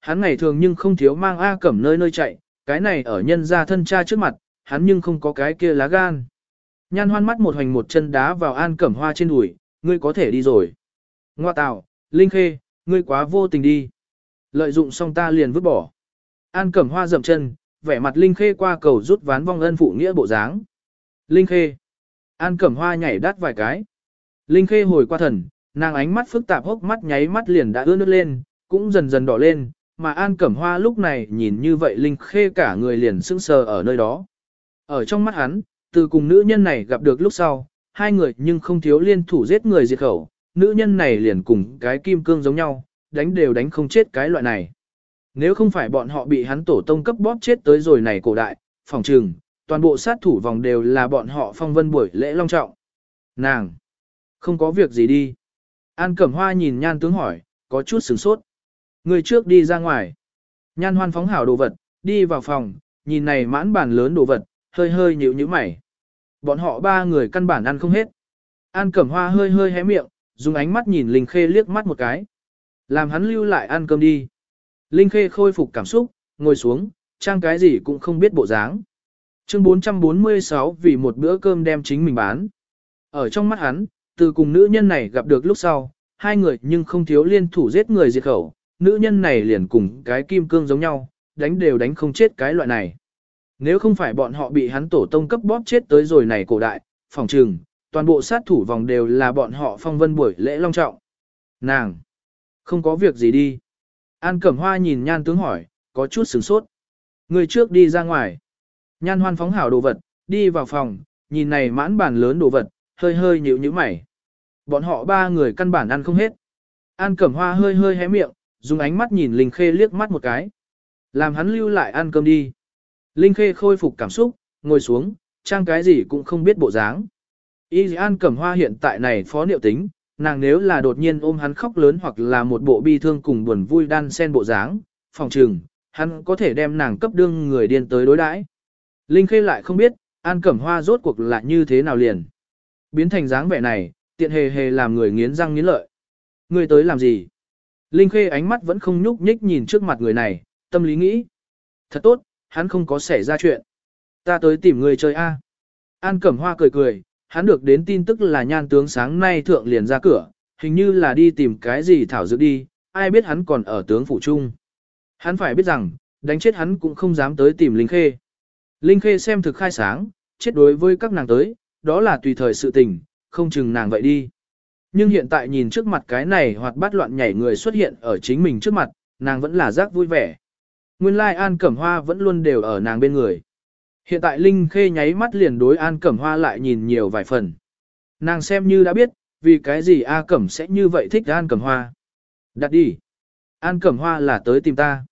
Hắn ngày thường nhưng không thiếu mang A Cẩm nơi nơi chạy, cái này ở nhân gia thân cha trước mặt, hắn nhưng không có cái kia lá gan. Nhan hoan mắt một hoành một chân đá vào An Cẩm Hoa trên đùi, ngươi có thể đi rồi. Ngoa tạo, Linh Khê, ngươi quá vô tình đi. Lợi dụng xong ta liền vứt bỏ. An Cẩm Hoa dậm chân, vẻ mặt Linh Khê qua cầu rút ván vong ân phụ nghĩa bộ dáng. Linh Khê. An Cẩm Hoa nhảy đắt vài cái. Linh Khê hồi qua thần, nàng ánh mắt phức tạp hốc mắt nháy mắt liền đã ướt nước lên, cũng dần dần đỏ lên, mà An Cẩm Hoa lúc này nhìn như vậy Linh Khê cả người liền sững sờ ở nơi đó. Ở trong mắt hắn, từ cùng nữ nhân này gặp được lúc sau, hai người nhưng không thiếu liên thủ giết người diệt khẩu, nữ nhân này liền cùng cái kim cương giống nhau, đánh đều đánh không chết cái loại này. Nếu không phải bọn họ bị hắn tổ tông cấp bóp chết tới rồi này cổ đại, phòng trừng, toàn bộ sát thủ vòng đều là bọn họ phong vân buổi lễ long trọng. Nàng! Không có việc gì đi. An Cẩm Hoa nhìn nhan tướng hỏi, có chút sửng sốt. Người trước đi ra ngoài. Nhan hoan phóng hảo đồ vật, đi vào phòng, nhìn này mãn bản lớn đồ vật, hơi hơi nhíu nhíu mày. Bọn họ ba người căn bản ăn không hết. An Cẩm Hoa hơi hơi hé miệng, dùng ánh mắt nhìn Linh Khê liếc mắt một cái. Làm hắn lưu lại ăn cơm đi. Linh Khê khôi phục cảm xúc, ngồi xuống, trang cái gì cũng không biết bộ dáng. Chương 446 vì một bữa cơm đem chính mình bán. Ở trong mắt hắn, từ cùng nữ nhân này gặp được lúc sau, hai người nhưng không thiếu liên thủ giết người diệt khẩu, nữ nhân này liền cùng cái kim cương giống nhau, đánh đều đánh không chết cái loại này. Nếu không phải bọn họ bị hắn tổ tông cấp bóp chết tới rồi này cổ đại, phòng trừng, toàn bộ sát thủ vòng đều là bọn họ phong vân buổi lễ long trọng. Nàng! Không có việc gì đi. An Cẩm Hoa nhìn nhan tướng hỏi, có chút sửng sốt. Người trước đi ra ngoài. Nhan hoan phóng hảo đồ vật, đi vào phòng, nhìn này mãn bản lớn đồ vật, hơi hơi nhịu như mày. Bọn họ ba người căn bản ăn không hết. An Cẩm Hoa hơi hơi hé miệng, dùng ánh mắt nhìn Linh Khê liếc mắt một cái. Làm hắn lưu lại ăn cơm đi. Linh Khê khôi phục cảm xúc, ngồi xuống, trang cái gì cũng không biết bộ dáng. Y An Cẩm Hoa hiện tại này phó niệu tính, nàng nếu là đột nhiên ôm hắn khóc lớn hoặc là một bộ bi thương cùng buồn vui đan xen bộ dáng, phòng trừng, hắn có thể đem nàng cấp đương người điên tới đối đãi. Linh Khê lại không biết, An Cẩm Hoa rốt cuộc là như thế nào liền. Biến thành dáng vẻ này, tiện hề hề làm người nghiến răng nghiến lợi. Người tới làm gì? Linh Khê ánh mắt vẫn không nhúc nhích nhìn trước mặt người này, tâm lý nghĩ. Thật tốt, hắn không có xảy ra chuyện. Ta tới tìm người chơi A. An Cẩm Hoa cười cười, hắn được đến tin tức là nhan tướng sáng nay thượng liền ra cửa, hình như là đi tìm cái gì thảo dược đi, ai biết hắn còn ở tướng phủ trung. Hắn phải biết rằng, đánh chết hắn cũng không dám tới tìm Linh Khê. Linh Khê xem thực khai sáng, chết đối với các nàng tới, đó là tùy thời sự tình, không chừng nàng vậy đi. Nhưng hiện tại nhìn trước mặt cái này hoặc bắt loạn nhảy người xuất hiện ở chính mình trước mặt, nàng vẫn là giác vui vẻ. Nguyên lai An Cẩm Hoa vẫn luôn đều ở nàng bên người. Hiện tại Linh Khê nháy mắt liền đối An Cẩm Hoa lại nhìn nhiều vài phần. Nàng xem như đã biết, vì cái gì A Cẩm sẽ như vậy thích An Cẩm Hoa. Đặt đi. An Cẩm Hoa là tới tìm ta.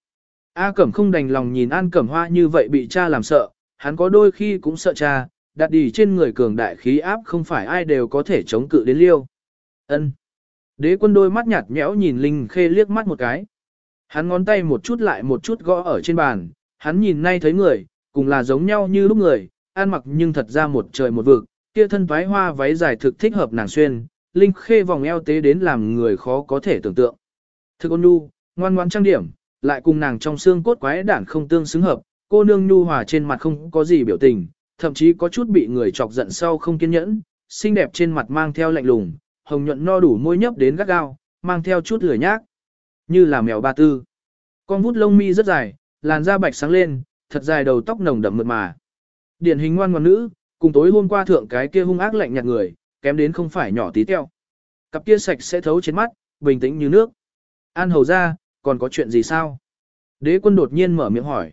A Cẩm không đành lòng nhìn An Cẩm Hoa như vậy bị cha làm sợ, hắn có đôi khi cũng sợ cha, đặt đi trên người cường đại khí áp không phải ai đều có thể chống cự đến liêu. Ân. Đế quân đôi mắt nhạt nhẽo nhìn Linh Khê liếc mắt một cái. Hắn ngón tay một chút lại một chút gõ ở trên bàn, hắn nhìn nay thấy người, cùng là giống nhau như lúc người, ăn mặc nhưng thật ra một trời một vực, kia thân thoái hoa váy dài thực thích hợp nàng xuyên, Linh Khê vòng eo tế đến làm người khó có thể tưởng tượng. Thực ôn nhu, ngoan ngoãn trang điểm, lại cùng nàng trong xương cốt quái đản không tương xứng hợp, cô nương nhu hòa trên mặt không có gì biểu tình, thậm chí có chút bị người chọc giận sau không kiên nhẫn, xinh đẹp trên mặt mang theo lạnh lùng, hồng nhuận no đủ môi nhấp đến gắt gao, mang theo chút lửa nhác, như là mèo ba tư. Con vút lông mi rất dài, làn da bạch sáng lên, thật dài đầu tóc nồng đậm mượt mà. Điển hình ngoan ngoãn nữ, cùng tối hôm qua thượng cái kia hung ác lạnh nhạt người, kém đến không phải nhỏ tí teo. Cặp kia sạch sẽ thấu trên mắt, bình tĩnh như nước. An hầu ra, còn có chuyện gì sao? Đế quân đột nhiên mở miệng hỏi.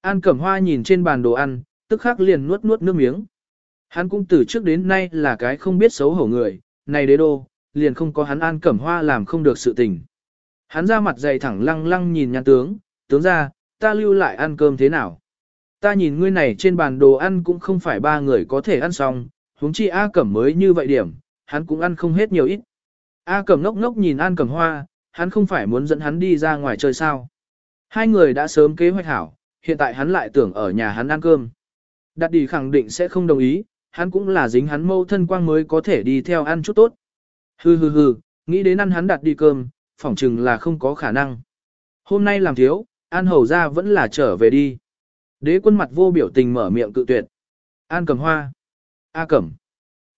An cẩm hoa nhìn trên bàn đồ ăn, tức khắc liền nuốt nuốt nước miếng. Hắn cũng từ trước đến nay là cái không biết xấu hổ người, này đế đô, liền không có hắn an cẩm hoa làm không được sự tình. Hắn ra mặt dày thẳng lăng lăng nhìn nhan tướng, tướng ra, ta lưu lại ăn cơm thế nào? Ta nhìn ngươi này trên bàn đồ ăn cũng không phải ba người có thể ăn xong, huống chi A Cẩm mới như vậy điểm, hắn cũng ăn không hết nhiều ít. A Cẩm ngốc ngốc nhìn An Cẩm Hoa, hắn không phải muốn dẫn hắn đi ra ngoài chơi sao. Hai người đã sớm kế hoạch hảo, hiện tại hắn lại tưởng ở nhà hắn ăn cơm. Đặt đi khẳng định sẽ không đồng ý, hắn cũng là dính hắn mâu thân quang mới có thể đi theo ăn chút tốt. Hừ hừ hừ, nghĩ đến ăn hắn đặt đi cơm, phỏng chừng là không có khả năng. Hôm nay làm thiếu, An Hầu ra vẫn là trở về đi. Đế quân mặt vô biểu tình mở miệng cự tuyệt. An cầm hoa. A cẩm.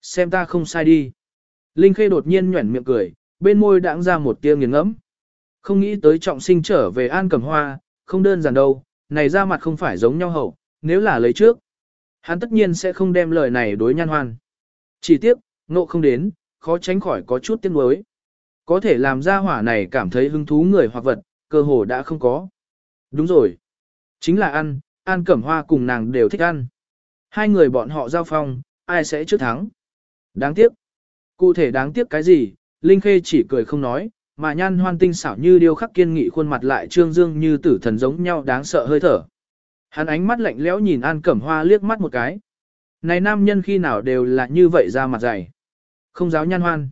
Xem ta không sai đi. Linh Khê đột nhiên nhuẩn miệng cười, bên môi đãng ra một tia nghiền ngẫm. Không nghĩ tới trọng sinh trở về An Cẩm Hoa, không đơn giản đâu, này ra mặt không phải giống nhau hậu, nếu là lấy trước. Hắn tất nhiên sẽ không đem lời này đối nhan hoan. Chỉ tiếc, ngộ không đến, khó tránh khỏi có chút tiếc nuối. Có thể làm ra hỏa này cảm thấy hứng thú người hoặc vật, cơ hồ đã không có. Đúng rồi. Chính là ăn, An Cẩm Hoa cùng nàng đều thích ăn. Hai người bọn họ giao phong, ai sẽ trước thắng. Đáng tiếc. Cụ thể đáng tiếc cái gì, Linh Khê chỉ cười không nói, mà nhan hoan tinh xảo như điêu khắc kiên nghị khuôn mặt lại trương dương như tử thần giống nhau đáng sợ hơi thở. Hắn ánh mắt lạnh lẽo nhìn An Cẩm Hoa liếc mắt một cái. Này nam nhân khi nào đều là như vậy ra mặt dày. Không giáo nhan hoan.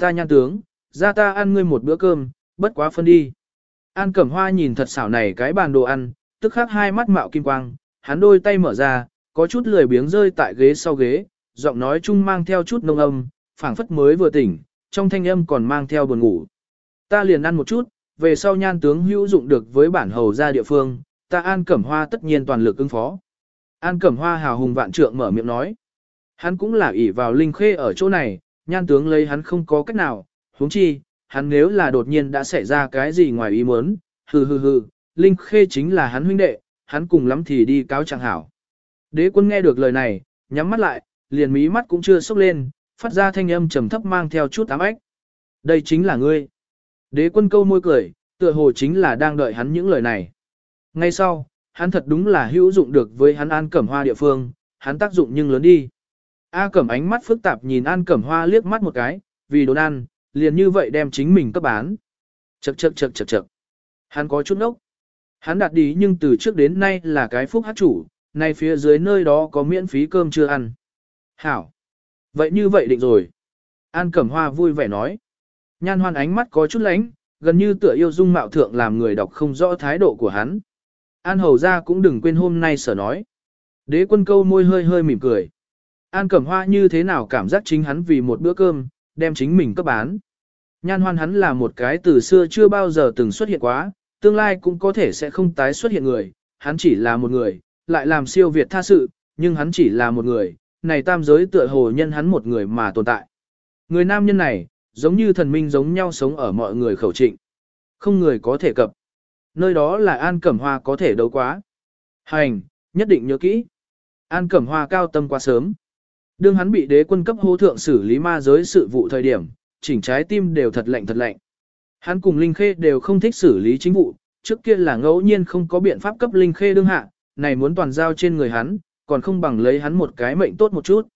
Ta nhan tướng, ra ta ăn ngươi một bữa cơm, bất quá phân đi. An Cẩm Hoa nhìn thật xảo này cái bàn đồ ăn, tức khắc hai mắt mạo kim quang, hắn đôi tay mở ra, có chút lười biếng rơi tại ghế sau ghế, giọng nói chung mang theo chút nông âm, phảng phất mới vừa tỉnh, trong thanh âm còn mang theo buồn ngủ. Ta liền ăn một chút, về sau nhan tướng hữu dụng được với bản hầu ra địa phương, ta An Cẩm Hoa tất nhiên toàn lực ứng phó. An Cẩm Hoa hào hùng vạn trượng mở miệng nói. Hắn cũng là ỷ vào linh khê ở chỗ này, nhan tướng lấy hắn không có cách nào, huống chi, hắn nếu là đột nhiên đã xảy ra cái gì ngoài ý muốn, hừ hừ hừ, linh khê chính là hắn huynh đệ, hắn cùng lắm thì đi cáo trạng hảo. Đế quân nghe được lời này, nhắm mắt lại, liền mí mắt cũng chưa sốc lên, phát ra thanh âm trầm thấp mang theo chút ám ếch. Đây chính là ngươi. Đế quân câu môi cười, tựa hồ chính là đang đợi hắn những lời này. Ngay sau, hắn thật đúng là hữu dụng được với hắn An Cẩm Hoa địa phương, hắn tác dụng nhưng lớn đi. A Cẩm ánh mắt phức tạp nhìn An Cẩm Hoa liếc mắt một cái, vì đồn ăn, liền như vậy đem chính mình cấp bán. Chậc chậc chậc chậc chậc. Hắn có chút nốc. Hắn đạt đi nhưng từ trước đến nay là cái phúc hát chủ, nay phía dưới nơi đó có miễn phí cơm chưa ăn. Hảo. Vậy như vậy định rồi. An Cẩm Hoa vui vẻ nói. Nhan hoan ánh mắt có chút lánh, gần như tựa yêu dung mạo thượng làm người đọc không rõ thái độ của hắn. An hầu ra cũng đừng quên hôm nay sở nói. Đế quân câu môi hơi hơi mỉm cười. An Cẩm Hoa như thế nào cảm giác chính hắn vì một bữa cơm, đem chính mình cấp bán. Nhan hoan hắn là một cái từ xưa chưa bao giờ từng xuất hiện quá, tương lai cũng có thể sẽ không tái xuất hiện người, hắn chỉ là một người, lại làm siêu việt tha sự, nhưng hắn chỉ là một người, này tam giới tựa hồ nhân hắn một người mà tồn tại. Người nam nhân này, giống như thần minh giống nhau sống ở mọi người khẩu trịnh. Không người có thể cập. Nơi đó là An Cẩm Hoa có thể đấu quá. Hành, nhất định nhớ kỹ. An Cẩm Hoa cao tâm quá sớm. Đương hắn bị đế quân cấp hô thượng xử lý ma giới sự vụ thời điểm, chỉnh trái tim đều thật lạnh thật lạnh. Hắn cùng Linh Khê đều không thích xử lý chính vụ, trước kia là ngẫu nhiên không có biện pháp cấp Linh Khê đương hạ, này muốn toàn giao trên người hắn, còn không bằng lấy hắn một cái mệnh tốt một chút.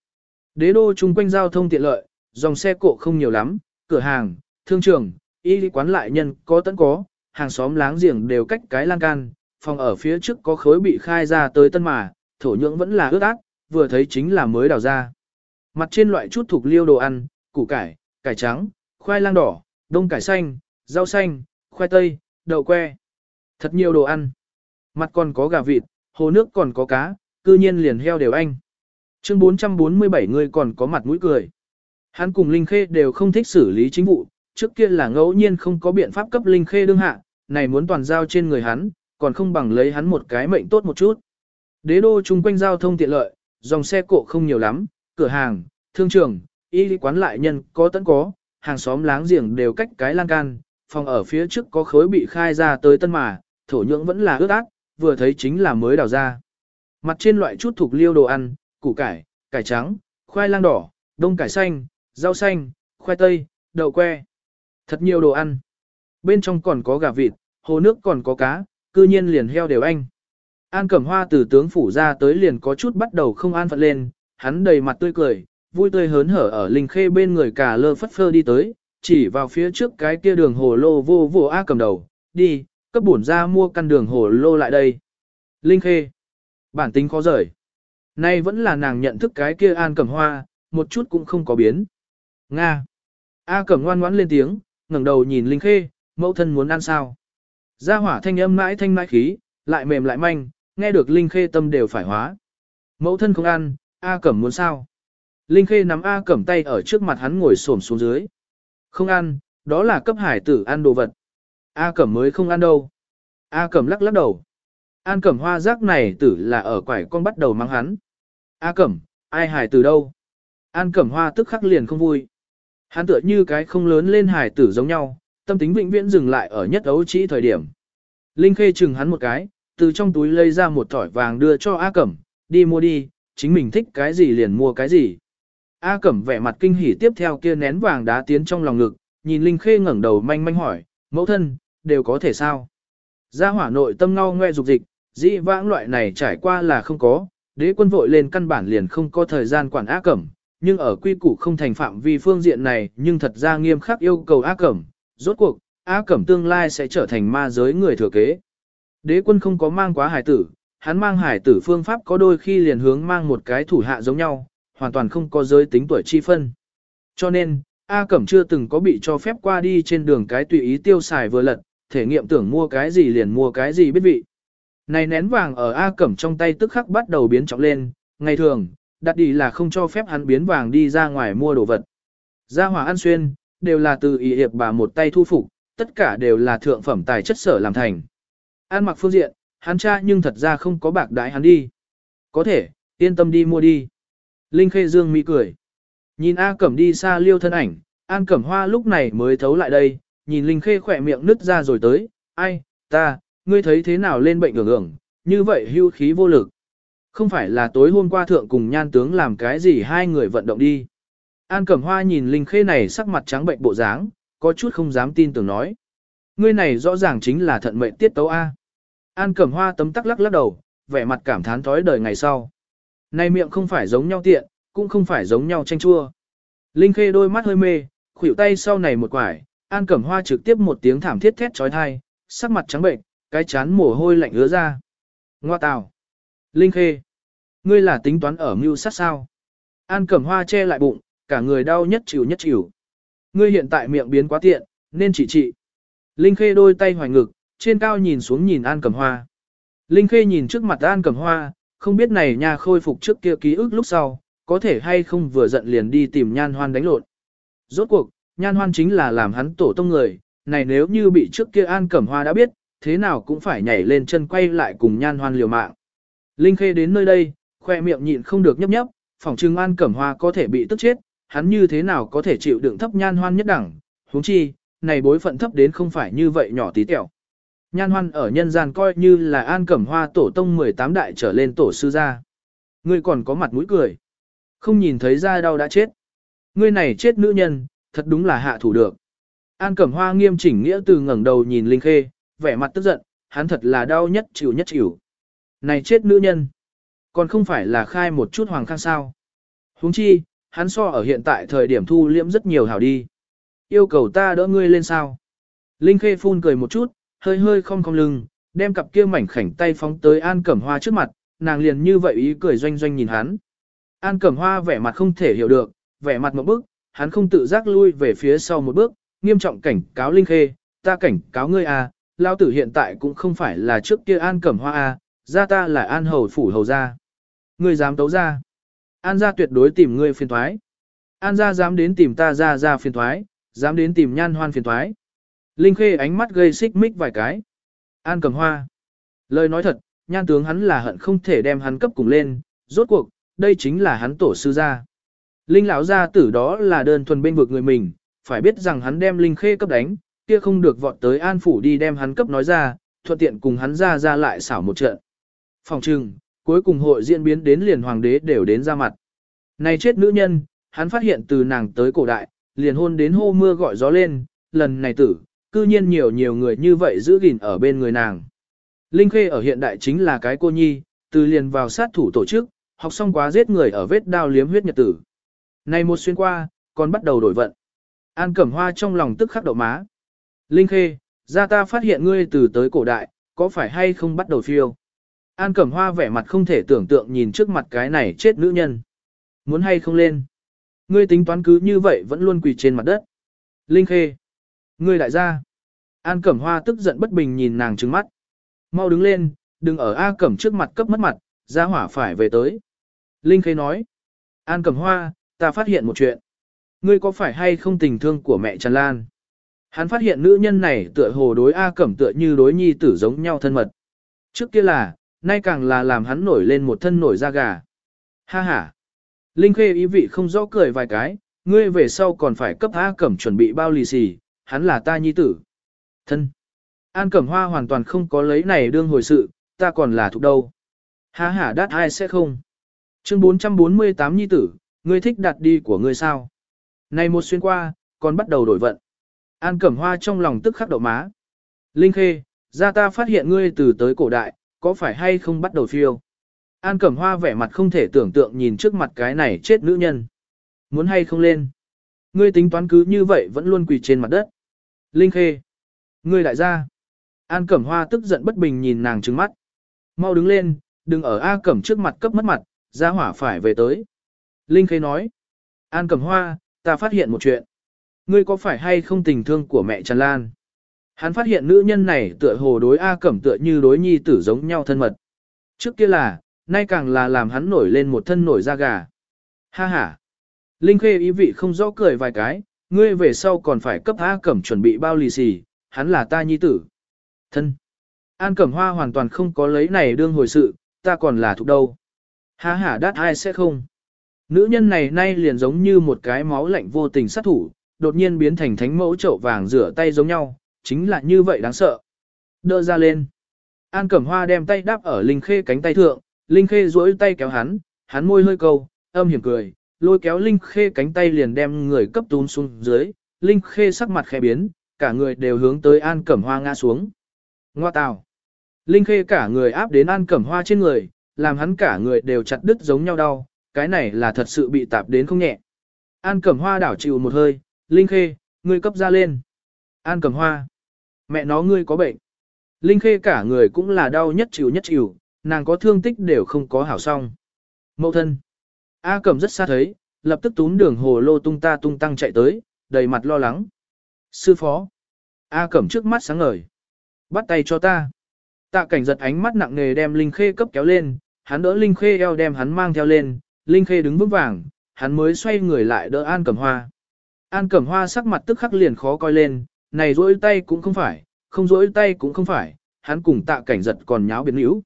Đế đô chung quanh giao thông tiện lợi, dòng xe cộ không nhiều lắm, cửa hàng, thương trường, y quán lại nhân có tận có, hàng xóm láng giềng đều cách cái lan can, phòng ở phía trước có khối bị khai ra tới tân mà, thổ nhưỡng vẫn là ướt át, vừa thấy chính là mới đào ra. Mặt trên loại chút thuộc liêu đồ ăn, củ cải, cải trắng, khoai lang đỏ, đông cải xanh, rau xanh, khoai tây, đậu que. Thật nhiều đồ ăn. Mặt còn có gà vịt, hồ nước còn có cá, cư nhiên liền heo đều anh. Chương 447 người còn có mặt mũi cười. Hắn cùng Linh Khê đều không thích xử lý chính vụ, trước kia là ngẫu nhiên không có biện pháp cấp Linh Khê đương hạ, này muốn toàn giao trên người hắn, còn không bằng lấy hắn một cái mệnh tốt một chút. Đế đô chung quanh giao thông tiện lợi, dòng xe cộ không nhiều lắm, cửa hàng, thương trường, y quán lại nhân có tận có, hàng xóm láng giềng đều cách cái lan can, phòng ở phía trước có khối bị khai ra tới tân mà, thổ nhưỡng vẫn là ướt át, vừa thấy chính là mới đào ra. Mặt trên loại chút thuộc liêu đồ ăn, củ cải, cải trắng, khoai lang đỏ, đông cải xanh, rau xanh, khoai tây, đậu que. Thật nhiều đồ ăn. Bên trong còn có gà vịt, hồ nước còn có cá, cư nhiên liền heo đều anh. An Cẩm Hoa từ tướng phủ ra tới liền có chút bắt đầu không an phận lên, hắn đầy mặt tươi cười, vui tươi hớn hở ở Linh Khê bên người cả lơ phất phơ đi tới, chỉ vào phía trước cái kia đường hồ lô vô vô A cầm đầu, đi, cấp bổn ra mua căn đường hồ lô lại đây. Linh Khê, bản tính khó rời. Nay vẫn là nàng nhận thức cái kia An Cẩm Hoa, một chút cũng không có biến. Nga. A Cẩm ngoan ngoãn lên tiếng, ngẩng đầu nhìn Linh Khê, mẫu thân muốn ăn sao. Gia hỏa thanh âm mãi thanh mãi khí, lại mềm lại manh, nghe được Linh Khê tâm đều phải hóa. Mẫu thân không ăn, A Cẩm muốn sao? Linh Khê nắm A Cẩm tay ở trước mặt hắn ngồi xổm xuống dưới. Không ăn, đó là cấp hải tử ăn đồ vật. A Cẩm mới không ăn đâu. A Cẩm lắc lắc đầu. An Cẩm hoa rác này tử là ở quải con bắt đầu mang hắn. A Cẩm, ai hải tử đâu? An Cẩm hoa tức khắc liền không vui. Hắn tựa như cái không lớn lên hải tử giống nhau, tâm tính vĩnh viễn dừng lại ở nhất ấu trĩ thời điểm. Linh Khê chừng hắn một cái, từ trong túi lấy ra một thỏi vàng đưa cho A Cẩm, đi mua đi, chính mình thích cái gì liền mua cái gì. A Cẩm vẻ mặt kinh hỉ tiếp theo kia nén vàng đá tiến trong lòng ngực, nhìn Linh Khê ngẩng đầu manh manh hỏi, mẫu thân, đều có thể sao? Gia hỏa nội tâm ngao ngoe dục dịch, dĩ vãng loại này trải qua là không có, đế quân vội lên căn bản liền không có thời gian quản A Cẩm, nhưng ở quy củ không thành phạm vi phương diện này nhưng thật ra nghiêm khắc yêu cầu A Cẩm, rốt cuộc, A Cẩm tương lai sẽ trở thành ma giới người thừa kế. Đế quân không có mang quá hải tử, hắn mang hải tử phương pháp có đôi khi liền hướng mang một cái thủ hạ giống nhau, hoàn toàn không có giới tính tuổi chi phân. Cho nên, A Cẩm chưa từng có bị cho phép qua đi trên đường cái tùy ý tiêu xài vừa lật, thể nghiệm tưởng mua cái gì liền mua cái gì biết vị. Này nén vàng ở A Cẩm trong tay tức khắc bắt đầu biến trọng lên, ngày thường, đặt đi là không cho phép hắn biến vàng đi ra ngoài mua đồ vật. Gia hỏa ăn xuyên, đều là từ ý hiệp bà một tay thu phục, tất cả đều là thượng phẩm tài chất sở làm thành. An mặc phương diện, hắn cha nhưng thật ra không có bạc đái hắn đi. Có thể, yên tâm đi mua đi. Linh Khê Dương mỹ cười. Nhìn A Cẩm đi xa liêu thân ảnh, An Cẩm Hoa lúc này mới thấu lại đây, nhìn Linh Khê khỏe miệng nứt ra rồi tới, ai, ta, ngươi thấy thế nào lên bệnh ưởng ưởng, như vậy hưu khí vô lực. Không phải là tối hôm qua thượng cùng nhan tướng làm cái gì hai người vận động đi. An Cẩm Hoa nhìn Linh Khê này sắc mặt trắng bệnh bộ dáng, có chút không dám tin tưởng nói. Ngươi này rõ ràng chính là thận mệnh tiết tấu A. An Cẩm Hoa tấm tắc lắc lắc đầu, vẻ mặt cảm thán thói đời ngày sau. Này miệng không phải giống nhau tiện, cũng không phải giống nhau chanh chua. Linh Khê đôi mắt hơi mê, khuỷu tay sau này một quải, An Cẩm Hoa trực tiếp một tiếng thảm thiết thét chói tai, sắc mặt trắng bệnh, cái chán mồ hôi lạnh ứa ra. Ngoa tào. Linh Khê. Ngươi là tính toán ở mưu sát sao. An Cẩm Hoa che lại bụng, cả người đau nhất chịu nhất chịu. Ngươi hiện tại miệng biến quá tiện, nên chỉ trị. Linh Khê đôi tay hoài ngực, trên cao nhìn xuống nhìn An Cẩm Hoa. Linh Khê nhìn trước mặt An Cẩm Hoa, không biết này nha khôi phục trước kia ký ức lúc sau, có thể hay không vừa giận liền đi tìm nhan hoan đánh lộn. Rốt cuộc, nhan hoan chính là làm hắn tổ tông người, này nếu như bị trước kia An Cẩm Hoa đã biết, thế nào cũng phải nhảy lên chân quay lại cùng nhan hoan liều mạng. Linh Khê đến nơi đây, khoe miệng nhịn không được nhấp nhấp, phòng trưng An Cẩm Hoa có thể bị tức chết, hắn như thế nào có thể chịu đựng thấp nhan hoan nhất đẳng, huống chi, này bối phận thấp đến không phải như vậy nhỏ tí tẹo. Nhan hoan ở nhân gian coi như là An Cẩm Hoa tổ tông 18 đại trở lên tổ sư gia. Ngươi còn có mặt mũi cười. Không nhìn thấy ra đau đã chết. Ngươi này chết nữ nhân, thật đúng là hạ thủ được. An Cẩm Hoa nghiêm chỉnh nghĩa từ ngẩng đầu nhìn Linh Khê, vẻ mặt tức giận, hắn thật là đau nhất chịu nhất chịu. Này chết nữ nhân, còn không phải là khai một chút hoàng khang sao. Huống chi, hắn so ở hiện tại thời điểm thu liễm rất nhiều hảo đi. Yêu cầu ta đỡ ngươi lên sao. Linh Khê phun cười một chút, hơi hơi không cong lưng, đem cặp kia mảnh khảnh tay phóng tới An Cẩm Hoa trước mặt, nàng liền như vậy ý cười doanh doanh nhìn hắn. An Cẩm Hoa vẻ mặt không thể hiểu được, vẻ mặt một bước, hắn không tự giác lui về phía sau một bước, nghiêm trọng cảnh cáo Linh Khê, ta cảnh cáo ngươi à, lao tử hiện tại cũng không phải là trước kia An Cẩm Hoa à, ra ta là An Hầu Phủ Hầu gia. Ngươi dám tấu ra. An gia tuyệt đối tìm ngươi phiền thoái. An gia dám đến tìm ta ra ra phiền thoái, dám đến tìm nhan hoan phiền thoái. Linh Khê ánh mắt gây xích mích vài cái. An cầm Hoa. Lời nói thật, nhan tướng hắn là hận không thể đem hắn cấp cùng lên, rốt cuộc, đây chính là hắn tổ sư gia. Linh lão gia tử đó là đơn thuần bên vực người mình, phải biết rằng hắn đem Linh Khê cấp đánh, kia không được vọt tới An phủ đi đem hắn cấp nói ra, thuận tiện cùng hắn ra ra lại xảo một trận. Phòng trừng, cuối cùng hội diễn biến đến liền hoàng đế đều đến ra mặt. Này chết nữ nhân, hắn phát hiện từ nàng tới cổ đại, liền hôn đến hô mưa gọi gió lên, lần này tử, cư nhiên nhiều nhiều người như vậy giữ gìn ở bên người nàng. Linh Khê ở hiện đại chính là cái cô nhi, từ liền vào sát thủ tổ chức, học xong quá giết người ở vết đao liếm huyết nhật tử. Này một xuyên qua, còn bắt đầu đổi vận. An Cẩm Hoa trong lòng tức khắc đậu má. Linh Khê, ra ta phát hiện ngươi từ tới cổ đại, có phải hay không bắt đầu phiêu? An Cẩm Hoa vẻ mặt không thể tưởng tượng nhìn trước mặt cái này chết nữ nhân. Muốn hay không lên? Ngươi tính toán cứ như vậy vẫn luôn quỳ trên mặt đất. Linh Khê. Ngươi đại gia. An Cẩm Hoa tức giận bất bình nhìn nàng trừng mắt. Mau đứng lên, đừng ở A Cẩm trước mặt cấp mất mặt, ra hỏa phải về tới. Linh Khê nói. An Cẩm Hoa, ta phát hiện một chuyện. Ngươi có phải hay không tình thương của mẹ Trần Lan? Hắn phát hiện nữ nhân này tựa hồ đối A Cẩm tựa như đối nhi tử giống nhau thân mật. Trước kia là, nay càng là làm hắn nổi lên một thân nổi da gà. Ha ha. Linh Khê ý vị không rõ cười vài cái, ngươi về sau còn phải cấp A Cẩm chuẩn bị bao lì xì, hắn là ta nhi tử. Thân. An Cẩm Hoa hoàn toàn không có lấy này đương hồi sự, ta còn là thuộc đâu. Ha ha đắt ai sẽ không. Chương 448 nhi tử, ngươi thích đặt đi của ngươi sao? Này một xuyên qua, còn bắt đầu đổi vận. An Cẩm Hoa trong lòng tức khắc đậu má. Linh Khê, ra ta phát hiện ngươi từ tới cổ đại, có phải hay không bắt đầu phiêu? An Cẩm Hoa vẻ mặt không thể tưởng tượng nhìn trước mặt cái này chết nữ nhân. Muốn hay không lên? Ngươi tính toán cứ như vậy vẫn luôn quỳ trên mặt đất. Linh Khê. Ngươi đại gia. An Cẩm Hoa tức giận bất bình nhìn nàng trừng mắt. Mau đứng lên, đừng ở A Cẩm trước mặt cấp mất mặt, Gia hỏa phải về tới. Linh Khê nói. An Cẩm Hoa, ta phát hiện một chuyện. Ngươi có phải hay không tình thương của mẹ Trần Lan? Hắn phát hiện nữ nhân này tựa hồ đối A Cẩm tựa như đối nhi tử giống nhau thân mật. Trước kia là, nay càng là làm hắn nổi lên một thân nổi da gà. Ha ha. Linh Khê ý vị không rõ cười vài cái, ngươi về sau còn phải cấp A Cẩm chuẩn bị bao lì xì, hắn là ta nhi tử. Thân. An Cẩm Hoa hoàn toàn không có lấy này đương hồi sự, ta còn là thuộc đâu. Ha ha đắt ai sẽ không. Nữ nhân này nay liền giống như một cái máu lạnh vô tình sát thủ, đột nhiên biến thành thánh mẫu chậu vàng rửa tay giống nhau, chính là như vậy đáng sợ. Đỡ ra lên. An Cẩm Hoa đem tay đáp ở Linh Khê cánh tay thượng, Linh Khê duỗi tay kéo hắn, hắn môi hơi câu, âm hiểm cười, lôi kéo Linh Khê cánh tay liền đem người cấp tún xuống dưới, Linh Khê sắc mặt khẽ biến, cả người đều hướng tới An Cẩm Hoa ngã xuống. Ngoa tào. Linh Khê cả người áp đến An Cẩm Hoa trên người, làm hắn cả người đều chặt đứt giống nhau đau, cái này là thật sự bị tạp đến không nhẹ. An Cẩm Hoa đảo chịu một hơi, Linh Khê, ngươi cấp ra lên. An Cẩm Hoa. Mẹ nó ngươi có bệnh. Linh Khê cả người cũng là đau nhất chịu nhất chịu, nàng có thương tích đều không có hảo song. Mậu thân. A Cẩm rất xa thấy, lập tức túm đường hồ lô tung ta tung tăng chạy tới, đầy mặt lo lắng. Sư phó. A Cẩm trước mắt sáng ngời. Bắt tay cho ta. Tạ cảnh giật ánh mắt nặng nề đem Linh Khê cấp kéo lên, hắn đỡ Linh Khê eo đem hắn mang theo lên, Linh Khê đứng vững vàng, hắn mới xoay người lại đỡ An Cẩm Hoa. An Cẩm Hoa sắc mặt tức khắc liền khó coi lên, này rỗi tay cũng không phải, không rỗi tay cũng không phải, hắn cùng tạ cảnh giật còn nháo biến yếu.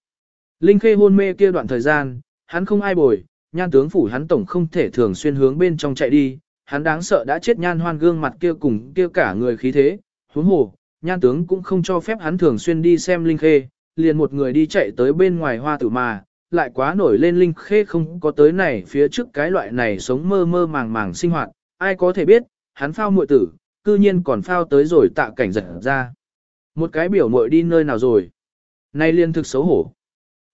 Linh Khê hôn mê kia đoạn thời gian, hắn không ai bồi, nhan tướng phủ hắn tổng không thể thường xuyên hướng bên trong chạy đi, hắn đáng sợ đã chết nhan hoan gương mặt kia cùng kia cả người khí thế, huống hồ, nhan tướng cũng không cho phép hắn thường xuyên đi xem Linh Khê, liền một người đi chạy tới bên ngoài hoa tử mà, lại quá nổi lên Linh Khê không có tới này phía trước cái loại này sống mơ mơ màng màng sinh hoạt, ai có thể biết, hắn phao muội tử, cư nhiên còn phao tới rồi tạ cảnh giật ra. Một cái biểu muội đi nơi nào rồi? Nay liên thực xấu hổ.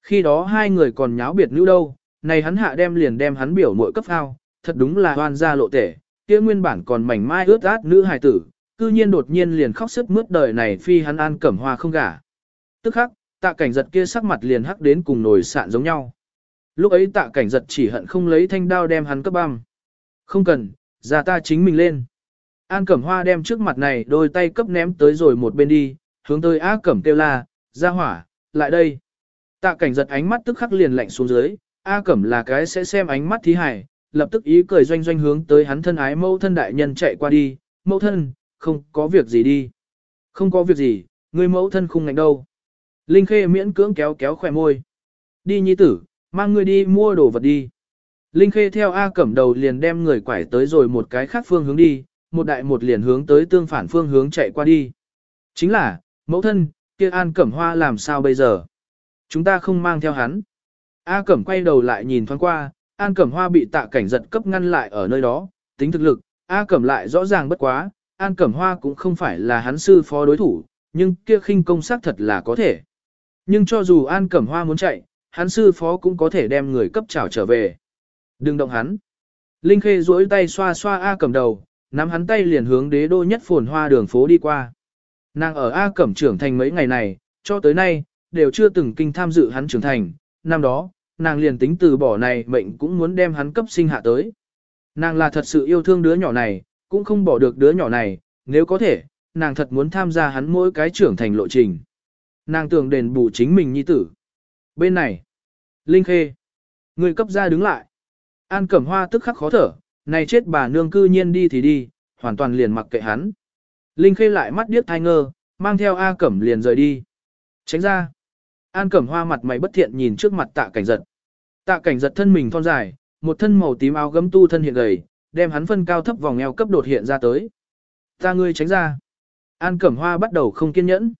Khi đó hai người còn nháo biệt nữ đâu, này hắn hạ đem liền đem hắn biểu muội cấp phao, thật đúng là hoan gia lộ tể, kia nguyên bản còn mảnh mai ướt át nữ hài tử, cư nhiên đột nhiên liền khóc sức mướt đời này phi hắn an cẩm hoa không gả. Tức khắc, tạ cảnh giật kia sắc mặt liền hắc đến cùng nồi sạn giống nhau. Lúc ấy tạ cảnh giật chỉ hận không lấy thanh đao đem hắn cấp băm. Không cần, ra ta chính mình lên. An Cẩm Hoa đem trước mặt này đôi tay cấp ném tới rồi một bên đi, hướng tới A Cẩm kêu la, ra hỏa, lại đây. Tạ cảnh giật ánh mắt tức khắc liền lạnh xuống dưới, A Cẩm là cái sẽ xem ánh mắt thí hải, lập tức ý cười doanh doanh hướng tới hắn thân ái mẫu thân đại nhân chạy qua đi, mẫu thân, không có việc gì đi. Không có việc gì, người mẫu thân không ngạnh đâu. Linh Khê miễn cưỡng kéo kéo khỏe môi. Đi nhi tử, mang người đi mua đồ vật đi. Linh Khê theo A Cẩm đầu liền đem người quải tới rồi một cái khác phương hướng đi, một đại một liền hướng tới tương phản phương hướng chạy qua đi. Chính là, mẫu thân, kia An Cẩm Hoa làm sao bây giờ? Chúng ta không mang theo hắn. A Cẩm quay đầu lại nhìn thoáng qua, An Cẩm Hoa bị tạ cảnh giật cấp ngăn lại ở nơi đó, tính thực lực, A Cẩm lại rõ ràng bất quá, An Cẩm Hoa cũng không phải là hắn sư phó đối thủ, nhưng kia khinh công sắc thật là có thể. Nhưng cho dù An Cẩm Hoa muốn chạy, hắn sư phó cũng có thể đem người cấp trảo trở về. Đừng động hắn. Linh Khê duỗi tay xoa xoa A Cẩm đầu, nắm hắn tay liền hướng đế đô nhất phồn hoa đường phố đi qua. Nàng ở A Cẩm trưởng thành mấy ngày này, cho tới nay, đều chưa từng kinh tham dự hắn trưởng thành, năm đó, nàng liền tính từ bỏ này mệnh cũng muốn đem hắn cấp sinh hạ tới. Nàng là thật sự yêu thương đứa nhỏ này, cũng không bỏ được đứa nhỏ này, nếu có thể, nàng thật muốn tham gia hắn mỗi cái trưởng thành lộ trình. Nàng tưởng đền bù chính mình nhi tử. Bên này, Linh Khê, người cấp ra đứng lại. An Cẩm Hoa tức khắc khó thở, này chết bà nương cư nhiên đi thì đi, hoàn toàn liền mặc kệ hắn. Linh Khê lại mắt điếc thai ngơ, mang theo A Cẩm liền rời đi. Tránh ra. An Cẩm Hoa mặt mày bất thiện nhìn trước mặt tạ cảnh giật. Tạ cảnh giật thân mình thon dài, một thân màu tím áo gấm tu thân hiện gầy, đem hắn phân cao thấp vòng eo cấp đột hiện ra tới. Ta ngươi tránh ra. An Cẩm Hoa bắt đầu không kiên nhẫn.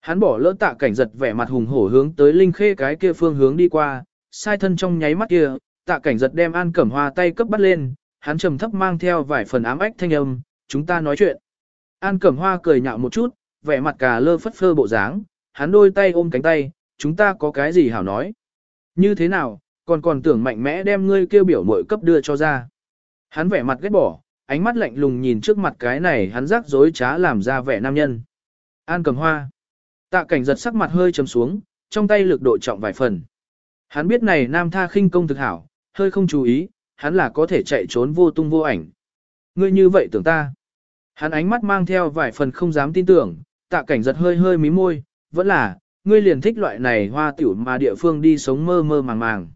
Hắn bỏ lỡ tạ cảnh giật vẻ mặt hùng hổ hướng tới Linh Khê cái kia phương hướng đi qua, sai thân trong nháy mắt kia, tạ cảnh giật đem An Cẩm Hoa tay cấp bắt lên, hắn trầm thấp mang theo vài phần ám ách thanh âm, chúng ta nói chuyện. An Cẩm Hoa cười nhạo một chút, vẻ mặt cà lơ phất phơ bộ dáng, hắn đôi tay ôm cánh tay, chúng ta có cái gì hảo nói. Như thế nào, còn còn tưởng mạnh mẽ đem ngươi kêu biểu mội cấp đưa cho ra. Hắn vẻ mặt ghét bỏ, ánh mắt lạnh lùng nhìn trước mặt cái này hắn rắc rối trá làm ra vẻ nam nhân. An Cẩm hoa. Tạ cảnh giật sắc mặt hơi trầm xuống, trong tay lực độ trọng vài phần. Hắn biết này nam tha khinh công thực hảo, hơi không chú ý, hắn là có thể chạy trốn vô tung vô ảnh. Ngươi như vậy tưởng ta. Hắn ánh mắt mang theo vài phần không dám tin tưởng, tạ cảnh giật hơi hơi mí môi, vẫn là, ngươi liền thích loại này hoa tiểu mà địa phương đi sống mơ mơ màng màng.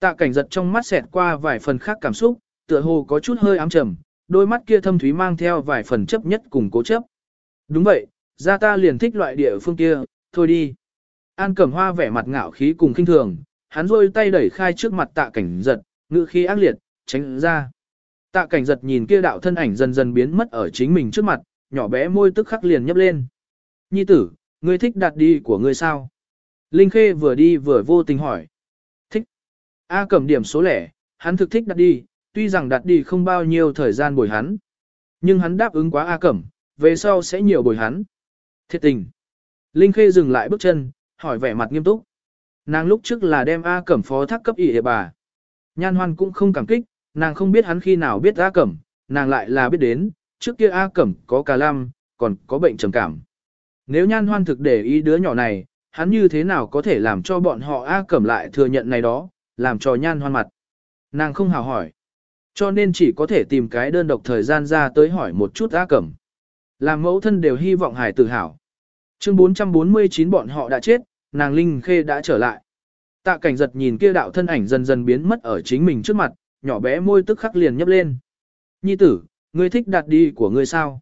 Tạ cảnh giật trong mắt xẹt qua vài phần khác cảm xúc, tựa hồ có chút hơi ám trầm, đôi mắt kia thâm thúy mang theo vài phần chấp nhất cùng cố chấp. Đúng vậy, ra ta liền thích loại địa phương kia, thôi đi. An cẩm hoa vẻ mặt ngạo khí cùng kinh thường, hắn rôi tay đẩy khai trước mặt tạ cảnh giật, ngữ khí ác liệt, tránh ra. Tạ cảnh giật nhìn kia đạo thân ảnh dần dần biến mất ở chính mình trước mặt, nhỏ bé môi tức khắc liền nhấp lên. Nhi tử, ngươi thích đặt đi của ngươi sao? Linh Khê vừa đi vừa vô tình hỏi. Thích. A cầm điểm số lẻ, hắn thực thích đặt đi, tuy rằng đặt đi không bao nhiêu thời gian bồi hắn. Nhưng hắn đáp ứng quá A cẩm, về sau sẽ nhiều bồi hắn. Thiệt tình. Linh Khê dừng lại bước chân, hỏi vẻ mặt nghiêm túc. Nàng lúc trước là đem A cẩm phó thác cấp ỉ bà. Nhan hoan cũng không cảm kích, nàng không biết hắn khi nào biết A cẩm, nàng lại là biết đến, trước kia A cẩm có cà lam, còn có bệnh trầm cảm. Nếu nhan hoan thực để ý đứa nhỏ này, hắn như thế nào có thể làm cho bọn họ A cẩm lại thừa nhận này đó, làm cho nhan hoan mặt. Nàng không hào hỏi. Cho nên chỉ có thể tìm cái đơn độc thời gian ra tới hỏi một chút A cẩm. Làm mẫu thân đều hy vọng hải tử hảo. Chương 449 bọn họ đã chết, nàng Linh Khê đã trở lại. Tạ cảnh giật nhìn kia đạo thân ảnh dần dần biến mất ở chính mình trước mặt, nhỏ bé môi tức khắc liền nhấp lên. Nhi tử, ngươi thích đặt đi của ngươi sao?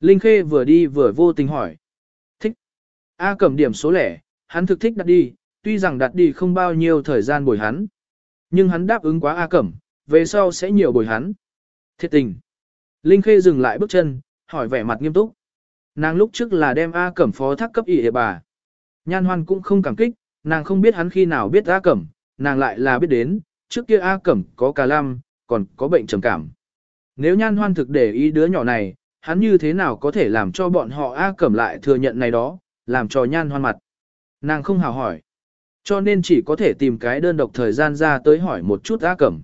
Linh Khê vừa đi vừa vô tình hỏi. Thích. A cầm điểm số lẻ, hắn thực thích đặt đi, tuy rằng đặt đi không bao nhiêu thời gian bồi hắn. Nhưng hắn đáp ứng quá A cẩm, về sau sẽ nhiều bồi hắn. Thiệt tình. Linh Khê dừng lại bước chân, hỏi vẻ mặt nghiêm túc. Nàng lúc trước là đem A cẩm phó thác cấp ỉ bà. Nhan hoan cũng không cảm kích, nàng không biết hắn khi nào biết A cẩm, nàng lại là biết đến, trước kia A cẩm có cà lam, còn có bệnh trầm cảm. Nếu nhan hoan thực để ý đứa nhỏ này, hắn như thế nào có thể làm cho bọn họ A cẩm lại thừa nhận này đó, làm cho nhan hoan mặt. Nàng không hào hỏi. Cho nên chỉ có thể tìm cái đơn độc thời gian ra tới hỏi một chút A Cẩm.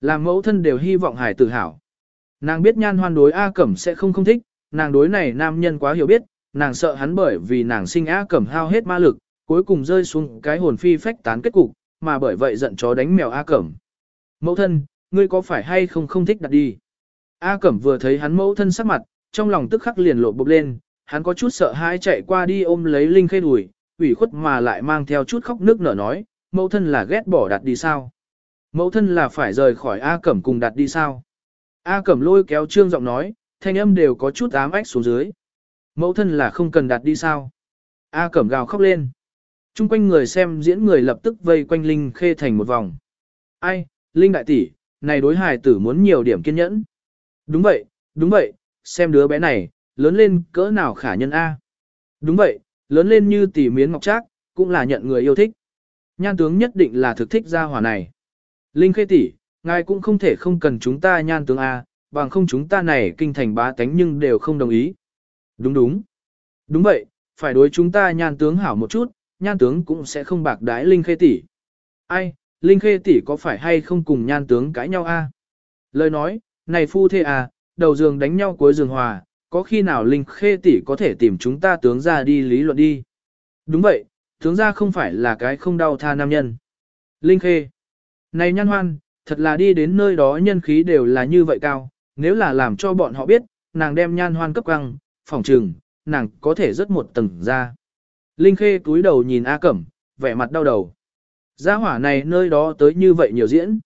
Làm mẫu thân đều hy vọng hải tự hảo. Nàng biết nhan hoan đối A Cẩm sẽ không không thích, nàng đối này nam nhân quá hiểu biết, nàng sợ hắn bởi vì nàng sinh A Cẩm hao hết ma lực, cuối cùng rơi xuống cái hồn phi phách tán kết cục, mà bởi vậy giận chó đánh mèo A Cẩm. Mẫu thân, ngươi có phải hay không không thích đặt đi? A Cẩm vừa thấy hắn mẫu thân sắc mặt, trong lòng tức khắc liền lộ bộp lên, hắn có chút sợ hãi chạy qua đi ôm lấy Linh Khê đùi, ủy khuất mà lại mang theo chút khóc nước nở nói, mẫu thân là ghét bỏ đặt đi sao? Mẫu thân là phải rời khỏi A Cẩm cùng đặt đi sao? A Cẩm lôi kéo trương giọng nói, thanh âm đều có chút ám ách xuống dưới. Mẫu thân là không cần đặt đi sao? A Cẩm gào khóc lên. Trung quanh người xem diễn người lập tức vây quanh Linh Khê thành một vòng. Ai, Linh đại tỷ, này đối hài tử muốn nhiều điểm kiên nhẫn. Đúng vậy, đúng vậy, xem đứa bé này, lớn lên cỡ nào khả nhân A. Đúng vậy, lớn lên như tỷ miến ngọc trác, cũng là nhận người yêu thích. Nhan tướng nhất định là thực thích gia hỏa này. Linh khê tỷ, ngài cũng không thể không cần chúng ta nhan tướng A, bằng không chúng ta này kinh thành bá tánh nhưng đều không đồng ý. Đúng đúng. Đúng vậy, phải đối chúng ta nhan tướng hảo một chút, nhan tướng cũng sẽ không bạc đái Linh khê tỷ. Ai, Linh khê tỷ có phải hay không cùng nhan tướng cãi nhau a? Lời nói, này phu thê à, đầu giường đánh nhau cuối giường hòa, có khi nào Linh Khê tỷ có thể tìm chúng ta tướng ra đi lý luận đi. Đúng vậy, tướng ra không phải là cái không đau tha nam nhân. Linh Khê. Này Nhan hoan, thật là đi đến nơi đó nhân khí đều là như vậy cao, nếu là làm cho bọn họ biết, nàng đem nhan hoan cấp căng, phòng trừng, nàng có thể rất một tầng ra. Linh Khê túi đầu nhìn A Cẩm, vẻ mặt đau đầu. Gia hỏa này nơi đó tới như vậy nhiều diễn.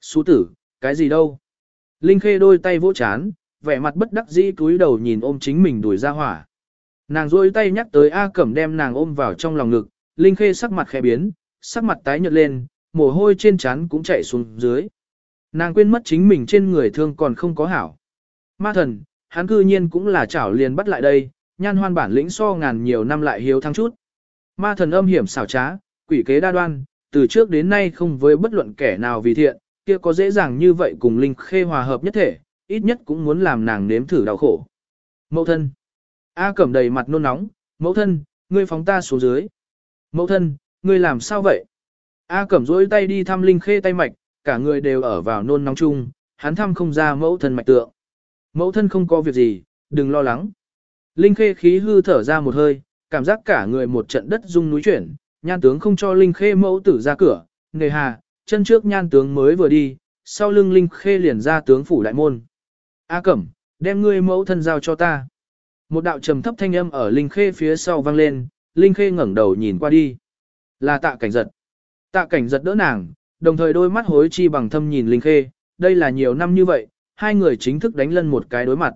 Xú tử, cái gì đâu. Linh Khê đôi tay vỗ chán, vẻ mặt bất đắc dĩ cúi đầu nhìn ôm chính mình đuổi gia hỏa. Nàng rôi tay nhắc tới A Cẩm đem nàng ôm vào trong lòng ngực, Linh Khê sắc mặt khẽ biến, sắc mặt tái nhợt lên, mồ hôi trên trán cũng chảy xuống dưới. Nàng quên mất chính mình trên người thương còn không có hảo. Ma thần, hắn cư nhiên cũng là chảo liền bắt lại đây, nhan hoan bản lĩnh so ngàn nhiều năm lại hiếu thắng chút. Ma thần âm hiểm xảo trá, quỷ kế đa đoan, từ trước đến nay không với bất luận kẻ nào vì thiện, kia có dễ dàng như vậy cùng Linh Khê hòa hợp nhất thể, ít nhất cũng muốn làm nàng nếm thử đau khổ. Mẫu thân. A cẩm đầy mặt nôn nóng, mẫu thân, ngươi phóng ta xuống dưới. Mẫu thân, ngươi làm sao vậy? A cẩm duỗi tay đi thăm Linh Khê tay mạch, cả người đều ở vào nôn nóng chung, hắn thăm không ra mẫu thân mạch tượng. Mẫu thân không có việc gì, đừng lo lắng. Linh Khê khí hư thở ra một hơi, cảm giác cả người một trận đất rung núi chuyển, nhan tướng không cho Linh Khê mẫu tử ra cửa, nề hà, chân trước nhan tướng mới vừa đi, sau lưng Linh Khê liền ra tướng phủ đại môn. A Cẩm, đem ngươi mẫu thân giao cho ta. Một đạo trầm thấp thanh âm ở Linh Khê phía sau vang lên, Linh Khê ngẩng đầu nhìn qua đi. Là tạ cảnh giật. Tạ cảnh giật đỡ nàng, đồng thời đôi mắt hối chi bằng thâm nhìn Linh Khê, đây là nhiều năm như vậy, hai người chính thức đánh lân một cái đối mặt.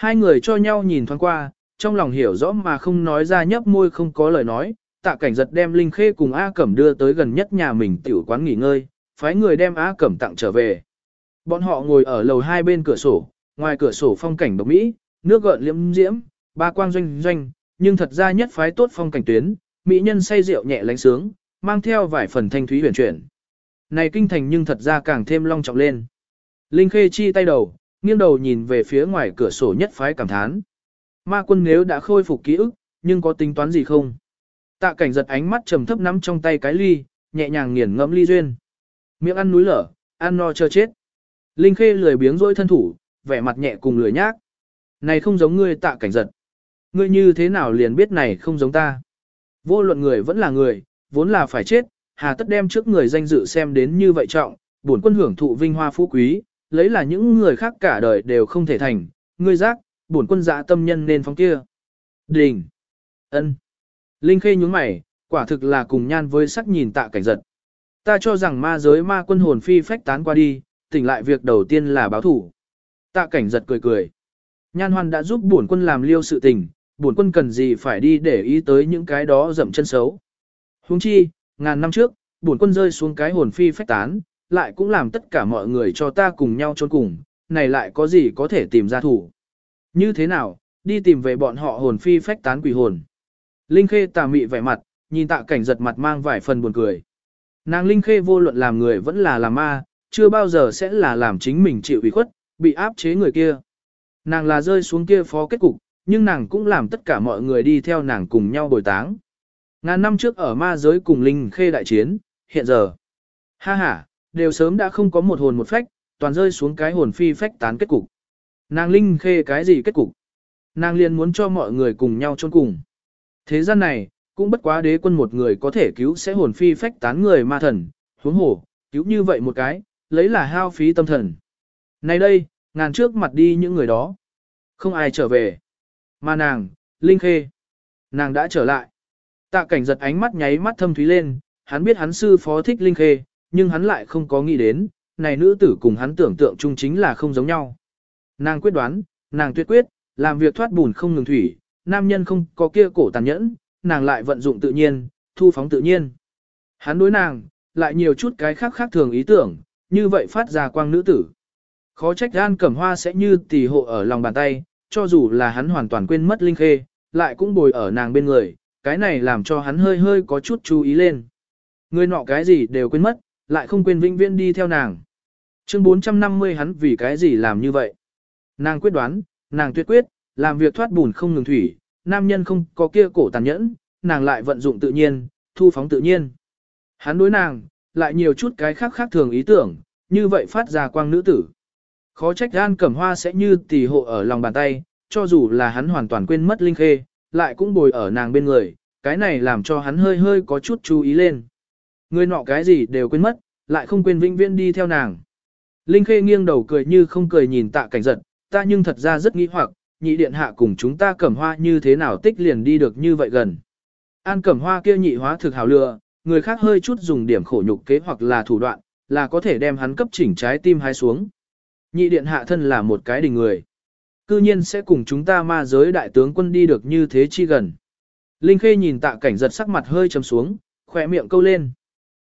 Hai người cho nhau nhìn thoáng qua, trong lòng hiểu rõ mà không nói ra nhấp môi không có lời nói, tạ cảnh giật đem Linh Khê cùng A Cẩm đưa tới gần nhất nhà mình tiểu quán nghỉ ngơi, phái người đem A Cẩm tặng trở về. Bọn họ ngồi ở lầu hai bên cửa sổ, ngoài cửa sổ phong cảnh độc mỹ, nước gợn liễm diễm, ba quang doanh doanh, nhưng thật ra nhất phái tốt phong cảnh tuyến, mỹ nhân say rượu nhẹ lánh sướng, mang theo vài phần thanh thúy huyền chuyển. Này kinh thành nhưng thật ra càng thêm long trọng lên. Linh Khê chi tay đầu, nghiêng đầu nhìn về phía ngoài cửa sổ nhất phái cảm thán. Ma quân nếu đã khôi phục ký ức, nhưng có tính toán gì không? Tạ cảnh giật ánh mắt trầm thấp nắm trong tay cái ly, nhẹ nhàng nghiền ngẫm ly duyên. Miệng ăn núi lở, ăn no chờ chết. Linh Khê lười biếng rỗi thân thủ, vẻ mặt nhẹ cùng lười nhác. Này không giống ngươi tạ cảnh giật. Ngươi như thế nào liền biết này không giống ta. Vô luận người vẫn là người, vốn là phải chết, hà tất đem trước người danh dự xem đến như vậy trọng, bổn quân hưởng thụ vinh hoa phú quý, lấy là những người khác cả đời đều không thể thành, ngươi giác, bổn quân dạ tâm nhân nên phóng kia. Đình. ân Linh Khê nhướng mày, quả thực là cùng nhan với sắc nhìn tạ cảnh giật. Ta cho rằng ma giới ma quân hồn phi phách tán qua đi, tỉnh lại việc đầu tiên là báo thủ. Tạ cảnh giật cười cười. Nhan hoan đã giúp bổn quân làm liêu sự tình, bổn quân cần gì phải đi để ý tới những cái đó dậm chân xấu. Huống chi, ngàn năm trước, bổn quân rơi xuống cái hồn phi phách tán, lại cũng làm tất cả mọi người cho ta cùng nhau trốn cùng, này lại có gì có thể tìm ra thủ. Như thế nào, đi tìm về bọn họ hồn phi phách tán quỷ hồn. Linh Khê tà mị vẻ mặt, nhìn tạ cảnh giật mặt mang vài phần buồn cười. Nàng Linh Khê vô luận làm người vẫn là làm ma, chưa bao giờ sẽ là làm chính mình chịu ủy khuất, bị áp chế người kia. Nàng là rơi xuống kia phó kết cục, nhưng nàng cũng làm tất cả mọi người đi theo nàng cùng nhau bồi táng. Ngàn năm trước ở ma giới cùng Linh Khê đại chiến, hiện giờ. Ha ha, đều sớm đã không có một hồn một phách, toàn rơi xuống cái hồn phi phách tán kết cục. Nàng Linh Khê cái gì kết cục? Nàng liền muốn cho mọi người cùng nhau chôn cùng. Thế gian này, cũng bất quá đế quân một người có thể cứu sẽ hồn phi phách tán người ma thần, huống hổ, cứu như vậy một cái, lấy là hao phí tâm thần. Này đây, ngàn trước mặt đi những người đó. Không ai trở về. Mà nàng, Linh Khê. Nàng đã trở lại. Tạ cảnh giật ánh mắt nháy mắt thâm thúy lên, hắn biết hắn sư phó thích Linh Khê, nhưng hắn lại không có nghĩ đến, này nữ tử cùng hắn tưởng tượng chung chính là không giống nhau. Nàng quyết đoán, nàng tuyệt quyết, làm việc thoát bùn không ngừng thủy, nam nhân không có kia cổ tàn nhẫn, nàng lại vận dụng tự nhiên, thu phóng tự nhiên. Hắn đối nàng, lại nhiều chút cái khác khác thường ý tưởng, như vậy phát ra quang nữ tử. Khó trách gan cẩm hoa sẽ như tỷ hộ ở lòng bàn tay, cho dù là hắn hoàn toàn quên mất linh khê, lại cũng bồi ở nàng bên người, cái này làm cho hắn hơi hơi có chút chú ý lên. Người nọ cái gì đều quên mất, lại không quên vĩnh viễn đi theo nàng. Chương 450 hắn vì cái gì làm như vậy? Nàng quyết đoán, nàng tuyệt quyết, làm việc thoát bùn không ngừng thủy, nam nhân không có kia cổ tàn nhẫn, nàng lại vận dụng tự nhiên, thu phóng tự nhiên. Hắn đối nàng, lại nhiều chút cái khác khác thường ý tưởng, như vậy phát ra quang nữ tử. Khó trách gan cẩm hoa sẽ như tỷ hộ ở lòng bàn tay, cho dù là hắn hoàn toàn quên mất linh khê, lại cũng bồi ở nàng bên người, cái này làm cho hắn hơi hơi có chút chú ý lên. Người nọ cái gì đều quên mất, lại không quên vĩnh viễn đi theo nàng. Linh khê nghiêng đầu cười như không cười nhìn tạ cảnh giật, ta nhưng thật ra rất nghĩ hoặc, nhị điện hạ cùng chúng ta cẩm hoa như thế nào tích liền đi được như vậy gần. An cẩm hoa kia nhị hóa thực hào lựa, người khác hơi chút dùng điểm khổ nhục kế hoặc là thủ đoạn, là có thể đem hắn cấp chỉnh trái tim hai xuống. Nhị điện hạ thân là một cái đình người. cư nhiên sẽ cùng chúng ta ma giới đại tướng quân đi được như thế chi gần. Linh Khê nhìn tạ cảnh giật sắc mặt hơi trầm xuống, khỏe miệng câu lên.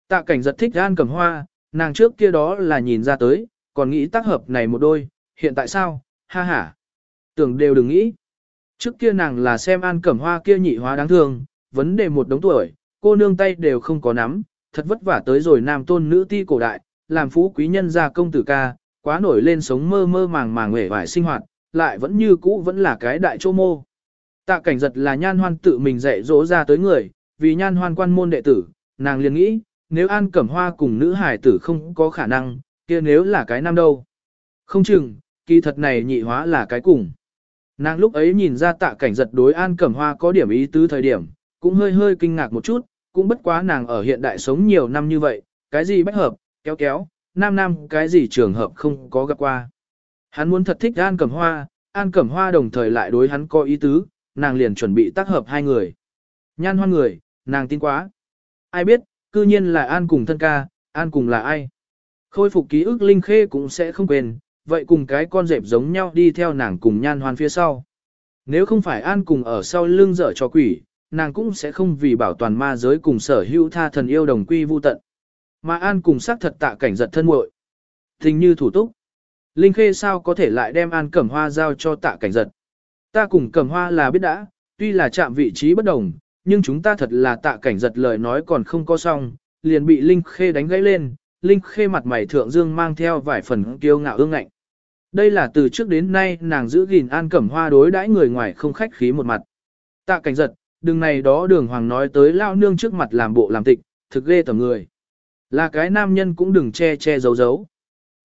Tạ cảnh giật thích gan cầm hoa, nàng trước kia đó là nhìn ra tới, còn nghĩ tác hợp này một đôi, hiện tại sao, ha ha. Tưởng đều đừng nghĩ. Trước kia nàng là xem an cẩm hoa kia nhị hóa đáng thương, vấn đề một đống tuổi, cô nương tay đều không có nắm, thật vất vả tới rồi nam tôn nữ ti cổ đại, làm phú quý nhân gia công tử ca, quá nổi lên sống mơ mơ màng màng nghề vải sinh hoạt, lại vẫn như cũ vẫn là cái đại chô mô. Tạ cảnh giật là nhan hoan tự mình dạy dỗ ra tới người, vì nhan hoan quan môn đệ tử, nàng liền nghĩ, nếu an cẩm hoa cùng nữ hải tử không có khả năng, kia nếu là cái nam đâu. Không chừng, kỳ thật này nhị hóa là cái cùng. Nàng lúc ấy nhìn ra tạ cảnh giật đối an cẩm hoa có điểm ý tứ thời điểm, cũng hơi hơi kinh ngạc một chút, cũng bất quá nàng ở hiện đại sống nhiều năm như vậy, cái gì bách hợp, kéo kéo, nam nam cái gì trường hợp không có gặp qua. Hắn muốn thật thích An Cẩm Hoa, An Cẩm Hoa đồng thời lại đối hắn có ý tứ, nàng liền chuẩn bị tác hợp hai người. Nhan hoan người, nàng tin quá. Ai biết, cư nhiên là An cùng thân ca, An cùng là ai. Khôi phục ký ức Linh Khê cũng sẽ không quên, vậy cùng cái con dẹp giống nhau đi theo nàng cùng nhan hoan phía sau. Nếu không phải An cùng ở sau lưng dở cho quỷ, nàng cũng sẽ không vì bảo toàn ma giới cùng sở hữu tha thần yêu đồng quy vu tận. Mà An cùng xác thật tạ cảnh giật thân muội Tình như thủ túc. Linh Khê sao có thể lại đem An Cẩm Hoa giao cho tạ cảnh giật. Ta cùng Cẩm Hoa là biết đã, tuy là chạm vị trí bất đồng, nhưng chúng ta thật là tạ cảnh giật lời nói còn không có xong, liền bị Linh Khê đánh gãy lên, Linh Khê mặt mày thượng dương mang theo vài phần kiêu ngạo ương ngạnh. Đây là từ trước đến nay nàng giữ gìn An Cẩm Hoa đối đãi người ngoài không khách khí một mặt. Tạ cảnh giật, đừng này đó đường hoàng nói tới lao nương trước mặt làm bộ làm tịch, thực ghê tầm người. Là cái nam nhân cũng đừng che che giấu giấu.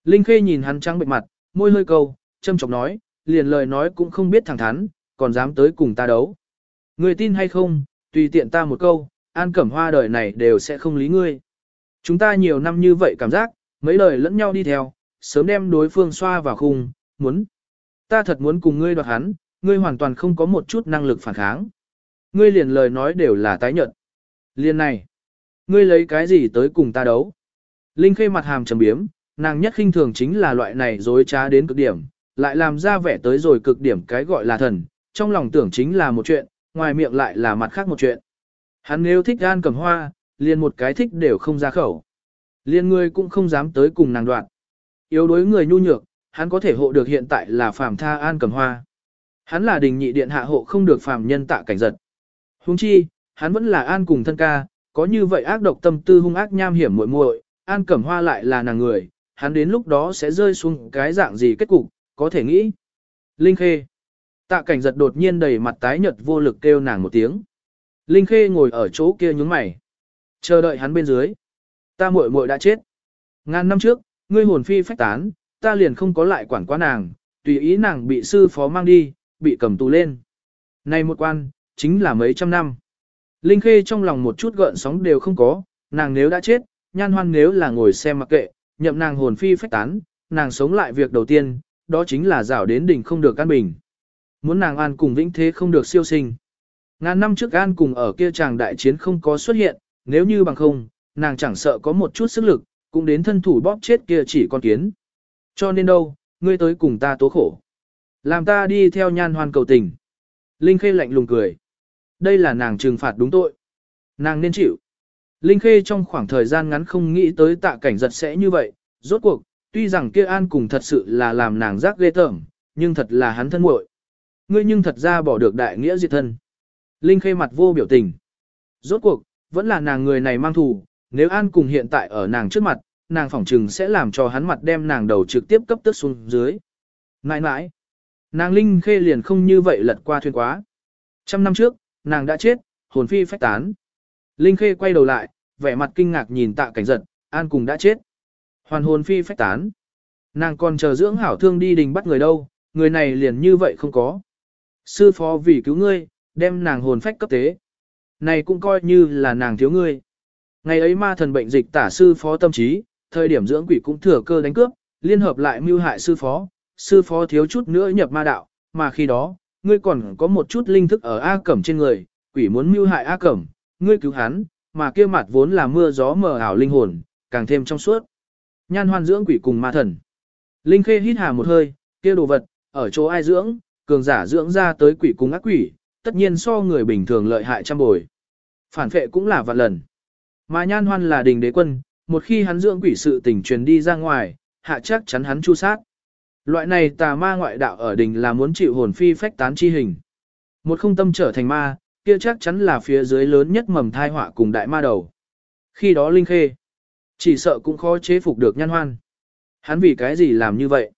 Linh Khê nhìn hắn trắng bệnh mặt, môi hơi câu, châm chọc nói, liền lời nói cũng không biết thẳng thắn, còn dám tới cùng ta đấu. Người tin hay không, tùy tiện ta một câu, an cẩm hoa đời này đều sẽ không lý ngươi. Chúng ta nhiều năm như vậy cảm giác, mấy lời lẫn nhau đi theo, sớm đem đối phương xoa vào khung, muốn. Ta thật muốn cùng ngươi đoạt hắn, ngươi hoàn toàn không có một chút năng lực phản kháng. Ngươi liền lời nói đều là tái nhận. Liền này, ngươi lấy cái gì tới cùng ta đấu? Linh khê mặt hàm trầm biếm, nàng nhất khinh thường chính là loại này dối trá đến cực điểm, lại làm ra vẻ tới rồi cực điểm cái gọi là thần, trong lòng tưởng chính là một chuyện, ngoài miệng lại là mặt khác một chuyện. Hắn nếu thích gan cầm hoa, liền một cái thích đều không ra khẩu. Liền người cũng không dám tới cùng nàng đoạn. Yếu đối người nhu nhược, hắn có thể hộ được hiện tại là phàm tha an cầm hoa. Hắn là đình nhị điện hạ hộ không được phàm nhân tạ cảnh giật. Huống chi, hắn vẫn là an cùng thân ca, có như vậy ác độc tâm tư hung ác nham hiểm muội muội, an cẩm hoa lại là nàng người, hắn đến lúc đó sẽ rơi xuống cái dạng gì kết cục, có thể nghĩ. Linh Khê. Tạ cảnh giật đột nhiên đầy mặt tái nhợt vô lực kêu nàng một tiếng. Linh Khê ngồi ở chỗ kia nhướng mày. Chờ đợi hắn bên dưới. Ta muội muội đã chết. Ngàn năm trước, ngươi hồn phi phách tán, ta liền không có lại quản quá nàng, tùy ý nàng bị sư phó mang đi, bị cầm tù lên. Này một quan, chính là mấy trăm năm. Linh Khê trong lòng một chút gợn sóng đều không có, nàng nếu đã chết, nhan hoan nếu là ngồi xem mặc kệ, nhậm nàng hồn phi phách tán, nàng sống lại việc đầu tiên, đó chính là rảo đến đỉnh không được căn bình. Muốn nàng an cùng vĩnh thế không được siêu sinh. Ngàn năm trước an cùng ở kia chàng đại chiến không có xuất hiện, nếu như bằng không, nàng chẳng sợ có một chút sức lực, cũng đến thân thủ bóp chết kia chỉ con kiến. Cho nên đâu, ngươi tới cùng ta tố khổ. Làm ta đi theo nhan hoan cầu tình. Linh Khê lạnh lùng cười. Đây là nàng trừng phạt đúng tội. Nàng nên chịu. Linh Khê trong khoảng thời gian ngắn không nghĩ tới tạ cảnh giật sẽ như vậy, rốt cuộc, tuy rằng kia an cùng thật sự là làm nàng giác ghê tởm, nhưng thật là hắn thân muội. Ngươi nhưng thật ra bỏ được đại nghĩa diệt thân. Linh Khê mặt vô biểu tình. Rốt cuộc, vẫn là nàng người này mang thù, nếu an cùng hiện tại ở nàng trước mặt, nàng phỏng trừng sẽ làm cho hắn mặt đem nàng đầu trực tiếp cấp tức xuống dưới. Nãi nãi, nàng Linh Khê liền không như vậy lật qua thuyền quá. Trăm năm trước, nàng đã chết, hồn phi phách tán. Linh Khê quay đầu lại, vẻ mặt kinh ngạc nhìn tạ cảnh giật, an cùng đã chết. Hoàn hồn phi phách tán. Nàng còn chờ dưỡng hảo thương đi đình bắt người đâu, người này liền như vậy không có. Sư phó vì cứu ngươi, đem nàng hồn phách cấp tế. Này cũng coi như là nàng thiếu ngươi. Ngày ấy ma thần bệnh dịch tả sư phó tâm trí, thời điểm dưỡng quỷ cũng thừa cơ đánh cướp, liên hợp lại mưu hại sư phó, sư phó thiếu chút nữa nhập ma đạo, mà khi đó, ngươi còn có một chút linh thức ở A Cẩm trên người, quỷ muốn mưu hại A Cẩm, ngươi cứu hắn, mà kia mặt vốn là mưa gió mờ ảo linh hồn, càng thêm trong suốt. Nhan hoan dưỡng quỷ cùng ma thần. Linh khê hít hà một hơi, kia đồ vật, ở chỗ ai dưỡng, cường giả dưỡng ra tới quỷ cung ác quỷ, tất nhiên so người bình thường lợi hại trăm bồi. Phản phệ cũng là vạn lần. Mà nhan hoan là đình đế quân, một khi hắn dưỡng quỷ sự tình truyền đi ra ngoài, hạ chắc chắn hắn chu sát. Loại này tà ma ngoại đạo ở đình là muốn chịu hồn phi phách tán chi hình. Một không tâm trở thành ma, kia chắc chắn là phía dưới lớn nhất mầm thai họa cùng đại ma đầu. Khi đó Linh Khê, chỉ sợ cũng khó chế phục được nhan hoan. Hắn vì cái gì làm như vậy?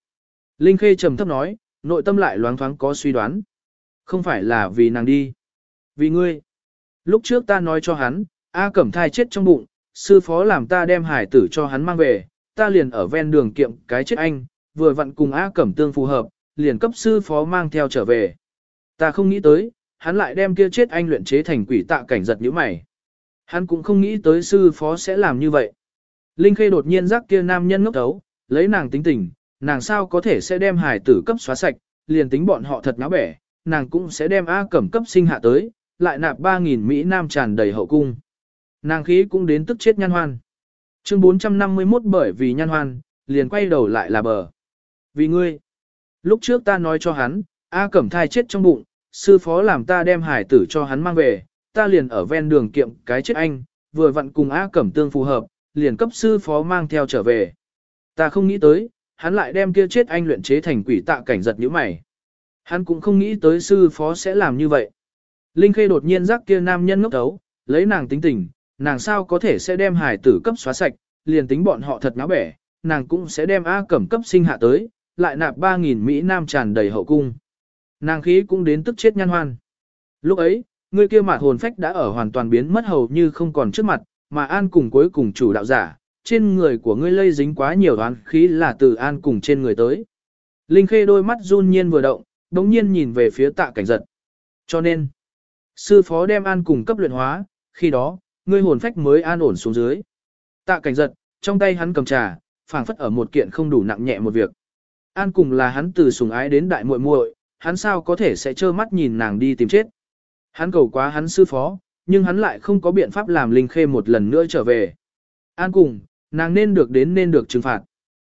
Linh Khê trầm thấp nói, nội tâm lại loáng thoáng có suy đoán. Không phải là vì nàng đi. Vì ngươi. Lúc trước ta nói cho hắn, A Cẩm thai chết trong bụng, sư phó làm ta đem hải tử cho hắn mang về, ta liền ở ven đường kiệm cái chết anh, vừa vặn cùng A Cẩm tương phù hợp, liền cấp sư phó mang theo trở về. Ta không nghĩ tới, hắn lại đem kia chết anh luyện chế thành quỷ tạ cảnh giật như mày. Hắn cũng không nghĩ tới sư phó sẽ làm như vậy. Linh Khê đột nhiên giác kia nam nhân ngốc tấu, lấy nàng tính tình, nàng sao có thể sẽ đem hải tử cấp xóa sạch, liền tính bọn họ thật náo bẻ, nàng cũng sẽ đem A Cẩm cấp sinh hạ tới, lại nạp 3.000 Mỹ Nam tràn đầy hậu cung. Nàng khí cũng đến tức chết nhan hoan. Chương 451 bởi vì nhan hoan, liền quay đầu lại là bờ. Vì ngươi, lúc trước ta nói cho hắn, A Cẩm thai chết trong bụng, sư phó làm ta đem hải tử cho hắn mang về, ta liền ở ven đường kiệm cái chết anh, vừa vặn cùng A Cẩm tương phù hợp, liền cấp sư phó mang theo trở về. Ta không nghĩ tới, hắn lại đem kia chết anh luyện chế thành quỷ tạ cảnh giật như mày. Hắn cũng không nghĩ tới sư phó sẽ làm như vậy. Linh Khê đột nhiên giác kia nam nhân ngốc tấu, lấy nàng tính tình, nàng sao có thể sẽ đem hải tử cấp xóa sạch, liền tính bọn họ thật náo bẻ, nàng cũng sẽ đem A cẩm cấp sinh hạ tới, lại nạp 3.000 Mỹ Nam tràn đầy hậu cung. Nàng khí cũng đến tức chết nhan hoan. Lúc ấy, người kia mạt hồn phách đã ở hoàn toàn biến mất hầu như không còn trước mặt, mà an cùng cuối cùng chủ đạo giả, trên người của ngươi lây dính quá nhiều oán khí là từ an cùng trên người tới. Linh Khê đôi mắt run nhiên vừa động, đống nhiên nhìn về phía tạ cảnh giật. Cho nên, sư phó đem an cùng cấp luyện hóa, khi đó, ngươi hồn phách mới an ổn xuống dưới. Tạ cảnh giật, trong tay hắn cầm trà, phảng phất ở một kiện không đủ nặng nhẹ một việc. An cùng là hắn từ sùng ái đến đại muội muội, hắn sao có thể sẽ trơ mắt nhìn nàng đi tìm chết. Hắn cầu quá hắn sư phó, nhưng hắn lại không có biện pháp làm Linh Khê một lần nữa trở về. An cùng, nàng nên được đến nên được trừng phạt.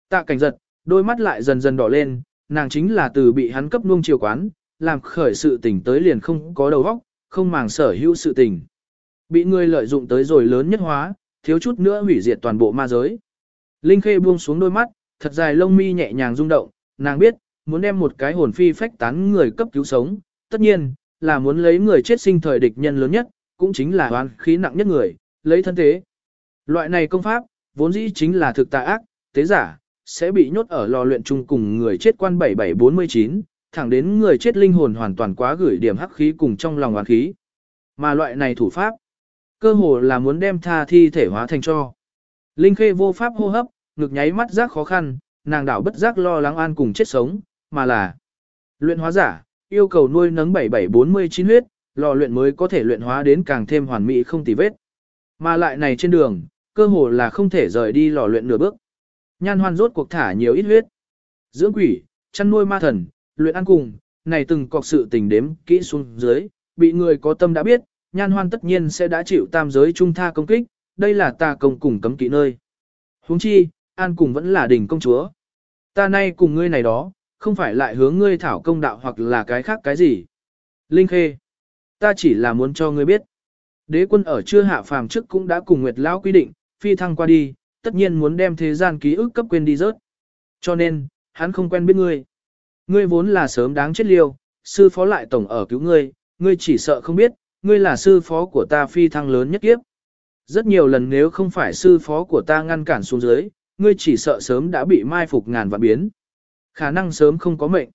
Tạ cảnh giật, đôi mắt lại dần dần đỏ lên, nàng chính là từ bị hắn cấp nuông chiều quán, làm khởi sự tình tới liền không có đầu óc, không màng sở hữu sự tình. Bị người lợi dụng tới rồi lớn nhất hóa, thiếu chút nữa hủy diệt toàn bộ ma giới. Linh Khê buông xuống đôi mắt, thật dài lông mi nhẹ nhàng rung động, nàng biết, muốn đem một cái hồn phi phách tán người cấp cứu sống, tất nhiên, là muốn lấy người chết sinh thời địch nhân lớn nhất, cũng chính là oán khí nặng nhất người, lấy thân thế. Loại này công pháp, vốn dĩ chính là thực tà ác, tế giả, sẽ bị nhốt ở lò luyện chung cùng người chết quan 7749, thẳng đến người chết linh hồn hoàn toàn quá gửi điểm hắc khí cùng trong lòng oán khí. Mà loại này thủ pháp, cơ hồ là muốn đem tha thi thể hóa thành cho. Linh khê vô pháp hô hấp, ngực nháy mắt giác khó khăn, nàng đảo bất giác lo lắng an cùng chết sống, mà là luyện hóa giả, yêu cầu nuôi nấng 7749 huyết, lò luyện mới có thể luyện hóa đến càng thêm hoàn mỹ không tì vết. Mà lại này trên đường, cơ hồ là không thể rời đi lò luyện nửa bước. Nhan hoan rốt cuộc thả nhiều ít huyết. Dưỡng quỷ, chăn nuôi ma thần, luyện ăn cùng, này từng cọc sự tình đếm kỹ xuống dưới, bị người có tâm đã biết, nhan hoan tất nhiên sẽ đã chịu tam giới trung tha công kích, đây là ta công cùng cấm kỵ nơi. huống chi, an cùng vẫn là đỉnh công chúa. Ta nay cùng ngươi này đó, không phải lại hướng ngươi thảo công đạo hoặc là cái khác cái gì. Linh Khê, ta chỉ là muốn cho ngươi biết. Đế quân ở chưa hạ phàm trước cũng đã cùng Nguyệt Lão quy định, phi thăng qua đi, tất nhiên muốn đem thế gian ký ức cấp quên đi rớt. Cho nên, hắn không quen biết ngươi. Ngươi vốn là sớm đáng chết liêu, sư phó lại tổng ở cứu ngươi, ngươi chỉ sợ không biết, ngươi là sư phó của ta phi thăng lớn nhất kiếp. Rất nhiều lần nếu không phải sư phó của ta ngăn cản xuống dưới, ngươi chỉ sợ sớm đã bị mai phục ngàn vạn biến. Khả năng sớm không có mệnh.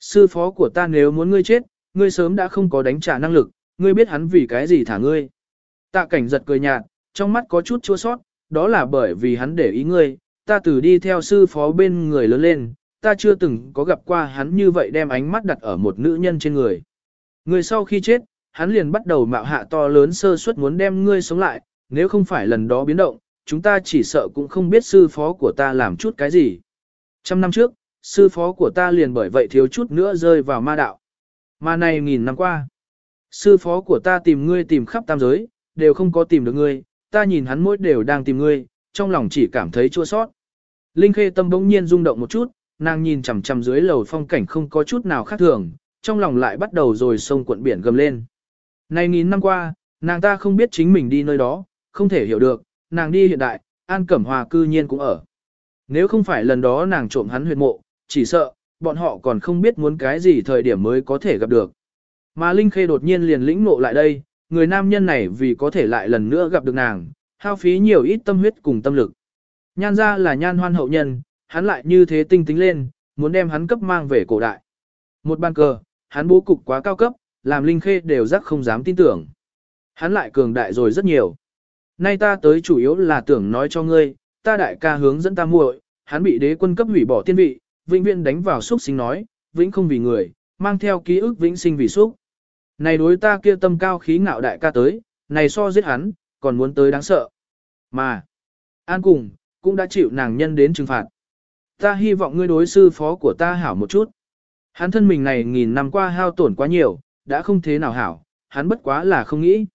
Sư phó của ta nếu muốn ngươi chết, ngươi sớm đã không có đánh trả năng lực, ngươi biết hắn vì cái gì thả ngươi. Tạ cảnh giật cười nhạt, trong mắt có chút chua sót, đó là bởi vì hắn để ý ngươi, ta từ đi theo sư phó bên người lớn lên, ta chưa từng có gặp qua hắn như vậy đem ánh mắt đặt ở một nữ nhân trên người. Người sau khi chết, hắn liền bắt đầu mạo hạ to lớn sơ suất muốn đem ngươi sống lại, nếu không phải lần đó biến động, chúng ta chỉ sợ cũng không biết sư phó của ta làm chút cái gì. Trăm năm trước, sư phó của ta liền bởi vậy thiếu chút nữa rơi vào ma đạo. Mà này nghìn năm qua, sư phó của ta tìm ngươi tìm khắp tam giới, đều không có tìm được ngươi, ta nhìn hắn mỗi đều đang tìm ngươi, trong lòng chỉ cảm thấy chua sót. Linh Khê tâm bỗng nhiên rung động một chút, nàng nhìn chằm chằm dưới lầu phong cảnh không có chút nào khác thường, trong lòng lại bắt đầu rồi sông cuộn biển gầm lên. Này nghìn năm qua, nàng ta không biết chính mình đi nơi đó, không thể hiểu được, nàng đi hiện đại, An Cẩm Hòa cư nhiên cũng ở. Nếu không phải lần đó nàng trộm hắn huyệt mộ, chỉ sợ, bọn họ còn không biết muốn cái gì thời điểm mới có thể gặp được. Mà Linh Khê đột nhiên liền lĩnh ngộ lại đây, người nam nhân này vì có thể lại lần nữa gặp được nàng, hao phí nhiều ít tâm huyết cùng tâm lực. Nhan ra là nhan hoan hậu nhân, hắn lại như thế tinh tính lên, muốn đem hắn cấp mang về cổ đại. Một bàn cờ, hắn bố cục quá cao cấp, làm Linh Khê đều rắc không dám tin tưởng. Hắn lại cường đại rồi rất nhiều. Nay ta tới chủ yếu là tưởng nói cho ngươi, ta đại ca hướng dẫn ta muội, hắn bị đế quân cấp hủy bỏ tiên vị, vĩnh viễn đánh vào xúc sinh nói, vĩnh không vì người, mang theo ký ức vĩnh sinh vì xúc. Này đối ta kia tâm cao khí ngạo đại ca tới, này so giết hắn, còn muốn tới đáng sợ. Mà, an cùng, cũng đã chịu nàng nhân đến trừng phạt. Ta hy vọng ngươi đối sư phó của ta hảo một chút. Hắn thân mình này nghìn năm qua hao tổn quá nhiều, đã không thế nào hảo, hắn bất quá là không nghĩ.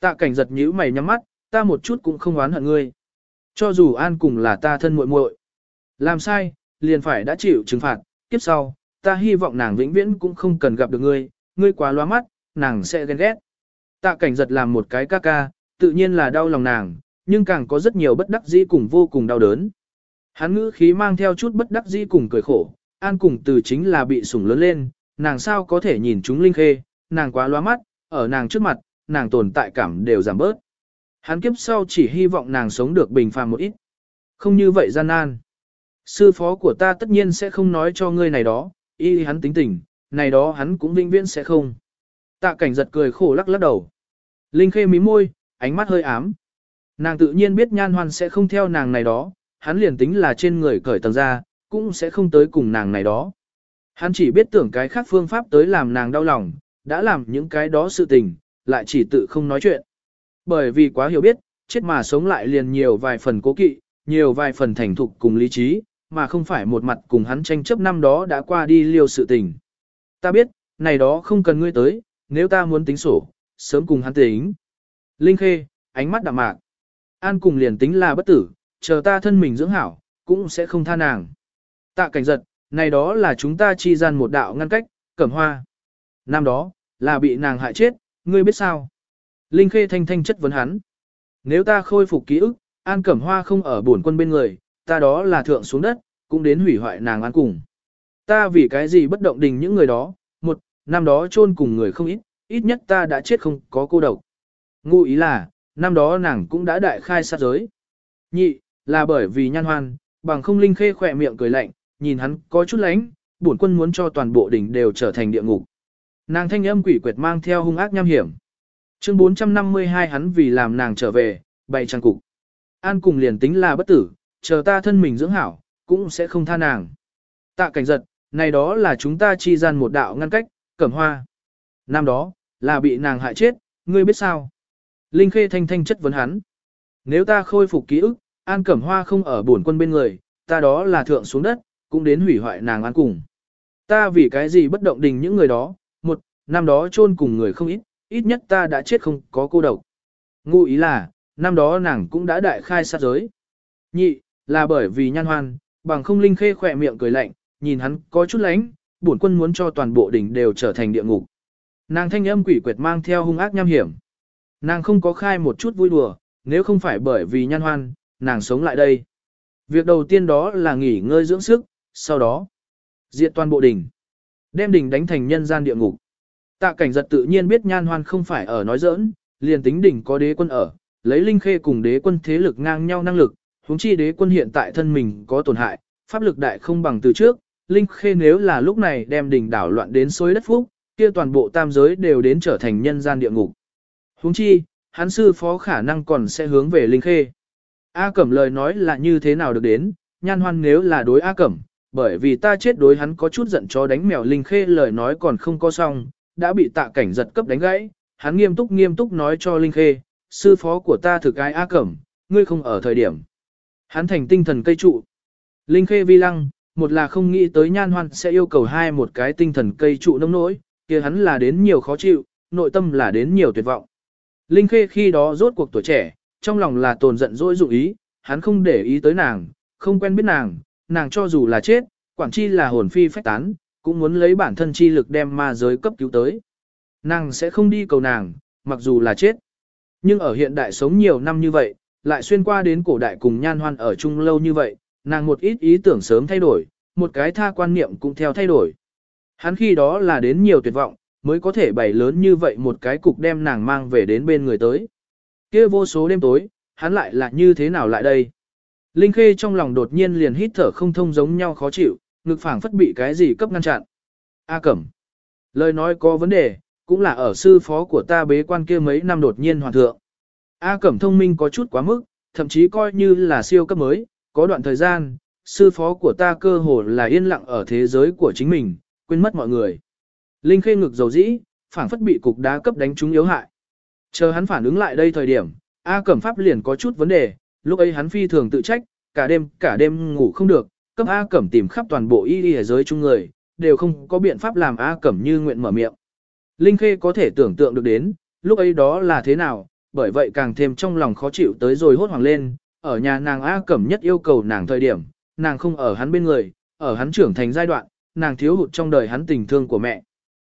Tạ cảnh giật nhíu mày nhắm mắt, ta một chút cũng không oán hận ngươi. Cho dù an cùng là ta thân muội muội, làm sai, liền phải đã chịu trừng phạt, kiếp sau, ta hy vọng nàng vĩnh viễn cũng không cần gặp được ngươi, ngươi quá loa mắt, nàng sẽ ghen ghét. Tạ cảnh giật làm một cái ca ca, tự nhiên là đau lòng nàng, nhưng càng có rất nhiều bất đắc dĩ cùng vô cùng đau đớn. Hắn ngữ khí mang theo chút bất đắc dĩ cùng cười khổ, an cùng từ chính là bị sủng lớn lên, nàng sao có thể nhìn chúng linh khê, nàng quá loa mắt, ở nàng trước mặt, nàng tồn tại cảm đều giảm bớt. Hắn kiếp sau chỉ hy vọng nàng sống được bình phàm một ít. Không như vậy gian nan. Sư phó của ta tất nhiên sẽ không nói cho ngươi này đó, y hắn tính tình, này đó hắn cũng vinh viễn sẽ không. Tạ cảnh giật cười khổ lắc lắc đầu. Linh khê mí môi, ánh mắt hơi ám. Nàng tự nhiên biết nhan hoan sẽ không theo nàng này đó, hắn liền tính là trên người cởi tầng ra, cũng sẽ không tới cùng nàng này đó. Hắn chỉ biết tưởng cái khác phương pháp tới làm nàng đau lòng, đã làm những cái đó sự tình, lại chỉ tự không nói chuyện. Bởi vì quá hiểu biết, chết mà sống lại liền nhiều vài phần cố kỵ, nhiều vài phần thành thục cùng lý trí, mà không phải một mặt cùng hắn tranh chấp năm đó đã qua đi liêu sự tình. Ta biết, này đó không cần ngươi tới, nếu ta muốn tính sổ, sớm cùng hắn tính. Linh Khê, ánh mắt đạm mạc. An cùng liền tính là bất tử, chờ ta thân mình dưỡng hảo, cũng sẽ không tha nàng. Tạ cảnh giật, này đó là chúng ta chi gian một đạo ngăn cách, cẩm hoa. Năm đó, là bị nàng hại chết, ngươi biết sao? Linh Khê thanh thanh chất vấn hắn. Nếu ta khôi phục ký ức, An Cẩm Hoa không ở bổn quân bên người, ta đó là thượng xuống đất, cũng đến hủy hoại nàng an cùng. Ta vì cái gì bất động đình những người đó, năm đó chôn cùng người không ít, ít nhất ta đã chết không có cô độc. Ngụ ý là, năm đó nàng cũng đã đại khai sát giới. Nhị, là bởi vì nhan hoan, bằng không linh khê khỏe miệng cười lạnh, nhìn hắn có chút lánh, bổn quân muốn cho toàn bộ đỉnh đều trở thành địa ngục. Nàng thanh âm quỷ quyệt mang theo hung ác nham hiểm. Chương 452 hắn vì làm nàng trở về, bày trang cục. An cùng liền tính là bất tử, chờ ta thân mình dưỡng hảo, cũng sẽ không tha nàng. Tạ cảnh giật, này đó là chúng ta chi gian một đạo ngăn cách, cẩm hoa. Năm đó, là bị nàng hại chết, ngươi biết sao? Linh Khê thanh thanh chất vấn hắn. Nếu ta khôi phục ký ức, An Cẩm Hoa không ở bổn quân bên người, ta đó là thượng xuống đất, cũng đến hủy hoại nàng an cùng. Ta vì cái gì bất động đình những người đó, một, năm đó chôn cùng người không ít, ít nhất ta đã chết không có cô độc. Ngụ ý là, năm đó nàng cũng đã đại khai sát giới. Nhị, là bởi vì nhan hoan, bằng không linh khê khỏe miệng cười lạnh, nhìn hắn có chút lánh, bổn quân muốn cho toàn bộ đỉnh đều trở thành địa ngục. Nàng thanh âm quỷ quyệt mang theo hung ác nham hiểm. Nàng không có khai một chút vui đùa, nếu không phải bởi vì nhan hoan, nàng sống lại đây. Việc đầu tiên đó là nghỉ ngơi dưỡng sức, sau đó diệt toàn bộ đỉnh. Đem đỉnh đánh thành nhân gian địa ngục. Tạ cảnh giật tự nhiên biết nhan hoan không phải ở nói giỡn, liền tính đỉnh có đế quân ở, lấy linh khê cùng đế quân thế lực ngang nhau năng lực, huống chi đế quân hiện tại thân mình có tổn hại, pháp lực đại không bằng từ trước, linh khê nếu là lúc này đem đỉnh đảo loạn đến xối đất phúc, kia toàn bộ tam giới đều đến trở thành nhân gian địa ngục. Huống chi, hắn sư phó khả năng còn sẽ hướng về linh khê. A Cẩm lời nói là như thế nào được đến, nhan hoan nếu là đối A Cẩm, bởi vì ta chết đối hắn có chút giận chó đánh mèo linh khê lời nói còn không có xong, đã bị tạ cảnh giật cấp đánh gãy, hắn nghiêm túc nghiêm túc nói cho linh khê, sư phó của ta thực ai A Cẩm, ngươi không ở thời điểm. Hắn thành tinh thần cây trụ. Linh khê vi lăng, một là không nghĩ tới nhan hoan sẽ yêu cầu hai một cái tinh thần cây trụ nông nỗi, kia hắn là đến nhiều khó chịu, nội tâm là đến nhiều tuyệt vọng. Linh khê khi đó rốt cuộc tuổi trẻ, trong lòng là tồn giận dỗi dụng ý, hắn không để ý tới nàng, không quen biết nàng, nàng cho dù là chết, quản chi là hồn phi phách tán, cũng muốn lấy bản thân chi lực đem ma giới cấp cứu tới. Nàng sẽ không đi cầu nàng, mặc dù là chết. Nhưng ở hiện đại sống nhiều năm như vậy, lại xuyên qua đến cổ đại cùng nhan hoan ở chung lâu như vậy, nàng một ít ý tưởng sớm thay đổi, một cái tha quan niệm cũng theo thay đổi. Hắn khi đó là đến nhiều tuyệt vọng, mới có thể bày lớn như vậy một cái cục đem nàng mang về đến bên người tới. kia vô số đêm tối, hắn lại là như thế nào lại đây? Linh Khê trong lòng đột nhiên liền hít thở không thông giống nhau khó chịu, ngực phảng phất bị cái gì cấp ngăn chặn. A Cẩm. Lời nói có vấn đề, cũng là ở sư phó của ta bế quan kia mấy năm đột nhiên hoàn thượng. A Cẩm thông minh có chút quá mức, thậm chí coi như là siêu cấp mới, có đoạn thời gian, sư phó của ta cơ hồ là yên lặng ở thế giới của chính mình, quên mất mọi người. Linh Khê ngực dầu dĩ, phản phất bị cục đá cấp đánh trúng yếu hại. Chờ hắn phản ứng lại đây thời điểm, A Cẩm Pháp liền có chút vấn đề, lúc ấy hắn phi thường tự trách, cả đêm cả đêm ngủ không được, cấp A Cẩm tìm khắp toàn bộ y y giới chung người, đều không có biện pháp làm A Cẩm như nguyện mở miệng. Linh Khê có thể tưởng tượng được đến, lúc ấy đó là thế nào, bởi vậy càng thêm trong lòng khó chịu tới rồi hốt hoảng lên, ở nhà nàng A Cẩm nhất yêu cầu nàng thời điểm, nàng không ở hắn bên người, ở hắn trưởng thành giai đoạn, nàng thiếu hụt trong đời hắn tình thương của mẹ.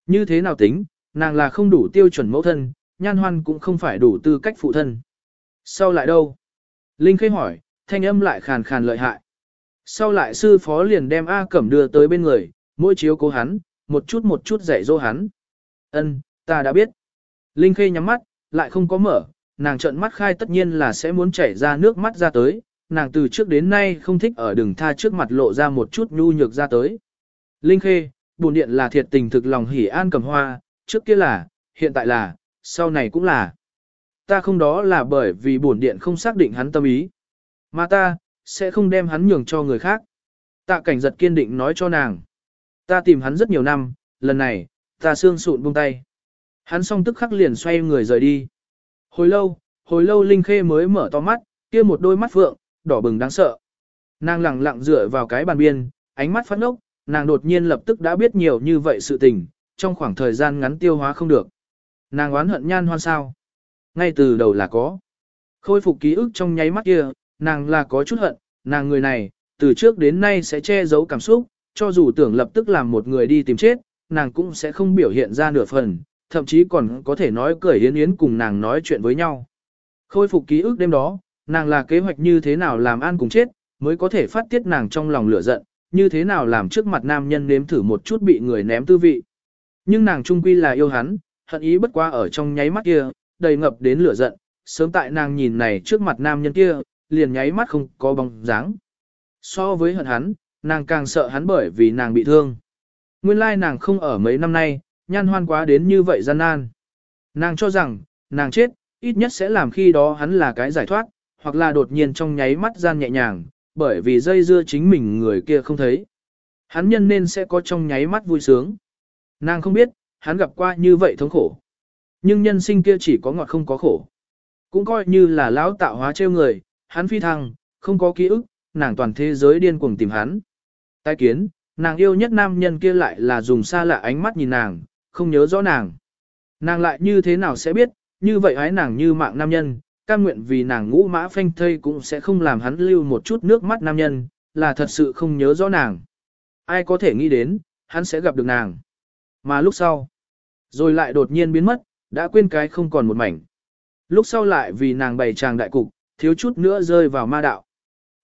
Như thế nào tính, nàng là không đủ tiêu chuẩn mẫu thân, nhan hoan cũng không phải đủ tư cách phụ thân. Sau lại đâu? Linh Khê hỏi, thanh âm lại khàn khàn lợi hại. Sau lại sư phó liền đem A Cẩm đưa tới bên người, mỗi chiếu cố hắn, một chút một chút dạy dỗ hắn. Ân, ta đã biết. Linh Khê nhắm mắt, lại không có mở, nàng trợn mắt khai tất nhiên là sẽ muốn chảy ra nước mắt ra tới, nàng từ trước đến nay không thích ở đường tha trước mặt lộ ra một chút nhu nhược ra tới. Linh Khê, buồn điện là thiệt tình thực lòng hỉ an cầm hoa, trước kia là, hiện tại là, sau này cũng là. Ta không đó là bởi vì buồn điện không xác định hắn tâm ý. Mà ta, sẽ không đem hắn nhường cho người khác. Tạ cảnh giật kiên định nói cho nàng. Ta tìm hắn rất nhiều năm, lần này, ta xương sụn buông tay. Hắn song tức khắc liền xoay người rời đi. Hồi lâu, hồi lâu Linh Khê mới mở to mắt, kia một đôi mắt phượng, đỏ bừng đáng sợ. Nàng lặng lặng dựa vào cái bàn biên, ánh mắt phát ốc, nàng đột nhiên lập tức đã biết nhiều như vậy sự tình, trong khoảng thời gian ngắn tiêu hóa không được. Nàng oán hận nhan hoan sao. Ngay từ đầu là có. Khôi phục ký ức trong nháy mắt kia, nàng là có chút hận, nàng người này, từ trước đến nay sẽ che giấu cảm xúc, cho dù tưởng lập tức làm một người đi tìm chết, nàng cũng sẽ không biểu hiện ra nửa phần, thậm chí còn có thể nói cười yến yến cùng nàng nói chuyện với nhau. Khôi phục ký ức đêm đó, nàng là kế hoạch như thế nào làm an cùng chết, mới có thể phát tiết nàng trong lòng lửa giận, như thế nào làm trước mặt nam nhân nếm thử một chút bị người ném tư vị. Nhưng nàng trung quy là yêu hắn, hận ý bất qua ở trong nháy mắt kia, đầy ngập đến lửa giận, sớm tại nàng nhìn này trước mặt nam nhân kia, liền nháy mắt không có bóng dáng. So với hận hắn, nàng càng sợ hắn bởi vì nàng bị thương. Nguyên lai nàng không ở mấy năm nay, nhan hoan quá đến như vậy gian nan. Nàng cho rằng, nàng chết, ít nhất sẽ làm khi đó hắn là cái giải thoát, hoặc là đột nhiên trong nháy mắt gian nhẹ nhàng, bởi vì dây dưa chính mình người kia không thấy. Hắn nhân nên sẽ có trong nháy mắt vui sướng. Nàng không biết, hắn gặp qua như vậy thống khổ. Nhưng nhân sinh kia chỉ có ngọt không có khổ. Cũng coi như là lão tạo hóa trêu người, hắn phi thăng, không có ký ức, nàng toàn thế giới điên cuồng tìm hắn. Tái kiến, nàng yêu nhất nam nhân kia lại là dùng xa lạ ánh mắt nhìn nàng, không nhớ rõ nàng. Nàng lại như thế nào sẽ biết, như vậy ái nàng như mạng nam nhân, cam nguyện vì nàng ngũ mã phanh thây cũng sẽ không làm hắn lưu một chút nước mắt nam nhân, là thật sự không nhớ rõ nàng. Ai có thể nghĩ đến, hắn sẽ gặp được nàng. Mà lúc sau, rồi lại đột nhiên biến mất, đã quên cái không còn một mảnh. Lúc sau lại vì nàng bày tràng đại cục, thiếu chút nữa rơi vào ma đạo.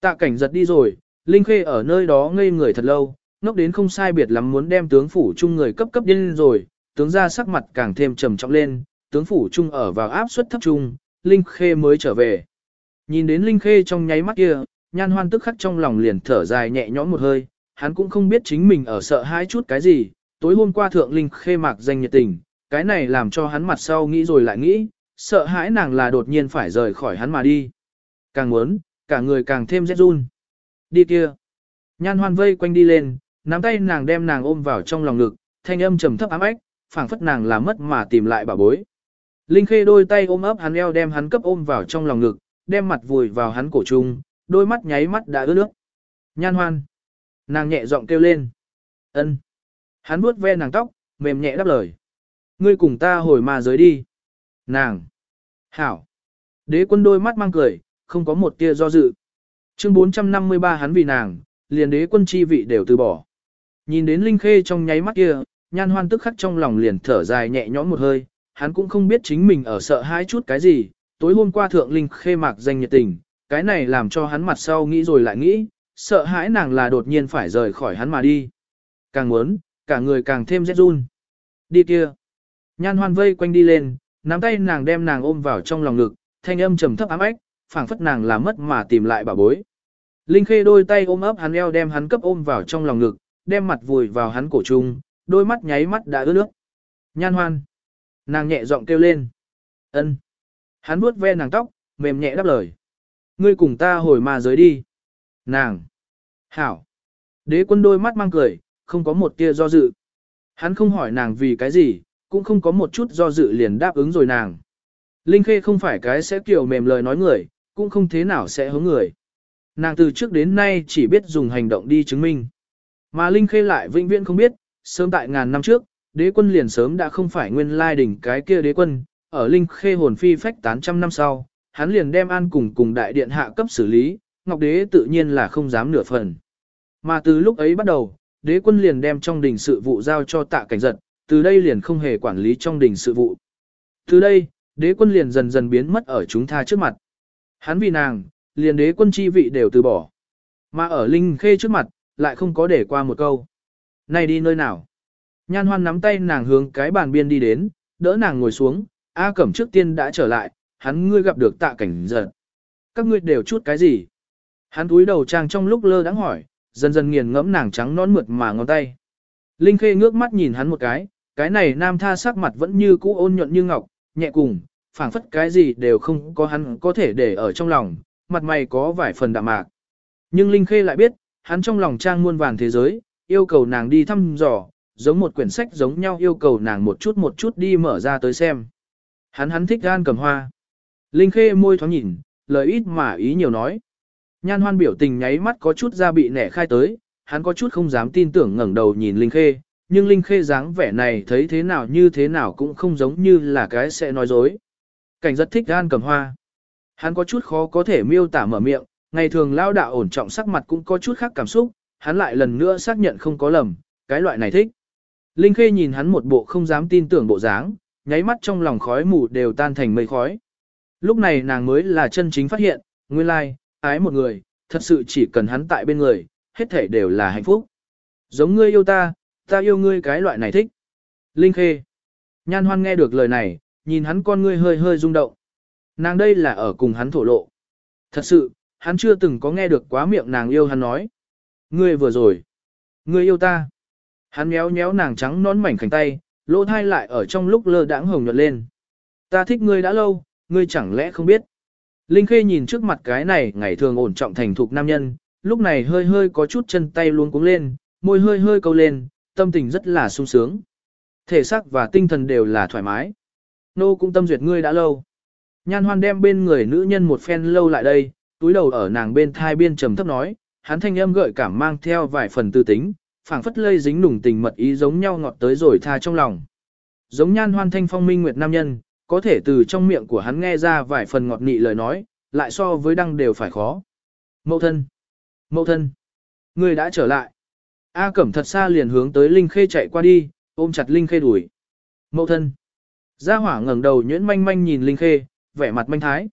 Tạ cảnh giật đi rồi, Linh Khê ở nơi đó ngây người thật lâu, ngốc đến không sai biệt lắm muốn đem tướng phủ chung người cấp cấp điên rồi, tướng ra sắc mặt càng thêm trầm trọng lên, tướng phủ trung ở vào áp suất thấp trung, Linh Khê mới trở về. Nhìn đến Linh Khê trong nháy mắt kia, nhan hoan tức khắc trong lòng liền thở dài nhẹ nhõm một hơi, hắn cũng không biết chính mình ở sợ hãi chút cái gì, tối hôm qua thượng Linh Khê mạc danh nhiệt tình, cái này làm cho hắn mặt sau nghĩ rồi lại nghĩ, sợ hãi nàng là đột nhiên phải rời khỏi hắn mà đi. Càng muốn, cả người càng thêm rét run. Đi kia. Nhan hoan vây quanh đi lên, nắm tay nàng đem nàng ôm vào trong lòng ngực, thanh âm trầm thấp ám ếch phảng phất nàng là mất mà tìm lại bà bối. Linh Khê đôi tay ôm ấp hắn eo đem hắn cấp ôm vào trong lòng ngực, đem mặt vùi vào hắn cổ trung, đôi mắt nháy mắt đã ướt nước. Nhan hoan. Nàng nhẹ giọng kêu lên. ân. Hắn vuốt ve nàng tóc, mềm nhẹ đáp lời. Ngươi cùng ta hồi mà giới đi. Nàng. Hảo. Đế quân đôi mắt mang cười, không có một tia do dự. Chương 453 hắn vì nàng, liền đế quân chi vị đều từ bỏ. Nhìn đến Linh Khê trong nháy mắt kia, nhan hoan tức khắc trong lòng liền thở dài nhẹ nhõm một hơi, hắn cũng không biết chính mình ở sợ hãi chút cái gì, tối hôm qua thượng Linh Khê mạc danh nhiệt tình, cái này làm cho hắn mặt sau nghĩ rồi lại nghĩ, sợ hãi nàng là đột nhiên phải rời khỏi hắn mà đi. Càng muốn, cả người càng thêm rét run. Đi kia. Nhan hoan vây quanh đi lên, nắm tay nàng đem nàng ôm vào trong lòng ngực, thanh âm trầm thấp ám ách, phảng phất nàng là mất mà tìm lại bà bối. Linh Khê đôi tay ôm ấp hắn eo đem hắn cấp ôm vào trong lòng ngực, đem mặt vùi vào hắn cổ trung, đôi mắt nháy mắt đã ướt nước. Nhan hoan. Nàng nhẹ giọng kêu lên. ân. Hắn vuốt ve nàng tóc, mềm nhẹ đáp lời. Ngươi cùng ta hồi mà giới đi. Nàng. Hảo. Đế quân đôi mắt mang cười, không có một tia do dự. Hắn không hỏi nàng vì cái gì, cũng không có một chút do dự liền đáp ứng rồi nàng. Linh Khê không phải cái sẽ kiểu mềm lời nói người, cũng không thế nào sẽ hướng người. Nàng từ trước đến nay chỉ biết dùng hành động đi chứng minh. Mà Linh Khê lại vĩnh viễn không biết, sớm tại ngàn năm trước, đế quân liền sớm đã không phải nguyên lai đỉnh cái kia đế quân, ở Linh Khê hồn phi phách tán trăm năm sau, hắn liền đem an cùng cùng đại điện hạ cấp xử lý, Ngọc Đế tự nhiên là không dám nửa phần. Mà từ lúc ấy bắt đầu, đế quân liền đem trong đình sự vụ giao cho tạ cảnh giật, từ đây liền không hề quản lý trong đình sự vụ. Từ đây, đế quân liền dần dần biến mất ở chúng ta trước mặt. Hắn vì nàng, liền đế quân chi vị đều từ bỏ. Mà ở Linh Khê trước mặt, lại không có để qua một câu nay đi nơi nào? Nhan hoan nắm tay nàng hướng cái bàn biên đi đến, đỡ nàng ngồi xuống, A Cẩm trước tiên đã trở lại, hắn ngươi gặp được tạ cảnh giật. Các ngươi đều chút cái gì? Hắn túi đầu trang trong lúc lơ đãng hỏi, dần dần nghiền ngẫm nàng trắng nón mượt mà ngón tay. Linh Khê ngước mắt nhìn hắn một cái, cái này nam tha sắc mặt vẫn như cũ ôn nhuận như ngọc, nhẹ cùng, phảng phất cái gì đều không có hắn có thể để ở trong lòng, mặt mày có vài phần đạm mạc. Nhưng Linh Khê lại biết, hắn trong lòng trang muôn vàn thế giới, yêu cầu nàng đi thăm dò, giống một quyển sách giống nhau yêu cầu nàng một chút một chút đi mở ra tới xem. Hắn hắn thích gan cầm hoa. Linh Khê môi thoáng nhìn, lời ít mà ý nhiều nói. Nhan hoan biểu tình nháy mắt có chút ra bị nẻ khai tới, hắn có chút không dám tin tưởng ngẩng đầu nhìn Linh Khê, nhưng Linh Khê dáng vẻ này thấy thế nào như thế nào cũng không giống như là cái sẽ nói dối. Cảnh rất thích gan cầm hoa. Hắn có chút khó có thể miêu tả mở miệng, ngày thường lao đạo ổn trọng sắc mặt cũng có chút khác cảm xúc, hắn lại lần nữa xác nhận không có lầm, cái loại này thích. Linh Khê nhìn hắn một bộ không dám tin tưởng bộ dáng, nháy mắt trong lòng khói mù đều tan thành mây khói. Lúc này nàng mới là chân chính phát hiện, nguyên lai, ái một người, thật sự chỉ cần hắn tại bên người, hết thể đều là hạnh phúc. Giống ngươi yêu ta, ta yêu ngươi cái loại này thích. Linh Khê. Nhan hoan nghe được lời này, nhìn hắn con ngươi hơi hơi rung động. Nàng đây là ở cùng hắn thổ lộ. Thật sự, hắn chưa từng có nghe được quá miệng nàng yêu hắn nói. Ngươi vừa rồi. Ngươi yêu ta. Hắn méo méo nàng trắng nón mảnh khảnh tay, lỗ thai lại ở trong lúc lơ đãng hồng nhuận lên. Ta thích ngươi đã lâu, ngươi chẳng lẽ không biết. Linh Khê nhìn trước mặt cái này ngày thường ổn trọng thành thục nam nhân, lúc này hơi hơi có chút chân tay luôn cuống lên, môi hơi hơi câu lên, tâm tình rất là sung sướng. Thể xác và tinh thần đều là thoải mái. Nô cũng tâm duyệt ngươi đã lâu. Nhan hoan đem bên người nữ nhân một phen lâu lại đây, túi đầu ở nàng bên thai biên trầm thấp nói, hắn thanh âm gợi cảm mang theo vài phần tư tính, phảng phất lây dính nùng tình mật ý giống nhau ngọt tới rồi tha trong lòng. Giống nhan hoan thanh phong minh nguyệt nam nhân, có thể từ trong miệng của hắn nghe ra vài phần ngọt nị lời nói, lại so với đăng đều phải khó. Mậu thân! Mậu thân! Người đã trở lại. A Cẩm thật xa liền hướng tới Linh Khê chạy qua đi, ôm chặt Linh Khê đuổi. Mậu thân! Gia hỏa ngẩng đầu nhuyễn manh manh nhìn Linh Khê, vẻ mặt manh thái.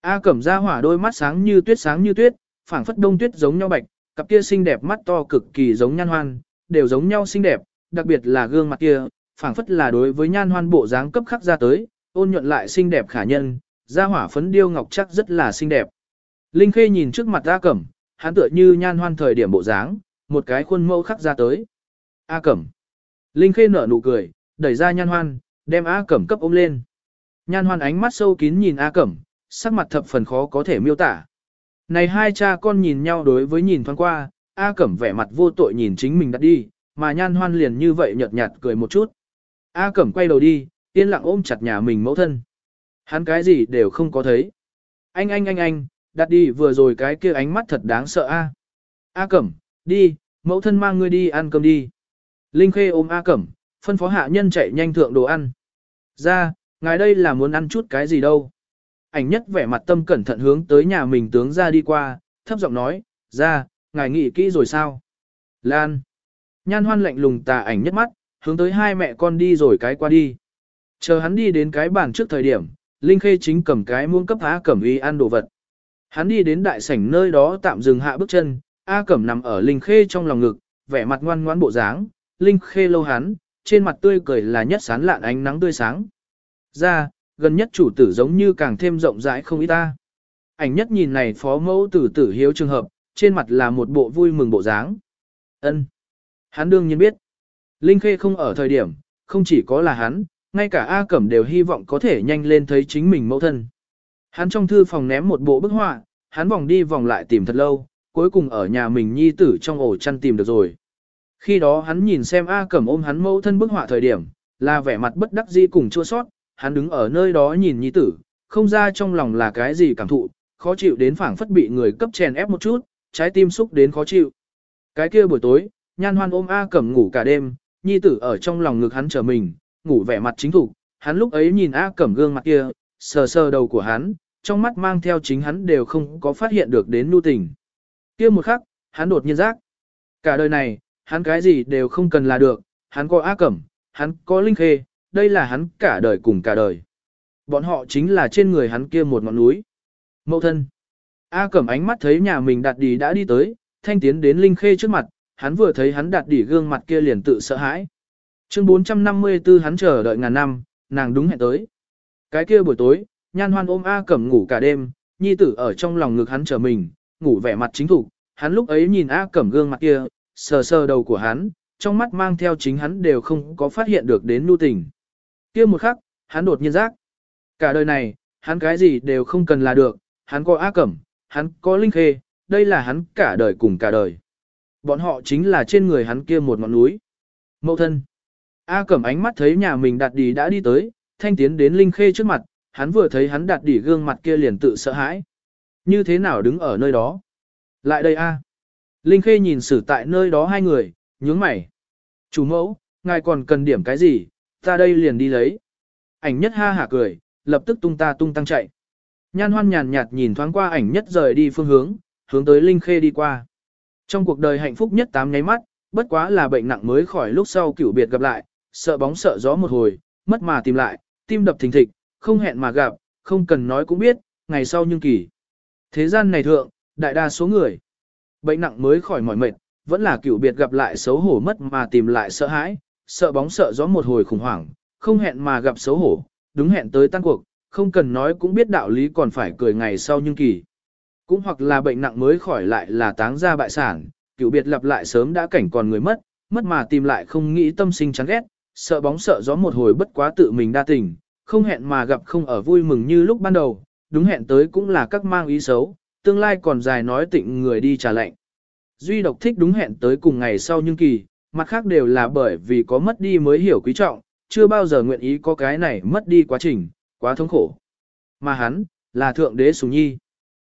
A Cẩm Gia hỏa đôi mắt sáng như tuyết sáng như tuyết, phảng phất đông tuyết giống nhau bạch, cặp kia xinh đẹp mắt to cực kỳ giống nhan hoan, đều giống nhau xinh đẹp, đặc biệt là gương mặt kia, phảng phất là đối với nhan hoan bộ dáng cấp khắc ra tới, ôn nhuận lại xinh đẹp khả nhân, da hỏa phấn điêu ngọc chắc rất là xinh đẹp. Linh Khê nhìn trước mặt A Cẩm, hắn tựa như nhan hoan thời điểm bộ dáng, một cái khuôn mẫu khắc ra tới. A Cẩm. Linh Khê nở nụ cười, đẩy ra nhan hoan, đem A Cẩm cấp ôm lên. Nhan hoan ánh mắt sâu kín nhìn A Cẩm, sắc mặt thập phần khó có thể miêu tả. Này hai cha con nhìn nhau đối với nhìn thoáng qua, A Cẩm vẻ mặt vô tội nhìn chính mình đã đi, mà nhan hoan liền như vậy nhợt nhạt cười một chút. A Cẩm quay đầu đi, yên lặng ôm chặt nhà mình mẫu thân. Hắn cái gì đều không có thấy. Anh anh anh anh, đặt đi vừa rồi cái kia ánh mắt thật đáng sợ a. A Cẩm, đi, mẫu thân mang ngươi đi ăn cơm đi. Linh Khê ôm A Cẩm, phân phó hạ nhân chạy nhanh thượng đồ ăn. Ra, ngài đây là muốn ăn chút cái gì đâu. Ảnh nhất vẻ mặt tâm cẩn thận hướng tới nhà mình tướng ra đi qua, thấp giọng nói, ra, ngài nghĩ kỹ rồi sao? Lan. Nhan hoan lạnh lùng tà ảnh nhất mắt, hướng tới hai mẹ con đi rồi cái qua đi. Chờ hắn đi đến cái bàn trước thời điểm, Linh Khê chính cầm cái muông cấp Á Cẩm y ăn đồ vật. Hắn đi đến đại sảnh nơi đó tạm dừng hạ bước chân, A Cẩm nằm ở Linh Khê trong lòng ngực, vẻ mặt ngoan ngoãn bộ dáng, Linh Khê lâu hắn, trên mặt tươi cười là nhất sán lạn ánh nắng tươi sáng. Ra, gần nhất chủ tử giống như càng thêm rộng rãi không ít ta. Ảnh nhất nhìn này phó mẫu tử tử hiếu trường hợp, trên mặt là một bộ vui mừng bộ dáng. Ân, Hắn đương nhiên biết. Linh Khê không ở thời điểm, không chỉ có là hắn, ngay cả A Cẩm đều hy vọng có thể nhanh lên thấy chính mình mẫu thân. Hắn trong thư phòng ném một bộ bức họa, hắn vòng đi vòng lại tìm thật lâu, cuối cùng ở nhà mình nhi tử trong ổ chăn tìm được rồi. Khi đó hắn nhìn xem A Cẩm ôm hắn mẫu thân bức họa thời điểm, là vẻ mặt bất đắc dĩ cùng chua sót, hắn đứng ở nơi đó nhìn nhi tử, không ra trong lòng là cái gì cảm thụ, khó chịu đến phảng phất bị người cấp chèn ép một chút, trái tim xúc đến khó chịu. Cái kia buổi tối, nhan hoan ôm A Cẩm ngủ cả đêm, nhi tử ở trong lòng ngực hắn chờ mình, ngủ vẻ mặt chính thủ, hắn lúc ấy nhìn A Cẩm gương mặt kia, sờ sờ đầu của hắn, trong mắt mang theo chính hắn đều không có phát hiện được đến nu tình. Kia một khắc, hắn đột nhiên giác. Cả đời này, hắn cái gì đều không cần là được, hắn có A Cẩm, hắn có Linh Khê, đây là hắn cả đời cùng cả đời. Bọn họ chính là trên người hắn kia một ngọn núi. Mậu thân. A Cẩm ánh mắt thấy nhà mình đạt đỉ đã đi tới, thanh tiến đến Linh Khê trước mặt, hắn vừa thấy hắn đạt đỉ gương mặt kia liền tự sợ hãi. Chương 454 hắn chờ đợi ngàn năm, nàng đúng hẹn tới. Cái kia buổi tối, nhan hoan ôm A Cẩm ngủ cả đêm, nhi tử ở trong lòng ngực hắn chờ mình, ngủ vẻ mặt chính thủ. Hắn lúc ấy nhìn A Cẩm gương mặt kia, sờ sờ đầu của hắn, trong mắt mang theo chính hắn đều không có phát hiện được đến nu tình. Kia một khắc, hắn đột nhiên giác. Cả đời này, hắn cái gì đều không cần là được, hắn có A Cẩm, hắn có Linh Khê, đây là hắn cả đời cùng cả đời. Bọn họ chính là trên người hắn kia một ngọn núi. Mậu thân. A Cẩm ánh mắt thấy nhà mình đạt đi đã đi tới, thanh tiến đến Linh Khê trước mặt, hắn vừa thấy hắn đạt đỉ gương mặt kia liền tự sợ hãi. Như thế nào đứng ở nơi đó? Lại đây A. Linh Khê nhìn xử tại nơi đó hai người, nhướng mày. Chủ mẫu, ngài còn cần điểm cái gì, ta đây liền đi lấy. Ảnh nhất ha hả cười, lập tức tung ta tung tăng chạy. Nhan hoan nhàn nhạt nhìn thoáng qua ảnh nhất rời đi phương hướng, hướng tới Linh Khê đi qua. Trong cuộc đời hạnh phúc nhất tám nháy mắt, bất quá là bệnh nặng mới khỏi lúc sau cửu biệt gặp lại, sợ bóng sợ gió một hồi, mất mà tìm lại, tim đập thình thịch, không hẹn mà gặp, không cần nói cũng biết, ngày sau nhưng kỳ. Thế gian này thượng, đại đa số người, bệnh nặng mới khỏi mỏi mệt, vẫn là cửu biệt gặp lại xấu hổ mất mà tìm lại sợ hãi, sợ bóng sợ gió một hồi khủng hoảng, không hẹn mà gặp xấu hổ, đúng hẹn tới tăng cuộc, không cần nói cũng biết đạo lý còn phải cười ngày sau nhưng kỳ. Cũng hoặc là bệnh nặng mới khỏi lại là táng ra bại sản, cựu biệt lặp lại sớm đã cảnh còn người mất, mất mà tìm lại không nghĩ tâm sinh chán ghét, sợ bóng sợ gió một hồi bất quá tự mình đa tình, không hẹn mà gặp không ở vui mừng như lúc ban đầu, đúng hẹn tới cũng là các mang ý xấu, tương lai còn dài nói tịnh người đi trả lệnh. Duy độc thích đúng hẹn tới cùng ngày sau nhưng kỳ, mặt khác đều là bởi vì có mất đi mới hiểu quý trọng, chưa bao giờ nguyện ý có cái này mất đi quá trình, quá thống khổ. Mà hắn, là thượng đế sùng nhi.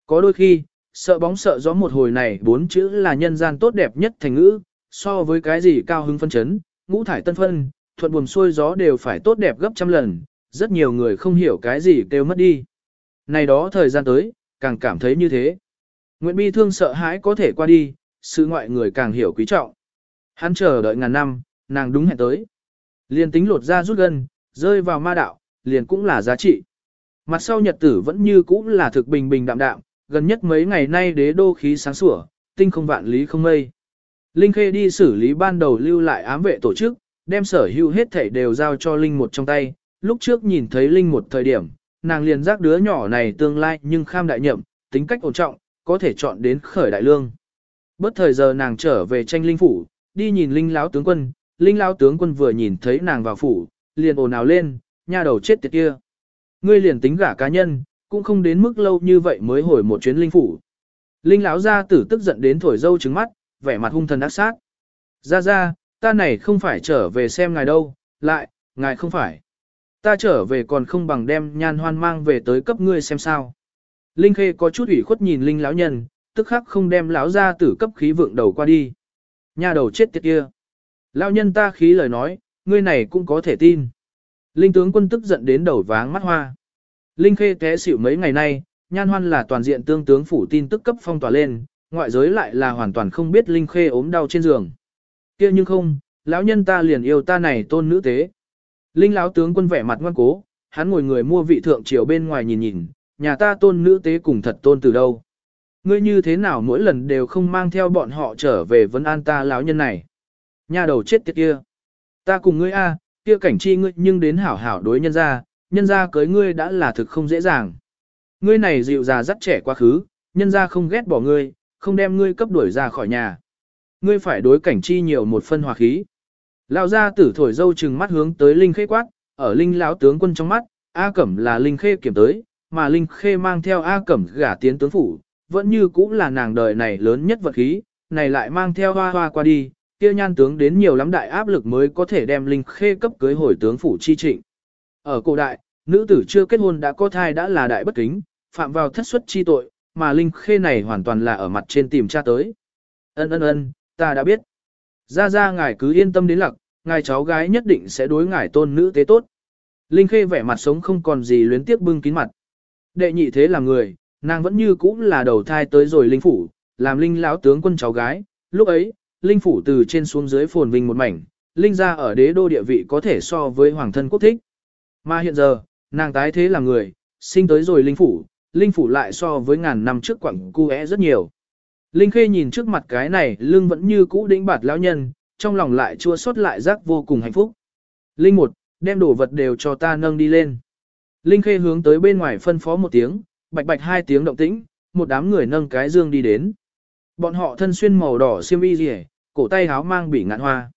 Có đôi khi, sợ bóng sợ gió một hồi này bốn chữ là nhân gian tốt đẹp nhất thành ngữ, so với cái gì cao hứng phân chấn, ngũ thải tân phân, thuận buồm xuôi gió đều phải tốt đẹp gấp trăm lần, rất nhiều người không hiểu cái gì kêu mất đi. Này đó thời gian tới, càng cảm thấy như thế. Nguyện bi thương sợ hãi có thể qua đi, sự ngoại người càng hiểu quý trọng. Hắn chờ đợi ngàn năm, nàng đúng hẹn tới. Liền tính lột ra rút gân, rơi vào ma đạo, liền cũng là giá trị. Mặt sau nhật tử vẫn như cũ là thực bình bình đạm đạm, gần nhất mấy ngày nay đế đô khí sáng sủa, tinh không vạn lý không mây. Linh Khê đi xử lý ban đầu lưu lại ám vệ tổ chức, đem sở hữu hết thảy đều giao cho Linh một trong tay. Lúc trước nhìn thấy Linh một thời điểm, nàng liền giác đứa nhỏ này tương lai nhưng kham đại nhậm, tính cách ổn trọng, có thể chọn đến khởi đại lương. Bất thời giờ nàng trở về tranh Linh phủ, đi nhìn Linh lão tướng quân, Linh lão tướng quân vừa nhìn thấy nàng vào phủ, liền ồn ào lên, nha đầu chết tiệt kia. Ngươi liền tính gả cá nhân, cũng không đến mức lâu như vậy mới hồi một chuyến Linh phủ. Linh lão gia tử tức giận đến thổi dâu trứng mắt, vẻ mặt hung thần ác sát. Ra ra, ta này không phải trở về xem ngài đâu, lại, ngài không phải. Ta trở về còn không bằng đem nhan hoan mang về tới cấp ngươi xem sao. Linh Khê có chút ủy khuất nhìn Linh lão nhân, tức khắc không đem lão gia tử cấp khí vượng đầu qua đi. Nhà đầu chết tiệt kia. Lão nhân ta khí lời nói, ngươi này cũng có thể tin. Linh tướng quân tức giận đến đầu váng mắt hoa. Linh Khê té xỉu mấy ngày nay, nhan hoan là toàn diện tương tướng phủ tin tức cấp phong tỏa lên, ngoại giới lại là hoàn toàn không biết Linh Khê ốm đau trên giường. kia nhưng không, lão nhân ta liền yêu ta này tôn nữ tế. Linh lão tướng quân vẻ mặt ngoan cố, hắn ngồi người mua vị thượng triều bên ngoài nhìn nhìn, nhà ta tôn nữ tế cùng thật tôn từ đâu. Ngươi như thế nào mỗi lần đều không mang theo bọn họ trở về vấn an ta lão nhân này. Nhà đầu chết tiệt kia. Ta cùng ngươi a, kia cảnh chi ngươi nhưng đến hảo hảo đối nhân ra, nhân ra cưới ngươi đã là thực không dễ dàng. Ngươi này dịu già dắt trẻ quá khứ, nhân ra không ghét bỏ ngươi, không đem ngươi cấp đuổi ra khỏi nhà. Ngươi phải đối cảnh chi nhiều một phân hòa khí. Lão gia tử thổi dâu trừng mắt hướng tới Linh Khê quát, ở Linh lão tướng quân trong mắt, A Cẩm là Linh Khê kiểm tới, mà Linh Khê mang theo A Cẩm gả tiến tướng phủ, vẫn như cũng là nàng đời này lớn nhất vật khí, này lại mang theo hoa hoa qua đi, kia nhan tướng đến nhiều lắm đại áp lực mới có thể đem Linh Khê cấp cưới hồi tướng phủ chi trịnh. Ở cổ đại, nữ tử chưa kết hôn đã có thai đã là đại bất kính, phạm vào thất suất chi tội, mà Linh Khê này hoàn toàn là ở mặt trên tìm tra tới. Ân ân ân, ta đã biết. Ra ra ngài cứ yên tâm đến lặc, ngài cháu gái nhất định sẽ đối ngài tôn nữ tế tốt. Linh Khê vẻ mặt sống không còn gì luyến tiếc bưng kín mặt. Đệ nhị thế là người, nàng vẫn như cũ là đầu thai tới rồi Linh Phủ, làm Linh lão tướng quân cháu gái. Lúc ấy, Linh Phủ từ trên xuống dưới phồn vinh một mảnh, Linh ra ở đế đô địa vị có thể so với hoàng thân quốc thích. Mà hiện giờ, nàng tái thế là người, sinh tới rồi Linh Phủ, Linh Phủ lại so với ngàn năm trước quảng cu é rất nhiều. Linh Khê nhìn trước mặt cái này, lưng vẫn như cũ đĩnh bạt lão nhân, trong lòng lại chua xót lại giác vô cùng hạnh phúc. Linh một, đem đồ vật đều cho ta nâng đi lên. Linh Khê hướng tới bên ngoài phân phó một tiếng, bạch bạch hai tiếng động tĩnh, một đám người nâng cái dương đi đến. Bọn họ thân xuyên màu đỏ xiêm y rỉ, cổ tay háo mang bỉ ngạn hoa.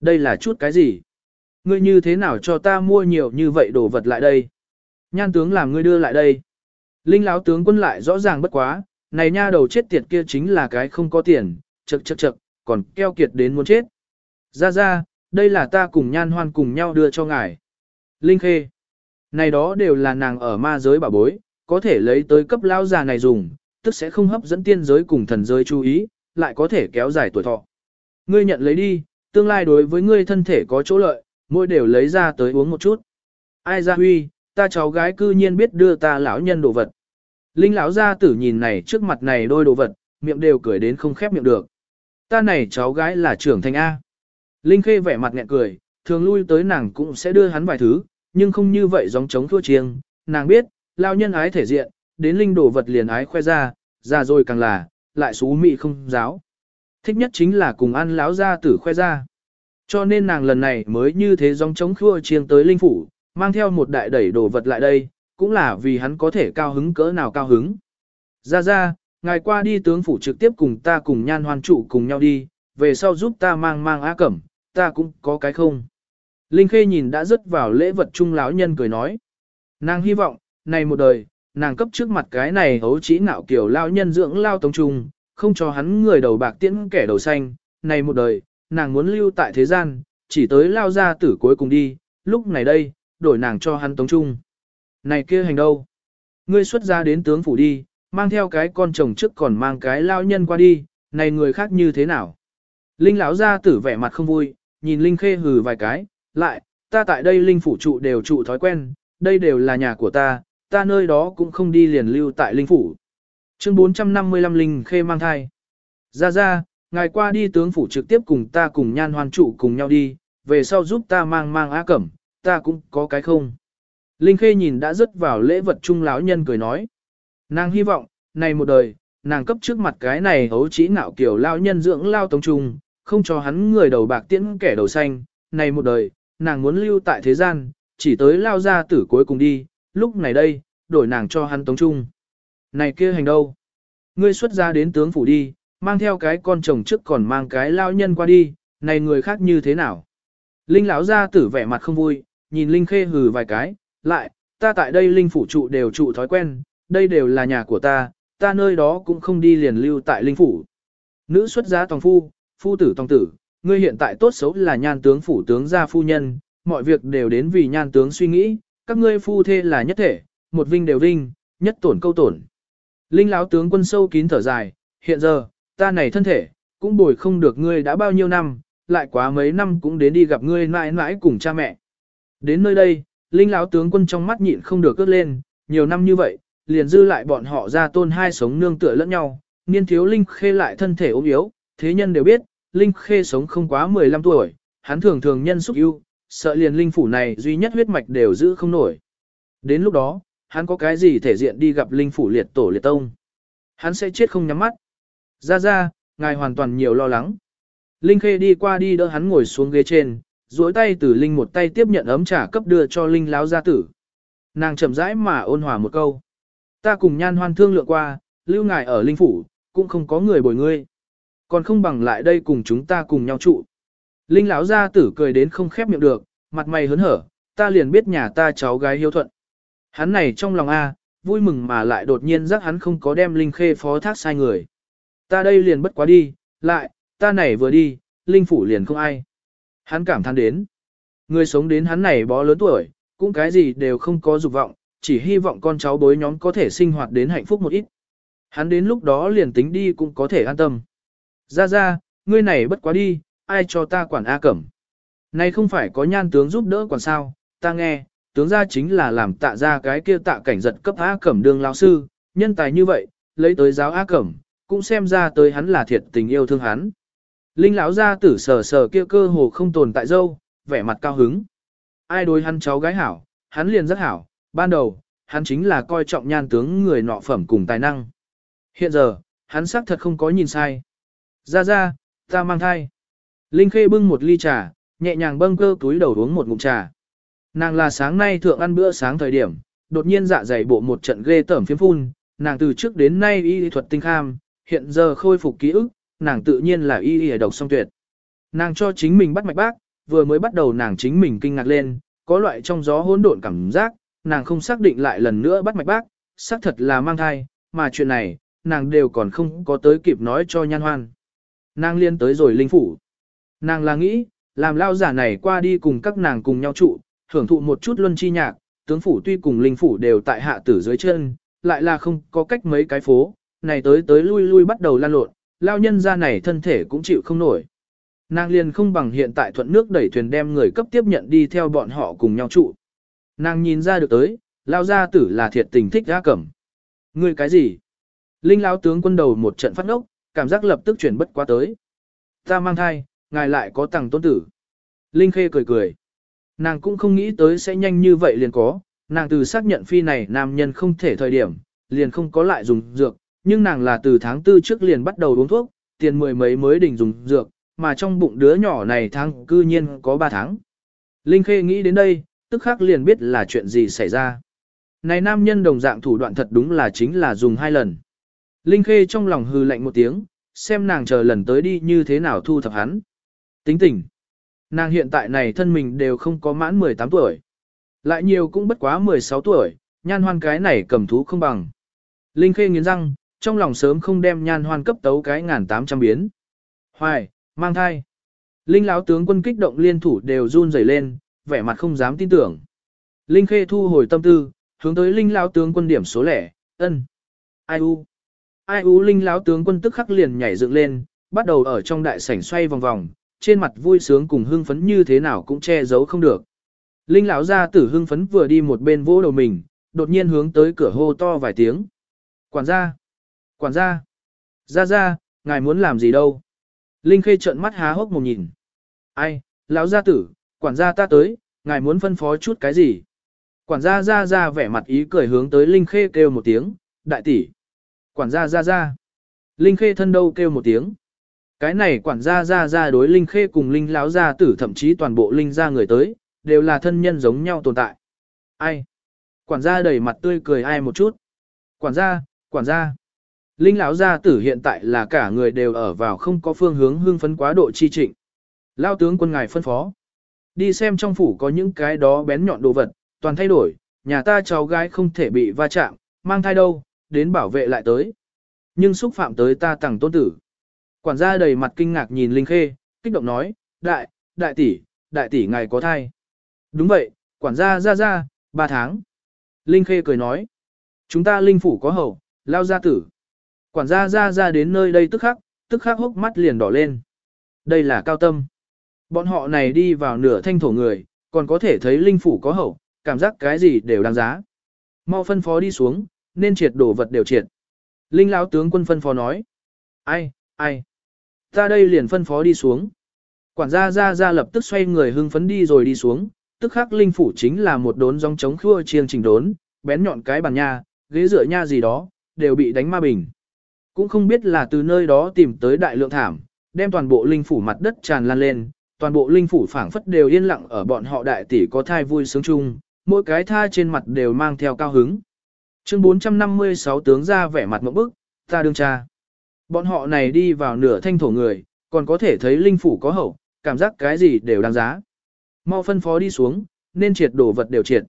Đây là chút cái gì? Ngươi như thế nào cho ta mua nhiều như vậy đồ vật lại đây? Nhan tướng làm ngươi đưa lại đây. Linh láo tướng quân lại rõ ràng bất quá, này nha đầu chết tiệt kia chính là cái không có tiền, chật chật chật, còn keo kiệt đến muốn chết. Ra ra, đây là ta cùng nhan hoan cùng nhau đưa cho ngài. Linh khê. Này đó đều là nàng ở ma giới bảo bối, có thể lấy tới cấp lao già này dùng, tức sẽ không hấp dẫn tiên giới cùng thần giới chú ý, lại có thể kéo dài tuổi thọ. Ngươi nhận lấy đi, tương lai đối với ngươi thân thể có chỗ lợi, mỗi đều lấy ra tới uống một chút. Ai ra huy, ta cháu gái cư nhiên biết đưa ta lão nhân đồ vật. Linh lão gia tử nhìn này trước mặt này đôi đồ vật, miệng đều cười đến không khép miệng được. Ta này cháu gái là trưởng thành A. Linh khê vẻ mặt nghẹn cười, thường lui tới nàng cũng sẽ đưa hắn vài thứ, nhưng không như vậy giống chống thua chiêng. Nàng biết, lao nhân ái thể diện, đến linh đồ vật liền ái khoe ra, ra rồi càng là, lại xú mị không giáo. Thích nhất chính là cùng ăn lão gia tử khoe ra. Cho nên nàng lần này mới như thế giống chống khua chiêng tới linh phủ, mang theo một đại đẩy đồ vật lại đây, cũng là vì hắn có thể cao hứng cỡ nào cao hứng. Ra ra, ngày qua đi tướng phủ trực tiếp cùng ta cùng nhan hoan trụ cùng nhau đi, về sau giúp ta mang mang á cẩm, ta cũng có cái không. Linh Khê nhìn đã rớt vào lễ vật trung lão nhân cười nói. Nàng hy vọng, này một đời, nàng cấp trước mặt cái này hấu trí ngạo kiểu lao nhân dưỡng lao tống trung, không cho hắn người đầu bạc tiễn kẻ đầu xanh, này một đời, nàng muốn lưu tại thế gian, chỉ tới lao ra tử cuối cùng đi, lúc này đây, đổi nàng cho hắn tống trung. Này kia hành đâu? Ngươi xuất ra đến tướng phủ đi, mang theo cái con chồng trước còn mang cái lao nhân qua đi, này người khác như thế nào? Linh lão ra tử vẻ mặt không vui, nhìn Linh khê hừ vài cái, lại, ta tại đây Linh phủ trụ đều trụ thói quen, đây đều là nhà của ta, ta nơi đó cũng không đi liền lưu tại Linh phủ. Chương 455 Linh khê mang thai. Ra ra, ngài qua đi tướng phủ trực tiếp cùng ta cùng nhan hoan trụ cùng nhau đi, về sau giúp ta mang mang á cẩm, ta cũng có cái không. Linh Khê nhìn đã rớt vào lễ vật trung lão nhân cười nói. Nàng hy vọng, này một đời, nàng cấp trước mặt cái này hấu trí ngạo kiểu lão nhân dưỡng lao tống trung, không cho hắn người đầu bạc tiễn kẻ đầu xanh, này một đời, nàng muốn lưu tại thế gian, chỉ tới lao ra tử cuối cùng đi, lúc này đây, đổi nàng cho hắn tống trung. Này kia hành đâu? Ngươi xuất ra đến tướng phủ đi, mang theo cái con chồng trước còn mang cái lao nhân qua đi, này người khác như thế nào? Linh lão ra tử vẻ mặt không vui, nhìn Linh Khê hừ vài cái, lại, ta tại đây linh phủ trụ đều trụ thói quen, đây đều là nhà của ta, ta nơi đó cũng không đi liền lưu tại linh phủ. Nữ xuất giá tòng phu, phu tử tòng tử, ngươi hiện tại tốt xấu là nhan tướng phủ tướng gia phu nhân, mọi việc đều đến vì nhan tướng suy nghĩ, các ngươi phu thê là nhất thể, một vinh đều vinh, nhất tổn câu tổn. Linh lão tướng quân sâu kín thở dài, hiện giờ, ta này thân thể, cũng bồi không được ngươi đã bao nhiêu năm, lại quá mấy năm cũng đến đi gặp ngươi mãi mãi cùng cha mẹ. Đến nơi đây, Linh lão tướng quân trong mắt nhịn không được cất lên, nhiều năm như vậy, liền dư lại bọn họ ra tôn hai sống nương tựa lẫn nhau, niên thiếu Linh khê lại thân thể ốm yếu, thế nhân đều biết, Linh Khê sống không quá 15 tuổi, hắn thường thường nhân xúc ưu, sợ liền linh phủ này duy nhất huyết mạch đều giữ không nổi. Đến lúc đó, hắn có cái gì thể diện đi gặp linh phủ liệt tổ liệt tông. Hắn sẽ chết không nhắm mắt. Ra ra, ngài hoàn toàn nhiều lo lắng. Linh Khê đi qua đi đỡ hắn ngồi xuống ghế trên, duỗi tay từ Linh một tay tiếp nhận ấm trà cấp đưa cho Linh láo gia tử. Nàng chậm rãi mà ôn hòa một câu. Ta cùng nhan hoan thương lượng qua, lưu ngài ở Linh phủ, cũng không có người bồi ngươi. Còn không bằng lại đây cùng chúng ta cùng nhau trụ. Linh lão gia tử cười đến không khép miệng được, mặt mày hớn hở, ta liền biết nhà ta cháu gái hiếu thuận. Hắn này trong lòng A, vui mừng mà lại đột nhiên giác hắn không có đem Linh Khê phó thác sai người. Ta đây liền bất quá đi, lại, ta này vừa đi, Linh phủ liền không ai. Hắn cảm thán đến. Người sống đến hắn này bó lớn tuổi, cũng cái gì đều không có dục vọng, chỉ hy vọng con cháu bối nhóm có thể sinh hoạt đến hạnh phúc một ít. Hắn đến lúc đó liền tính đi cũng có thể an tâm. Ra ra, ngươi này bất quá đi, ai cho ta quản A Cẩm. Này không phải có nhan tướng giúp đỡ quản sao, ta nghe, tướng gia chính là làm tạ ra cái kia tạ cảnh giật cấp A Cẩm đương lão sư, nhân tài như vậy, lấy tới giáo A Cẩm, cũng xem ra tới hắn là thiệt tình yêu thương hắn. Linh lão gia tử sờ sờ kia cơ hồ không tồn tại dâu, vẻ mặt cao hứng. Ai đối hắn cháu gái hảo, hắn liền rất hảo, ban đầu, hắn chính là coi trọng nhan tướng người nọ phẩm cùng tài năng. Hiện giờ, hắn xác thật không có nhìn sai. Ra ra, ta mang thai. Linh Khê bưng một ly trà, nhẹ nhàng bâng cơ túi đầu uống một ngụm trà. Nàng là sáng nay thượng ăn bữa sáng thời điểm, đột nhiên dạ dày bộ một trận ghê tởm phiếm phun, nàng từ trước đến nay y thuật tinh kham, hiện giờ khôi phục ký ức, nàng tự nhiên là y y độc song tuyệt. Nàng cho chính mình bắt mạch bác, vừa mới bắt đầu nàng chính mình kinh ngạc lên, có loại trong gió hỗn độn cảm giác, nàng không xác định lại lần nữa bắt mạch bác, xác thật là mang thai, mà chuyện này, nàng đều còn không có tới kịp nói cho nhan hoan. Nàng liên tới rồi linh phủ. Nàng là nghĩ, làm lao giả này qua đi cùng các nàng cùng nhau trụ, hưởng thụ một chút luân chi nhạc, tướng phủ tuy cùng linh phủ đều tại hạ tử dưới chân, lại là không có cách mấy cái phố, này tới tới lui lui bắt đầu lan lộn, lao nhân ra này thân thể cũng chịu không nổi. Nàng liền không bằng hiện tại thuận nước đẩy thuyền đem người cấp tiếp nhận đi theo bọn họ cùng nhau trụ. Nàng nhìn ra được tới, lao gia tử là thiệt tình thích ra cẩm. Người cái gì? Linh lao tướng quân đầu một trận phát ngốc, cảm giác lập tức chuyển bất qua tới. Ta mang thai, ngài lại có tàng tôn tử. Linh khê cười cười. Nàng cũng không nghĩ tới sẽ nhanh như vậy liền có, nàng từ xác nhận phi này nam nhân không thể thời điểm, liền không có lại dùng dược, nhưng nàng là từ tháng tư trước liền bắt đầu uống thuốc, tiền mười mấy mới đỉnh dùng dược, mà trong bụng đứa nhỏ này tháng cư nhiên có 3 tháng. Linh Khê nghĩ đến đây, tức khắc liền biết là chuyện gì xảy ra. Này nam nhân đồng dạng thủ đoạn thật đúng là chính là dùng hai lần. Linh Khê trong lòng hừ lạnh một tiếng, xem nàng chờ lần tới đi như thế nào thu thập hắn. Tính tình. Nàng hiện tại này thân mình đều không có mãn 18 tuổi. Lại nhiều cũng bất quá 16 tuổi, nhan hoan cái này cầm thú không bằng. Linh Khê nghiến răng, trong lòng sớm không đem nhan hoan cấp tấu cái ngàn tám trăm biến. Hoài, mang thai. Linh lão tướng quân kích động liên thủ đều run rẩy lên, vẻ mặt không dám tin tưởng. Linh Khê thu hồi tâm tư, hướng tới Linh lão tướng quân điểm số lẻ, ân. Ai u. Ai u Linh lão tướng quân tức khắc liền nhảy dựng lên, bắt đầu ở trong đại sảnh xoay vòng vòng, trên mặt vui sướng cùng hưng phấn như thế nào cũng che giấu không được. Linh lão gia tử hưng phấn vừa đi một bên vỗ đầu mình, đột nhiên hướng tới cửa hô to vài tiếng. Quản gia! Quản gia! gia gia ngài muốn làm gì đâu? Linh Khê trợn mắt há hốc một nhìn. Ai, lão gia tử, quản gia ta tới, ngài muốn phân phó chút cái gì? Quản gia gia gia vẻ mặt ý cười hướng tới Linh Khê kêu một tiếng, đại tỷ. Quản gia gia gia Linh Khê thân đâu kêu một tiếng. Cái này quản gia ra ra đối Linh Khê cùng Linh lão gia tử thậm chí toàn bộ Linh gia người tới, đều là thân nhân giống nhau tồn tại. Ai? Quản gia đầy mặt tươi cười ai một chút. Quản gia, quản gia. Linh lão gia tử hiện tại là cả người đều ở vào không có phương hướng hưng phấn quá độ chi trịnh. Lao tướng quân ngài phân phó. Đi xem trong phủ có những cái đó bén nhọn đồ vật, toàn thay đổi, nhà ta cháu gái không thể bị va chạm, mang thai đâu, đến bảo vệ lại tới. Nhưng xúc phạm tới ta tặng tôn tử. Quản gia đầy mặt kinh ngạc nhìn Linh Khê, kích động nói, đại, đại tỷ, đại tỷ ngài có thai. Đúng vậy, quản gia ra ra, ba tháng. Linh Khê cười nói, chúng ta Linh phủ có hậu, lao gia tử. Quản gia ra ra đến nơi đây tức khắc, tức khắc hốc mắt liền đỏ lên. Đây là cao tâm. Bọn họ này đi vào nửa thanh thổ người, còn có thể thấy linh phủ có hậu, cảm giác cái gì đều đáng giá. Mau phân phó đi xuống, nên triệt đổ vật đều triệt. Linh lão tướng quân phân phó nói. Ai, ai. Ta đây liền phân phó đi xuống. Quản gia ra ra lập tức xoay người hưng phấn đi rồi đi xuống, tức khắc linh phủ chính là một đốn dòng chống khua chiêng trình đốn, bén nhọn cái bàn nha, ghế dựa nha gì đó, đều bị đánh ma bình. Cũng không biết là từ nơi đó tìm tới đại lượng thảm, đem toàn bộ linh phủ mặt đất tràn lan lên, toàn bộ linh phủ phảng phất đều yên lặng ở bọn họ đại tỷ có thai vui sướng chung, mỗi cái tha trên mặt đều mang theo cao hứng. Chương 456 tướng ra vẻ mặt mẫu bức, ta đương cha. Bọn họ này đi vào nửa thanh thổ người, còn có thể thấy linh phủ có hậu, cảm giác cái gì đều đáng giá. Mau phân phó đi xuống, nên triệt đổ vật đều triệt.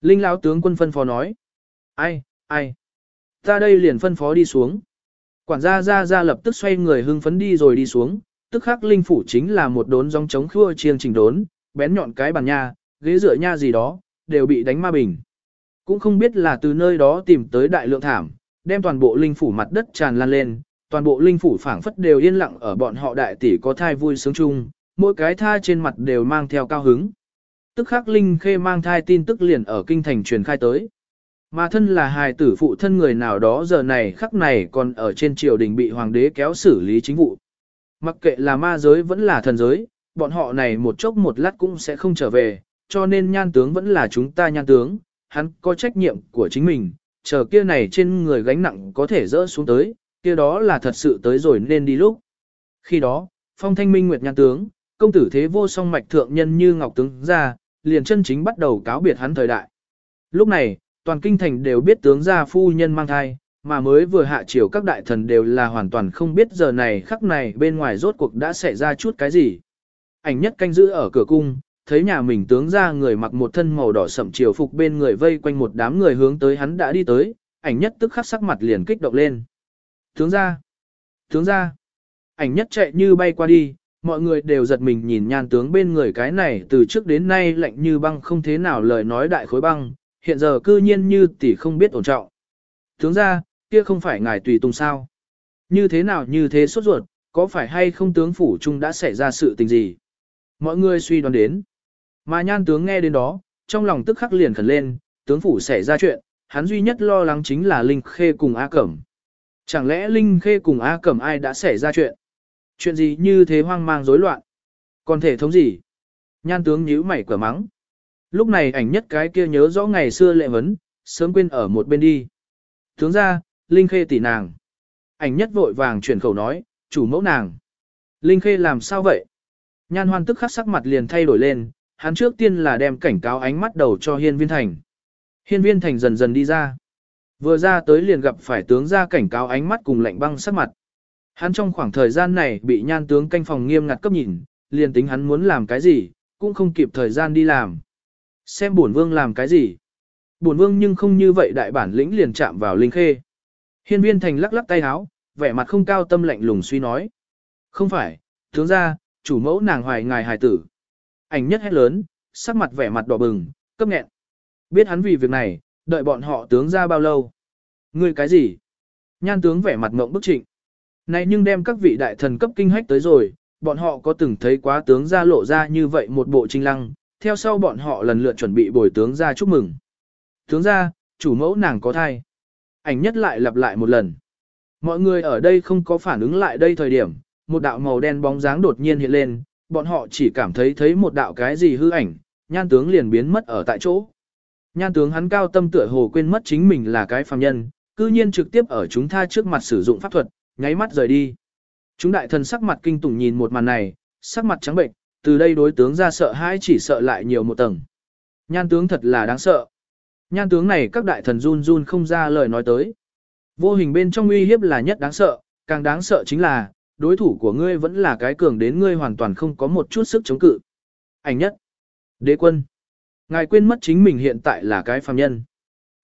Linh lão tướng quân phân phó nói. Ai, ai. Ta đây liền phân phó đi xuống. Quản gia ra ra lập tức xoay người hưng phấn đi rồi đi xuống, tức khắc linh phủ chính là một đốn dòng chống khua chiêng trình đốn, bén nhọn cái bàn nha, ghế dựa nha gì đó, đều bị đánh ma bình. Cũng không biết là từ nơi đó tìm tới đại lượng thảm, đem toàn bộ linh phủ mặt đất tràn lan lên, toàn bộ linh phủ phảng phất đều yên lặng ở bọn họ đại tỷ có thai vui sướng chung, mỗi cái thai trên mặt đều mang theo cao hứng. Tức khắc linh khê mang thai tin tức liền ở kinh thành truyền khai tới. Mà thân là hài tử phụ thân người nào đó giờ này khắc này còn ở trên triều đình bị hoàng đế kéo xử lý chính vụ. Mặc kệ là ma giới vẫn là thần giới, bọn họ này một chốc một lát cũng sẽ không trở về, cho nên nhan tướng vẫn là chúng ta nhan tướng, hắn có trách nhiệm của chính mình, chờ kia này trên người gánh nặng có thể dỡ xuống tới, kia đó là thật sự tới rồi nên đi lúc. Khi đó, phong thanh minh nguyệt nhan tướng, công tử thế vô song mạch thượng nhân như ngọc tướng ra, liền chân chính bắt đầu cáo biệt hắn thời đại. Lúc này, toàn kinh thành đều biết tướng gia phu nhân mang thai, mà mới vừa hạ chiều các đại thần đều là hoàn toàn không biết giờ này khắc này bên ngoài rốt cuộc đã xảy ra chút cái gì. Ảnh nhất canh giữ ở cửa cung, thấy nhà mình tướng ra người mặc một thân màu đỏ sậm chiều phục bên người vây quanh một đám người hướng tới hắn đã đi tới, ảnh nhất tức khắc sắc mặt liền kích động lên. Tướng ra! Tướng ra! Ảnh nhất chạy như bay qua đi, mọi người đều giật mình nhìn nhan tướng bên người cái này từ trước đến nay lạnh như băng không thế nào lời nói đại khối băng, hiện giờ cư nhiên như tỷ không biết ổn trọng. Tướng ra, kia không phải ngài tùy tùng sao? Như thế nào như thế sốt ruột, có phải hay không tướng phủ trung đã xảy ra sự tình gì? Mọi người suy đoán đến. Mà nhan tướng nghe đến đó, trong lòng tức khắc liền khẩn lên, tướng phủ xảy ra chuyện, hắn duy nhất lo lắng chính là Linh Khê cùng A Cẩm. Chẳng lẽ Linh Khê cùng A Cẩm ai đã xảy ra chuyện? Chuyện gì như thế hoang mang rối loạn? Còn thể thống gì? Nhan tướng nhíu mày quả mắng. Lúc này ảnh nhất cái kia nhớ rõ ngày xưa lệ vấn, sớm quên ở một bên đi. Tướng ra, Linh Khê tỷ nàng. Ảnh nhất vội vàng chuyển khẩu nói, chủ mẫu nàng. Linh Khê làm sao vậy? Nhan hoan tức khắc sắc mặt liền thay đổi lên, hắn trước tiên là đem cảnh cáo ánh mắt đầu cho hiên viên thành. Hiên viên thành dần dần đi ra. Vừa ra tới liền gặp phải tướng ra cảnh cáo ánh mắt cùng lạnh băng sắc mặt. Hắn trong khoảng thời gian này bị nhan tướng canh phòng nghiêm ngặt cấp nhìn, liền tính hắn muốn làm cái gì, cũng không kịp thời gian đi làm. Xem bổn vương làm cái gì. Bổn vương nhưng không như vậy đại bản lĩnh liền chạm vào linh khê. Hiên viên thành lắc lắc tay háo, vẻ mặt không cao tâm lạnh lùng suy nói. Không phải, tướng ra, chủ mẫu nàng hoài ngài hài tử. Ảnh nhất hét lớn, sắc mặt vẻ mặt đỏ bừng, cấp nghẹn. Biết hắn vì việc này, đợi bọn họ tướng ra bao lâu. Ngươi cái gì? Nhan tướng vẻ mặt ngộng bức trịnh. Này nhưng đem các vị đại thần cấp kinh hách tới rồi, bọn họ có từng thấy quá tướng ra lộ ra như vậy một bộ trinh lăng, theo sau bọn họ lần lượt chuẩn bị bồi tướng ra chúc mừng. Tướng ra, chủ mẫu nàng có thai. Ảnh nhất lại lặp lại một lần. Mọi người ở đây không có phản ứng lại đây thời điểm, một đạo màu đen bóng dáng đột nhiên hiện lên, bọn họ chỉ cảm thấy thấy một đạo cái gì hư ảnh, nhan tướng liền biến mất ở tại chỗ. Nhan tướng hắn cao tâm tựa hồ quên mất chính mình là cái phàm nhân, cư nhiên trực tiếp ở chúng ta trước mặt sử dụng pháp thuật, nháy mắt rời đi. Chúng đại thần sắc mặt kinh tủng nhìn một màn này, sắc mặt trắng bệnh, từ đây đối tướng ra sợ hãi chỉ sợ lại nhiều một tầng. Nhan tướng thật là đáng sợ. Nhan tướng này các đại thần run run không ra lời nói tới. Vô hình bên trong uy hiếp là nhất đáng sợ, càng đáng sợ chính là, đối thủ của ngươi vẫn là cái cường đến ngươi hoàn toàn không có một chút sức chống cự. Ảnh nhất. Đế quân. Ngài quên mất chính mình hiện tại là cái phàm nhân.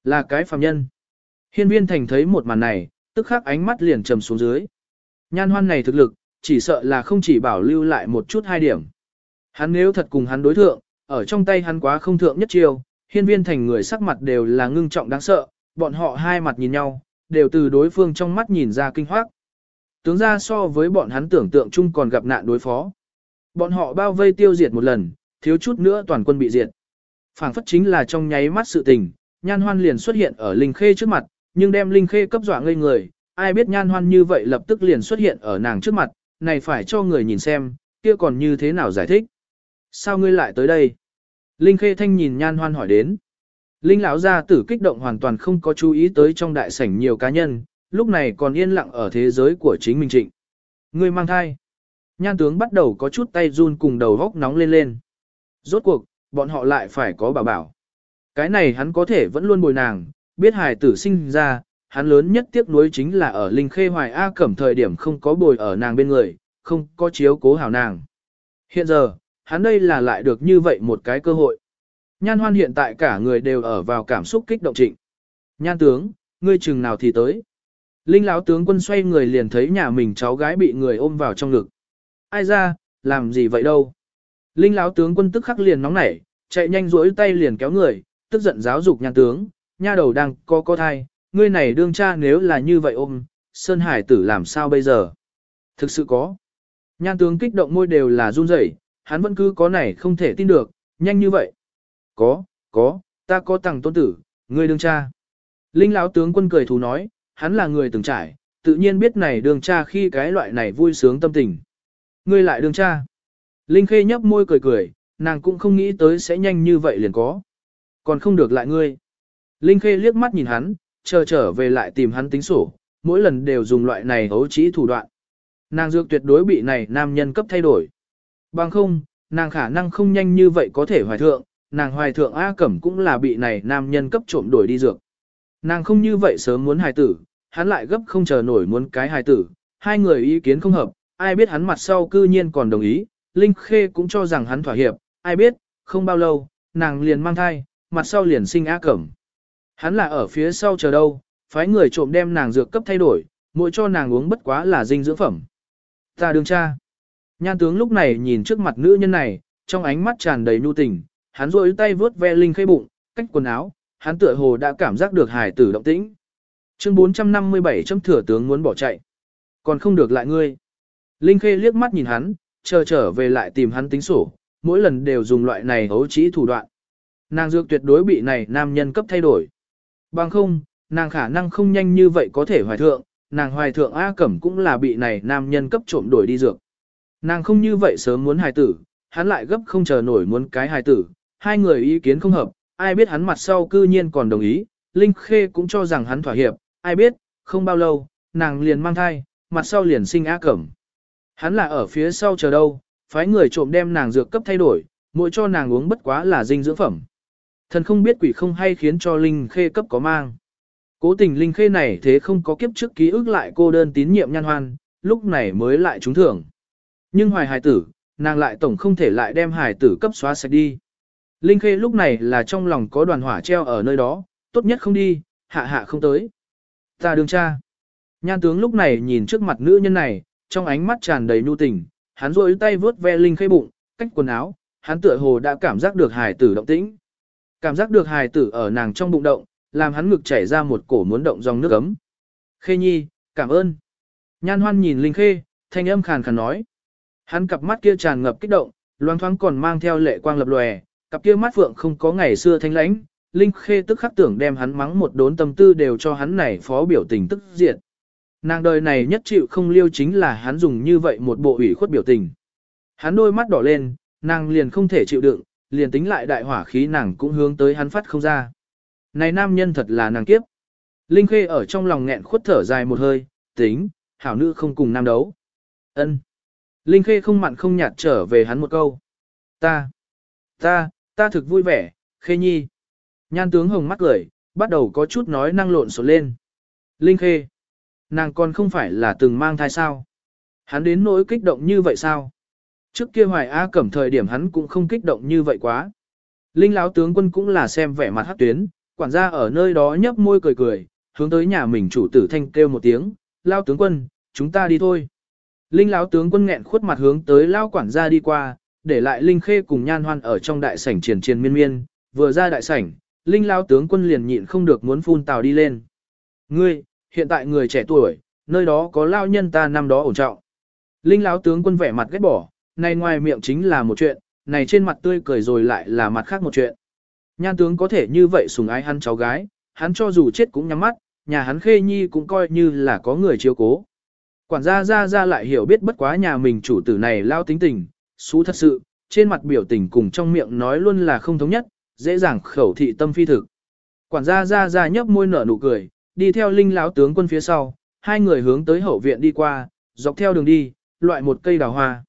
Là cái phàm nhân. Hiên viên thành thấy một màn này, tức khắc ánh mắt liền trầm xuống dưới. Nhan hoan này thực lực, chỉ sợ là không chỉ bảo lưu lại một chút hai điểm. Hắn nếu thật cùng hắn đối thượng, ở trong tay hắn quá không thượng nhất chiêu, hiên viên thành người sắc mặt đều là ngưng trọng đáng sợ, bọn họ hai mặt nhìn nhau, đều từ đối phương trong mắt nhìn ra kinh hoác. Tướng ra so với bọn hắn tưởng tượng chung còn gặp nạn đối phó. Bọn họ bao vây tiêu diệt một lần, thiếu chút nữa toàn quân bị diệt. phảng phất chính là trong nháy mắt sự tình, nhan hoan liền xuất hiện ở Linh Khê trước mặt, nhưng đem Linh Khê cấp dọa ngây người, ai biết nhan hoan như vậy lập tức liền xuất hiện ở nàng trước mặt, này phải cho người nhìn xem, kia còn như thế nào giải thích. Sao ngươi lại tới đây? Linh Khê Thanh nhìn nhan hoan hỏi đến. Linh lão gia tử kích động hoàn toàn không có chú ý tới trong đại sảnh nhiều cá nhân, lúc này còn yên lặng ở thế giới của chính mình trịnh. Ngươi mang thai. Nhan tướng bắt đầu có chút tay run cùng đầu góc nóng lên lên. Rốt cuộc, bọn họ lại phải có bảo bảo. Cái này hắn có thể vẫn luôn bồi nàng, biết hài tử sinh ra, hắn lớn nhất tiếc nuối chính là ở Linh Khê Hoài A Cẩm thời điểm không có bồi ở nàng bên người, không có chiếu cố hảo nàng. Hiện giờ, hắn đây là lại được như vậy một cái cơ hội. Nhan hoan hiện tại cả người đều ở vào cảm xúc kích động trịnh. Nhan tướng, ngươi chừng nào thì tới. Linh lão tướng quân xoay người liền thấy nhà mình cháu gái bị người ôm vào trong ngực. Ai ra, làm gì vậy đâu. Linh lão tướng quân tức khắc liền nóng nảy, chạy nhanh rỗi tay liền kéo người, tức giận giáo dục nhan tướng, nha đầu đang có có thai, ngươi này đương cha nếu là như vậy ôm, Sơn Hải tử làm sao bây giờ? Thực sự có. Nhan tướng kích động môi đều là run rẩy, hắn vẫn cứ có này không thể tin được, nhanh như vậy. Có, có, ta có tặng tôn tử, ngươi đương cha. Linh lão tướng quân cười thú nói, hắn là người từng trải, tự nhiên biết này đương cha khi cái loại này vui sướng tâm tình. Ngươi lại đương cha. Linh khê nhấp môi cười cười, nàng cũng không nghĩ tới sẽ nhanh như vậy liền có. Còn không được lại ngươi. Linh khê liếc mắt nhìn hắn, chờ trở về lại tìm hắn tính sổ, mỗi lần đều dùng loại này hấu trí thủ đoạn. Nàng dược tuyệt đối bị này nam nhân cấp thay đổi. Bằng không, nàng khả năng không nhanh như vậy có thể hoài thượng, nàng hoài thượng A Cẩm cũng là bị này nam nhân cấp trộm đổi đi dược. Nàng không như vậy sớm muốn hài tử, hắn lại gấp không chờ nổi muốn cái hài tử, hai người ý kiến không hợp, ai biết hắn mặt sau cư nhiên còn đồng ý, Linh Khê cũng cho rằng hắn thỏa hiệp, ai biết, không bao lâu, nàng liền mang thai, mặt sau liền sinh A Cẩm. Hắn là ở phía sau chờ đâu, phái người trộm đem nàng dược cấp thay đổi, mỗi cho nàng uống bất quá là dinh dưỡng phẩm. Ta đương cha. Nhan tướng lúc này nhìn trước mặt nữ nhân này, trong ánh mắt tràn đầy nhu tình, hắn rôi tay vướt ve linh khê bụng, cách quần áo, hắn tựa hồ đã cảm giác được hài tử động tĩnh. Chương 457 chấm thừa tướng muốn bỏ chạy. Còn không được lại ngươi. Linh khê liếc mắt nhìn hắn, chờ trở về lại tìm hắn tính sổ, mỗi lần đều dùng loại này hấu trí thủ đoạn. Nàng dược tuyệt đối bị này nam nhân cấp thay đổi. Bằng không, nàng khả năng không nhanh như vậy có thể hoài thượng, nàng hoài thượng A Cẩm cũng là bị này nam nhân cấp trộm đổi đi dược. Nàng không như vậy sớm muốn hài tử, hắn lại gấp không chờ nổi muốn cái hài tử, hai người ý kiến không hợp, ai biết hắn mặt sau cư nhiên còn đồng ý, Linh Khê cũng cho rằng hắn thỏa hiệp, ai biết, không bao lâu, nàng liền mang thai, mặt sau liền sinh A Cẩm. Hắn là ở phía sau chờ đâu, phái người trộm đem nàng dược cấp thay đổi, mỗi cho nàng uống bất quá là dinh dưỡng phẩm. Thần không biết quỷ không hay khiến cho Linh Khê cấp có mang. Cố tình Linh Khê này thế không có kiếp trước ký ức lại cô đơn tín nhiệm nhan hoan, lúc này mới lại trúng thưởng. Nhưng hoài hài tử, nàng lại tổng không thể lại đem hài tử cấp xóa sạch đi. Linh Khê lúc này là trong lòng có đoàn hỏa treo ở nơi đó, tốt nhất không đi, hạ hạ không tới. Ta đương cha. Nhan tướng lúc này nhìn trước mặt nữ nhân này, trong ánh mắt tràn đầy nhu tình, hắn rôi tay vướt ve Linh Khê bụng, cách quần áo, hắn tựa hồ đã cảm giác được hài tử động tĩnh. Cảm giác được hài tử ở nàng trong bụng động, làm hắn ngực chảy ra một cổ muốn động dòng nước ấm. Khê nhi, cảm ơn. Nhan hoan nhìn Linh Khê, thanh âm khàn khàn nói. Hắn cặp mắt kia tràn ngập kích động, loang thoáng còn mang theo lệ quang lập lòe, cặp kia mắt phượng không có ngày xưa thanh lãnh. Linh Khê tức khắc tưởng đem hắn mắng một đốn tâm tư đều cho hắn này phó biểu tình tức diện. Nàng đời này nhất chịu không liêu chính là hắn dùng như vậy một bộ ủy khuất biểu tình. Hắn đôi mắt đỏ lên, nàng liền không thể chịu đựng, liền tính lại đại hỏa khí nàng cũng hướng tới hắn phát không ra. Này nam nhân thật là nàng kiếp. Linh Khê ở trong lòng nghẹn khuất thở dài một hơi, tính, hảo nữ không cùng nam đấu. ân Linh Khê không mặn không nhạt trở về hắn một câu. Ta, ta, ta thực vui vẻ, Khê Nhi. Nhan tướng hồng mắt cười, bắt đầu có chút nói năng lộn xộn lên. Linh Khê, nàng còn không phải là từng mang thai sao? Hắn đến nỗi kích động như vậy sao? Trước kia hoài A cẩm thời điểm hắn cũng không kích động như vậy quá. Linh lão tướng quân cũng là xem vẻ mặt hắc tuyến, quản gia ở nơi đó nhấp môi cười cười, hướng tới nhà mình chủ tử thanh kêu một tiếng, lao tướng quân, chúng ta đi thôi. Linh lão tướng quân nghẹn khuất mặt hướng tới lao quản gia đi qua, để lại Linh Khê cùng Nhan Hoan ở trong đại sảnh triển triển miên miên, vừa ra đại sảnh, Linh lão tướng quân liền nhịn không được muốn phun tào đi lên. Ngươi, hiện tại người trẻ tuổi, nơi đó có lao nhân ta năm đó ổn trọng. Linh lão tướng quân vẻ mặt ghét bỏ, này ngoài miệng chính là một chuyện, này trên mặt tươi cười rồi lại là mặt khác một chuyện. Nhan tướng có thể như vậy sùng ái hắn cháu gái, hắn cho dù chết cũng nhắm mắt, nhà hắn khê nhi cũng coi như là có người chiếu cố. Quản gia ra ra lại hiểu biết bất quá nhà mình chủ tử này lao tính tình, xú thật sự, trên mặt biểu tình cùng trong miệng nói luôn là không thống nhất, dễ dàng khẩu thị tâm phi thực. Quản gia ra ra nhấp môi nở nụ cười, đi theo linh lão tướng quân phía sau, hai người hướng tới hậu viện đi qua, dọc theo đường đi, loại một cây đào hoa.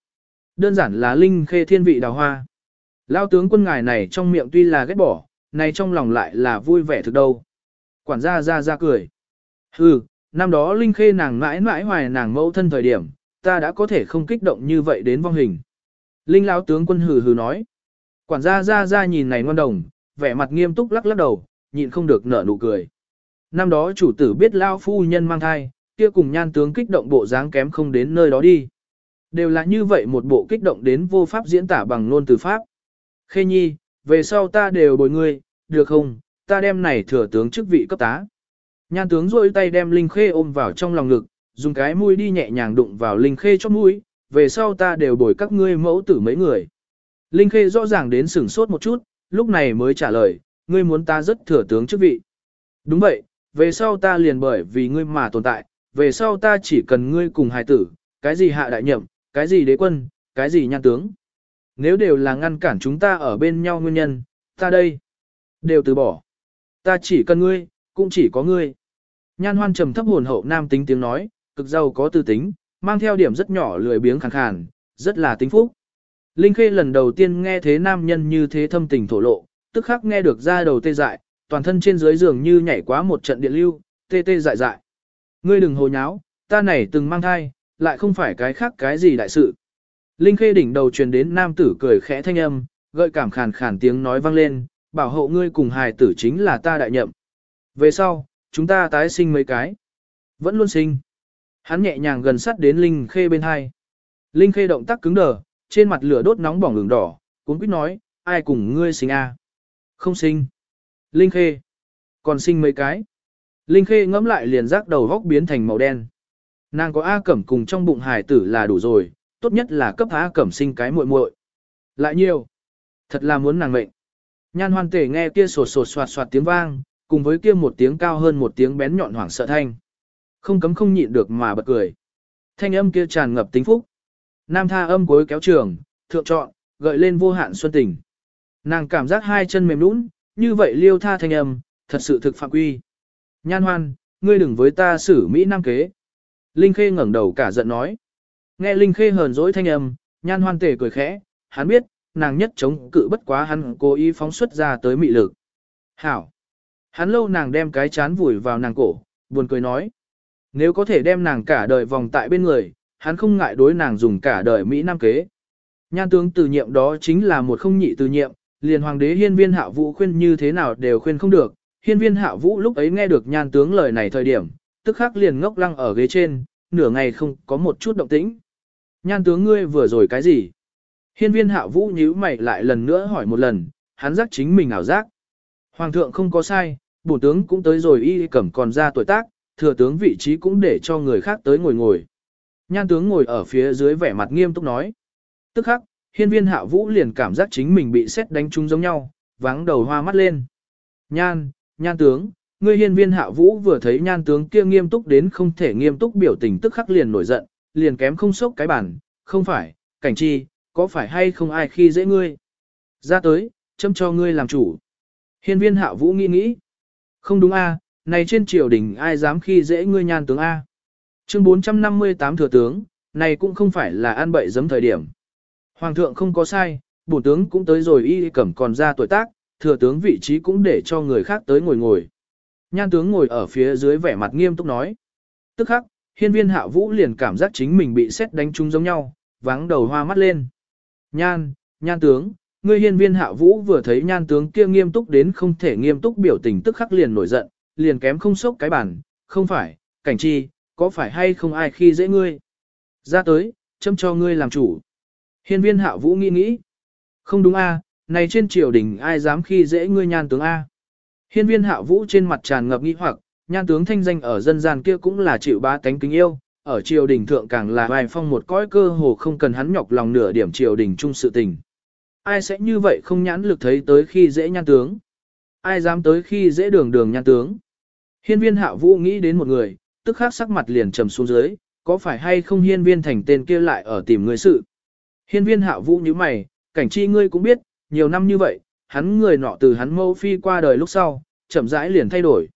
Đơn giản là linh khê thiên vị đào hoa. Lao tướng quân ngài này trong miệng tuy là ghét bỏ, này trong lòng lại là vui vẻ thực đâu. Quản gia ra ra cười. Hừ, năm đó linh khê nàng mãi mãi hoài nàng mẫu thân thời điểm, ta đã có thể không kích động như vậy đến vong hình. Linh lão tướng quân hừ hừ nói. Quản gia ra ra nhìn này ngoan đồng, vẻ mặt nghiêm túc lắc lắc đầu, nhịn không được nở nụ cười. Năm đó chủ tử biết lao phu nhân mang thai, kia cùng nhan tướng kích động bộ dáng kém không đến nơi đó đi. Đều là như vậy một bộ kích động đến vô pháp diễn tả bằng ngôn từ pháp. Khê nhi, về sau ta đều bồi ngươi, được không, ta đem này thừa tướng chức vị cấp tá. Nhan tướng rôi tay đem Linh Khê ôm vào trong lòng ngực, dùng cái mũi đi nhẹ nhàng đụng vào Linh Khê cho mũi, về sau ta đều bồi các ngươi mẫu tử mấy người. Linh Khê rõ ràng đến sửng sốt một chút, lúc này mới trả lời, ngươi muốn ta rất thừa tướng chức vị. Đúng vậy, về sau ta liền bởi vì ngươi mà tồn tại, về sau ta chỉ cần ngươi cùng hài tử, cái gì hạ đại nhậm, cái gì đế quân, cái gì nhan tướng. Nếu đều là ngăn cản chúng ta ở bên nhau nguyên nhân, ta đây, đều từ bỏ. Ta chỉ cần ngươi, cũng chỉ có ngươi. Nhan hoan trầm thấp hồn hậu nam tính tiếng nói, cực giàu có tư tính, mang theo điểm rất nhỏ lười biếng khàn khàn, rất là tính phúc. Linh Khê lần đầu tiên nghe thế nam nhân như thế thâm tình thổ lộ, tức khắc nghe được ra đầu tê dại, toàn thân trên dưới giường như nhảy quá một trận điện lưu, tê tê dại dại. Ngươi đừng hồ nháo, ta này từng mang thai, lại không phải cái khác cái gì đại sự. Linh Khê đỉnh đầu truyền đến nam tử cười khẽ thanh âm, gợi cảm khàn khàn tiếng nói vang lên, bảo hộ ngươi cùng hài tử chính là ta đại nhậm. Về sau, chúng ta tái sinh mấy cái. Vẫn luôn sinh. Hắn nhẹ nhàng gần sát đến Linh Khê bên hai. Linh Khê động tác cứng đờ, trên mặt lửa đốt nóng bỏng ửng đỏ, cuốn quýt nói, ai cùng ngươi sinh a? Không sinh. Linh Khê. Còn sinh mấy cái. Linh Khê ngẫm lại liền rác đầu góc biến thành màu đen. Nàng có A Cẩm cùng trong bụng hải tử là đủ rồi, tốt nhất là cấp A Cẩm sinh cái muội muội. Lại nhiều. Thật là muốn nàng mệnh. Nhan hoan tể nghe kia sột sột soạt soạt tiếng vang, cùng với kia một tiếng cao hơn một tiếng bén nhọn hoảng sợ thanh. Không cấm không nhịn được mà bật cười. Thanh âm kia tràn ngập tính phúc. Nam tha âm cuối kéo trường, thượng trọn, gợi lên vô hạn xuân tình. Nàng cảm giác hai chân mềm nũng, như vậy liêu tha thanh âm, thật sự thực phạm quy. Nhan hoan, ngươi đừng với ta xử Mỹ Nam kế. Linh Khê ngẩng đầu cả giận nói. Nghe Linh Khê hờn dỗi thanh âm, nhan hoan tề cười khẽ, hắn biết, nàng nhất chống cự bất quá hắn cố ý phóng xuất ra tới mị lực. Hảo! Hắn lâu nàng đem cái chán vùi vào nàng cổ, buồn cười nói. Nếu có thể đem nàng cả đời vòng tại bên người, hắn không ngại đối nàng dùng cả đời Mỹ Nam kế. Nhan tướng từ nhiệm đó chính là một không nhị từ nhiệm, liền hoàng đế hiên viên hạ vũ khuyên như thế nào đều khuyên không được. Hiên viên hạ vũ lúc ấy nghe được nhan tướng lời này thời điểm, tức khắc liền ngốc lăng ở ghế trên, nửa ngày không có một chút động tĩnh. Nhan tướng ngươi vừa rồi cái gì? Hiên viên hạ vũ nhíu mày lại lần nữa hỏi một lần, hắn giác chính mình ảo giác. Hoàng thượng không có sai, bổ tướng cũng tới rồi y cẩm còn ra tuổi tác, thừa tướng vị trí cũng để cho người khác tới ngồi ngồi. Nhan tướng ngồi ở phía dưới vẻ mặt nghiêm túc nói. Tức khắc, hiên viên hạ vũ liền cảm giác chính mình bị xét đánh trúng giống nhau, vắng đầu hoa mắt lên. Nhan, nhan tướng, ngươi hiên viên hạ vũ vừa thấy nhan tướng kia nghiêm túc đến không thể nghiêm túc biểu tình tức khắc liền nổi giận, liền kém không sốc cái bản, không phải, cảnh chi, có phải hay không ai khi dễ ngươi. Ra tới, châm cho ngươi làm chủ. Hiên viên hạ vũ nghĩ nghĩ. Không đúng a, này trên triều đình ai dám khi dễ ngươi nhan tướng a. Chương 458 thừa tướng, này cũng không phải là an bậy giấm thời điểm. Hoàng thượng không có sai, bổ tướng cũng tới rồi y cẩm còn ra tuổi tác, thừa tướng vị trí cũng để cho người khác tới ngồi ngồi. Nhan tướng ngồi ở phía dưới vẻ mặt nghiêm túc nói. Tức khắc, hiên viên hạ vũ liền cảm giác chính mình bị xét đánh trúng giống nhau, vắng đầu hoa mắt lên. Nhan, nhan tướng, ngươi hiên viên hạ vũ vừa thấy nhan tướng kia nghiêm túc đến không thể nghiêm túc biểu tình tức khắc liền nổi giận, liền kém không sốc cái bản, không phải, cảnh chi, có phải hay không ai khi dễ ngươi. Ra tới, châm cho ngươi làm chủ. Hiên viên hạ vũ nghĩ nghĩ. Không đúng a, à, này trên triều đình ai dám khi dễ ngươi nhan tướng a. Hiên viên hạ vũ trên mặt tràn ngập nghi hoặc, nhan tướng thanh danh ở dân gian kia cũng là chịu ba tánh kính yêu, ở triều đình thượng càng là vài phong một cõi cơ hồ không cần hắn nhọc lòng nửa điểm triều đình chung sự tình. Ai sẽ như vậy không nhãn lực thấy tới khi dễ nhan tướng? Ai dám tới khi dễ đường đường nhan tướng? Hiên viên hạ vũ nghĩ đến một người, tức khắc sắc mặt liền trầm xuống dưới, có phải hay không hiên viên thành tên kia lại ở tìm người sự. Hiên viên hạ vũ như mày, cảnh chi ngươi cũng biết, nhiều năm như vậy, hắn người nọ từ hắn mâu phi qua đời lúc sau, chậm rãi liền thay đổi.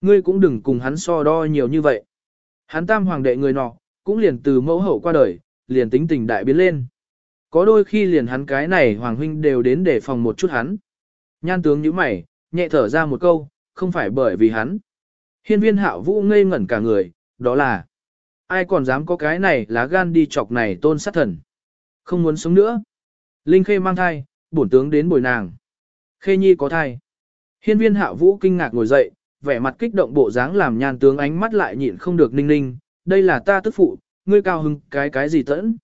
Ngươi cũng đừng cùng hắn so đo nhiều như vậy. Hắn tam hoàng đệ người nọ, cũng liền từ mẫu hậu qua đời, liền tính tình đại biến lên. Có đôi khi liền hắn cái này hoàng huynh đều đến để phòng một chút hắn. Nhan tướng như mày, nhẹ thở ra một câu, không phải bởi vì hắn. Hiên viên hạo vũ ngây ngẩn cả người, đó là ai còn dám có cái này lá gan đi chọc này tôn sát thần. Không muốn sống nữa. Linh Khê mang thai, bổn tướng đến bồi nàng. Khê Nhi có thai. Hiên viên hạ vũ kinh ngạc ngồi dậy, vẻ mặt kích động bộ dáng làm nhan tướng ánh mắt lại nhịn không được ninh ninh. Đây là ta tức phụ, ngươi cao hưng cái cái gì tẫn.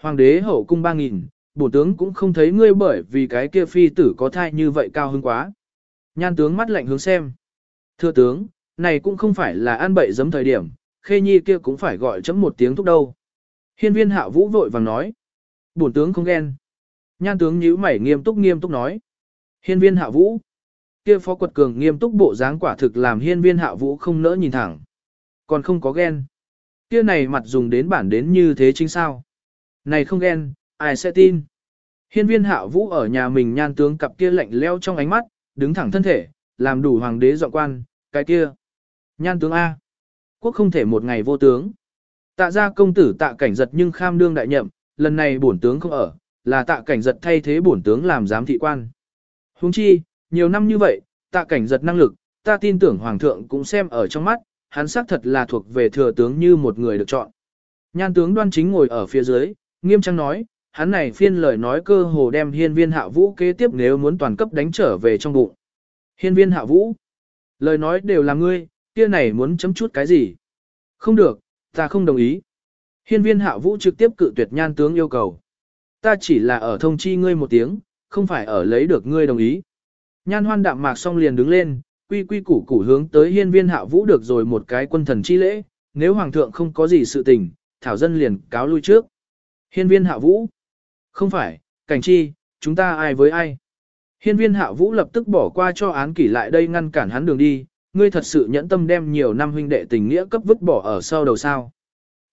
Hoàng đế hậu cung ba nghìn, bổ tướng cũng không thấy ngươi bởi vì cái kia phi tử có thai như vậy cao hưng quá. Nhan tướng mắt lạnh hướng xem. Thưa tướng, này cũng không phải là an bậy giấm thời điểm, khê nhi kia cũng phải gọi chấm một tiếng thúc đâu. Hiên viên hạ vũ vội vàng nói. Bổn tướng không ghen. Nhan tướng nhíu mày nghiêm túc nghiêm túc nói. Hiên viên hạ vũ. Kia phó quật cường nghiêm túc bộ dáng quả thực làm hiên viên hạ vũ không nỡ nhìn thẳng. Còn không có ghen. Kia này mặt dùng đến bản đến như thế chính sao. Này không ghen, ai sẽ tin. Hiên viên hạ vũ ở nhà mình nhan tướng cặp kia lạnh leo trong ánh mắt, đứng thẳng thân thể, làm đủ hoàng đế dọn quan, cái kia. Nhan tướng A. Quốc không thể một ngày vô tướng. Tạ ra công tử tạ cảnh giật nhưng kham đương đại nhậm, lần này bổn tướng không ở, là tạ cảnh giật thay thế bổn tướng làm giám thị quan. Huống chi, nhiều năm như vậy, tạ cảnh giật năng lực, ta tin tưởng hoàng thượng cũng xem ở trong mắt, hắn xác thật là thuộc về thừa tướng như một người được chọn. Nhan tướng đoan chính ngồi ở phía dưới, nghiêm trang nói, hắn này phiên lời nói cơ hồ đem hiên viên hạ vũ kế tiếp nếu muốn toàn cấp đánh trở về trong bụng. Hiên viên hạ vũ, lời nói đều là ngươi, kia này muốn chấm chút cái gì? Không được, ta không đồng ý. Hiên viên hạ vũ trực tiếp cự tuyệt nhan tướng yêu cầu. Ta chỉ là ở thông chi ngươi một tiếng, không phải ở lấy được ngươi đồng ý. Nhan hoan đạm mạc xong liền đứng lên, quy quy củ củ hướng tới hiên viên hạ vũ được rồi một cái quân thần chi lễ, nếu hoàng thượng không có gì sự tình, thảo dân liền cáo lui trước. Hiên viên hạ vũ. Không phải, cảnh chi, chúng ta ai với ai. Hiên viên hạ vũ lập tức bỏ qua cho án kỷ lại đây ngăn cản hắn đường đi, ngươi thật sự nhẫn tâm đem nhiều năm huynh đệ tình nghĩa cấp vứt bỏ ở sau đầu sao.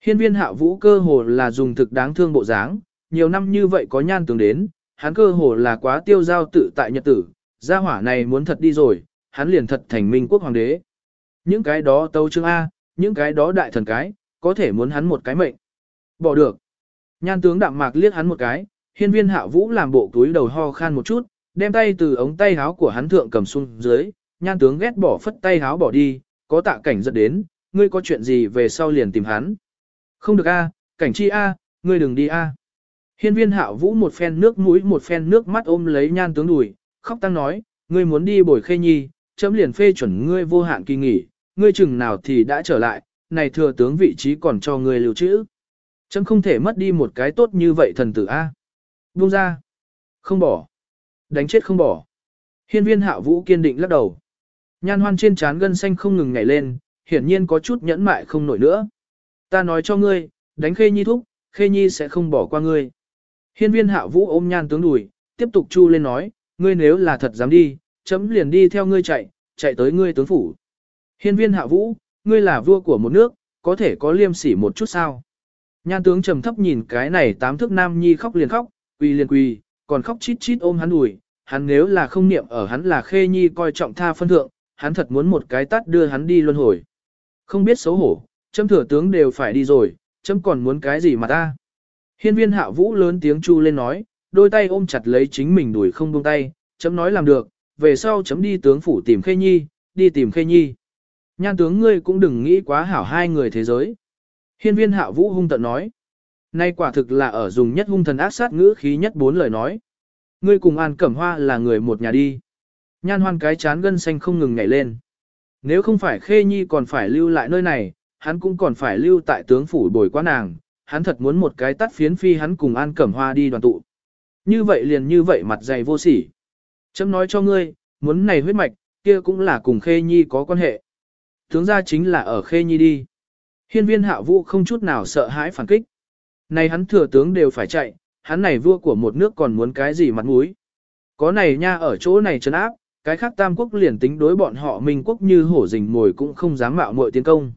Hiên viên hạ vũ cơ hồ là dùng thực đáng thương bộ dáng, nhiều năm như vậy có nhan tướng đến, hắn cơ hồ là quá tiêu giao tự tại nhật tử, gia hỏa này muốn thật đi rồi, hắn liền thật thành minh quốc hoàng đế. Những cái đó tâu trương A, những cái đó đại thần cái, có thể muốn hắn một cái mệnh. Bỏ được. Nhan tướng đạm mạc liếc hắn một cái, hiên viên hạ vũ làm bộ túi đầu ho khan một chút, đem tay từ ống tay háo của hắn thượng cầm xuống dưới, nhan tướng ghét bỏ phất tay háo bỏ đi, có tạ cảnh giật đến, ngươi có chuyện gì về sau liền tìm hắn. Không được a, cảnh chi a, ngươi đừng đi a. Hiên viên hạo vũ một phen nước mũi một phen nước mắt ôm lấy nhan tướng đùi, khóc tăng nói, ngươi muốn đi bồi khê nhi, chấm liền phê chuẩn ngươi vô hạn kỳ nghỉ, ngươi chừng nào thì đã trở lại, này thừa tướng vị trí còn cho ngươi lưu trữ. Chấm không thể mất đi một cái tốt như vậy thần tử A. Buông ra. Không bỏ. Đánh chết không bỏ. Hiên viên Hạo vũ kiên định lắc đầu. Nhan hoan trên trán gân xanh không ngừng nhảy lên, hiển nhiên có chút nhẫn mại không nổi nữa. Ta nói cho ngươi, đánh khê nhi thúc, khê nhi sẽ không bỏ qua ngươi. Hiên viên hạ vũ ôm nhan tướng đùi, tiếp tục chu lên nói, ngươi nếu là thật dám đi, chấm liền đi theo ngươi chạy, chạy tới ngươi tướng phủ. Hiên viên hạ vũ, ngươi là vua của một nước, có thể có liêm sỉ một chút sao. Nhan tướng trầm thấp nhìn cái này tám thước nam nhi khóc liền khóc, quỳ liền quỳ, còn khóc chít chít ôm hắn đùi, hắn nếu là không niệm ở hắn là khê nhi coi trọng tha phân thượng, hắn thật muốn một cái tát đưa hắn đi luân hồi. Không biết xấu hổ, chấm thừa tướng đều phải đi rồi, chấm còn muốn cái gì mà ta. Hiên viên hạ vũ lớn tiếng chu lên nói, đôi tay ôm chặt lấy chính mình đuổi không buông tay, chấm nói làm được, về sau chấm đi tướng phủ tìm khê nhi, đi tìm khê nhi. Nhan tướng ngươi cũng đừng nghĩ quá hảo hai người thế giới. Hiên viên hạ vũ hung tận nói. Nay quả thực là ở dùng nhất hung thần ác sát ngữ khí nhất bốn lời nói. Ngươi cùng An Cẩm Hoa là người một nhà đi. Nhan hoan cái chán gân xanh không ngừng nhảy lên. Nếu không phải Khê Nhi còn phải lưu lại nơi này, hắn cũng còn phải lưu tại tướng phủ bồi quá nàng, hắn thật muốn một cái tắt phiến phi hắn cùng An Cẩm Hoa đi đoàn tụ. Như vậy liền như vậy mặt dày vô sỉ. Chấm nói cho ngươi, muốn này huyết mạch, kia cũng là cùng Khê Nhi có quan hệ. Tướng ra chính là ở Khê Nhi đi. Hiên viên hạ vũ không chút nào sợ hãi phản kích. Này hắn thừa tướng đều phải chạy, hắn này vua của một nước còn muốn cái gì mặt mũi. Có này nha ở chỗ này trấn áp, cái khác tam quốc liền tính đối bọn họ minh quốc như hổ rình mồi cũng không dám mạo muội tiến công.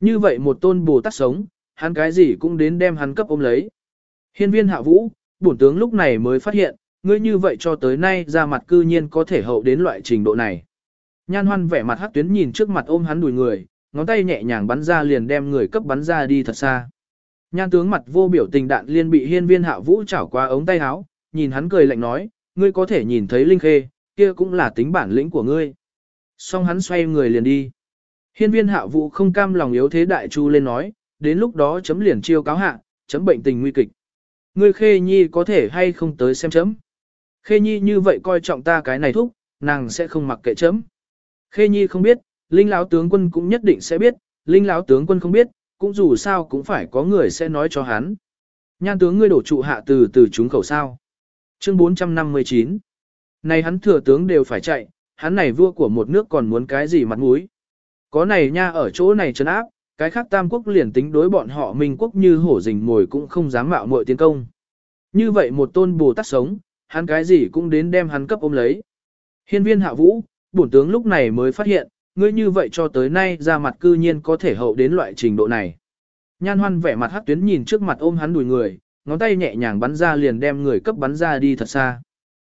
Như vậy một tôn Bồ Tát sống, hắn cái gì cũng đến đem hắn cấp ôm lấy. Hiên viên hạ vũ, bổn tướng lúc này mới phát hiện, ngươi như vậy cho tới nay ra mặt cư nhiên có thể hậu đến loại trình độ này. Nhan hoan vẻ mặt hắc tuyến nhìn trước mặt ôm hắn đùi người, ngón tay nhẹ nhàng bắn ra liền đem người cấp bắn ra đi thật xa. Nhan tướng mặt vô biểu tình đạn liên bị hiên viên hạ vũ chảo qua ống tay áo, nhìn hắn cười lạnh nói, ngươi có thể nhìn thấy linh khê, kia cũng là tính bản lĩnh của ngươi. Xong hắn xoay người liền đi. Hiên viên hạ vũ không cam lòng yếu thế đại chu lên nói, đến lúc đó chấm liền chiêu cáo hạ, chấm bệnh tình nguy kịch. Ngươi khê nhi có thể hay không tới xem chấm. Khê nhi như vậy coi trọng ta cái này thúc, nàng sẽ không mặc kệ chấm. Khê nhi không biết, linh lão tướng quân cũng nhất định sẽ biết, linh lão tướng quân không biết, cũng dù sao cũng phải có người sẽ nói cho hắn. Nhan tướng ngươi đổ trụ hạ từ từ chúng khẩu sao. Chương 459 Này hắn thừa tướng đều phải chạy, hắn này vua của một nước còn muốn cái gì mặt mũi. Có này nha ở chỗ này trấn áp, cái khác tam quốc liền tính đối bọn họ minh quốc như hổ rình mồi cũng không dám mạo muội tiến công. Như vậy một tôn bồ tát sống, hắn cái gì cũng đến đem hắn cấp ôm lấy. Hiên viên hạ vũ, bổn tướng lúc này mới phát hiện, ngươi như vậy cho tới nay ra mặt cư nhiên có thể hậu đến loại trình độ này. Nhan hoan vẻ mặt hắc tuyến nhìn trước mặt ôm hắn đùi người, ngón tay nhẹ nhàng bắn ra liền đem người cấp bắn ra đi thật xa.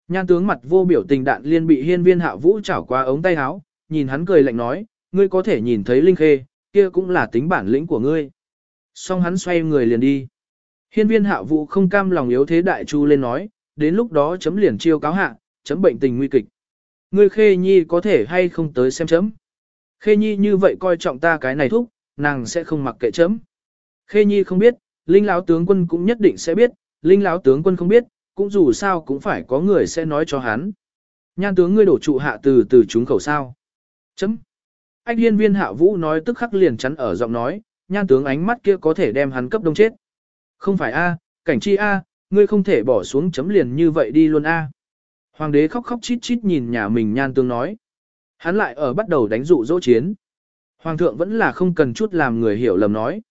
Nhan tướng mặt vô biểu tình đạn liên bị hiên viên hạ vũ chảo qua ống tay áo, nhìn hắn cười lạnh nói, ngươi có thể nhìn thấy linh khê, kia cũng là tính bản lĩnh của ngươi. Xong hắn xoay người liền đi. Hiên viên hạ vũ không cam lòng yếu thế đại chu lên nói, đến lúc đó chấm liền chiêu cáo hạ, chấm bệnh tình nguy kịch. Ngươi khê nhi có thể hay không tới xem chấm. Khê nhi như vậy coi trọng ta cái này thúc, nàng sẽ không mặc kệ chấm. Khê nhi không biết, linh lão tướng quân cũng nhất định sẽ biết, linh lão tướng quân không biết, cũng dù sao cũng phải có người sẽ nói cho hắn. Nhan tướng ngươi đổ trụ hạ từ từ chúng khẩu sao. Chấm. Anh hiên viên hạ vũ nói tức khắc liền chắn ở giọng nói, nhan tướng ánh mắt kia có thể đem hắn cấp đông chết. Không phải a, cảnh chi a, ngươi không thể bỏ xuống chấm liền như vậy đi luôn a. Hoàng đế khóc khóc chít chít nhìn nhà mình nhan tướng nói. Hắn lại ở bắt đầu đánh dụ dỗ chiến. Hoàng thượng vẫn là không cần chút làm người hiểu lầm nói.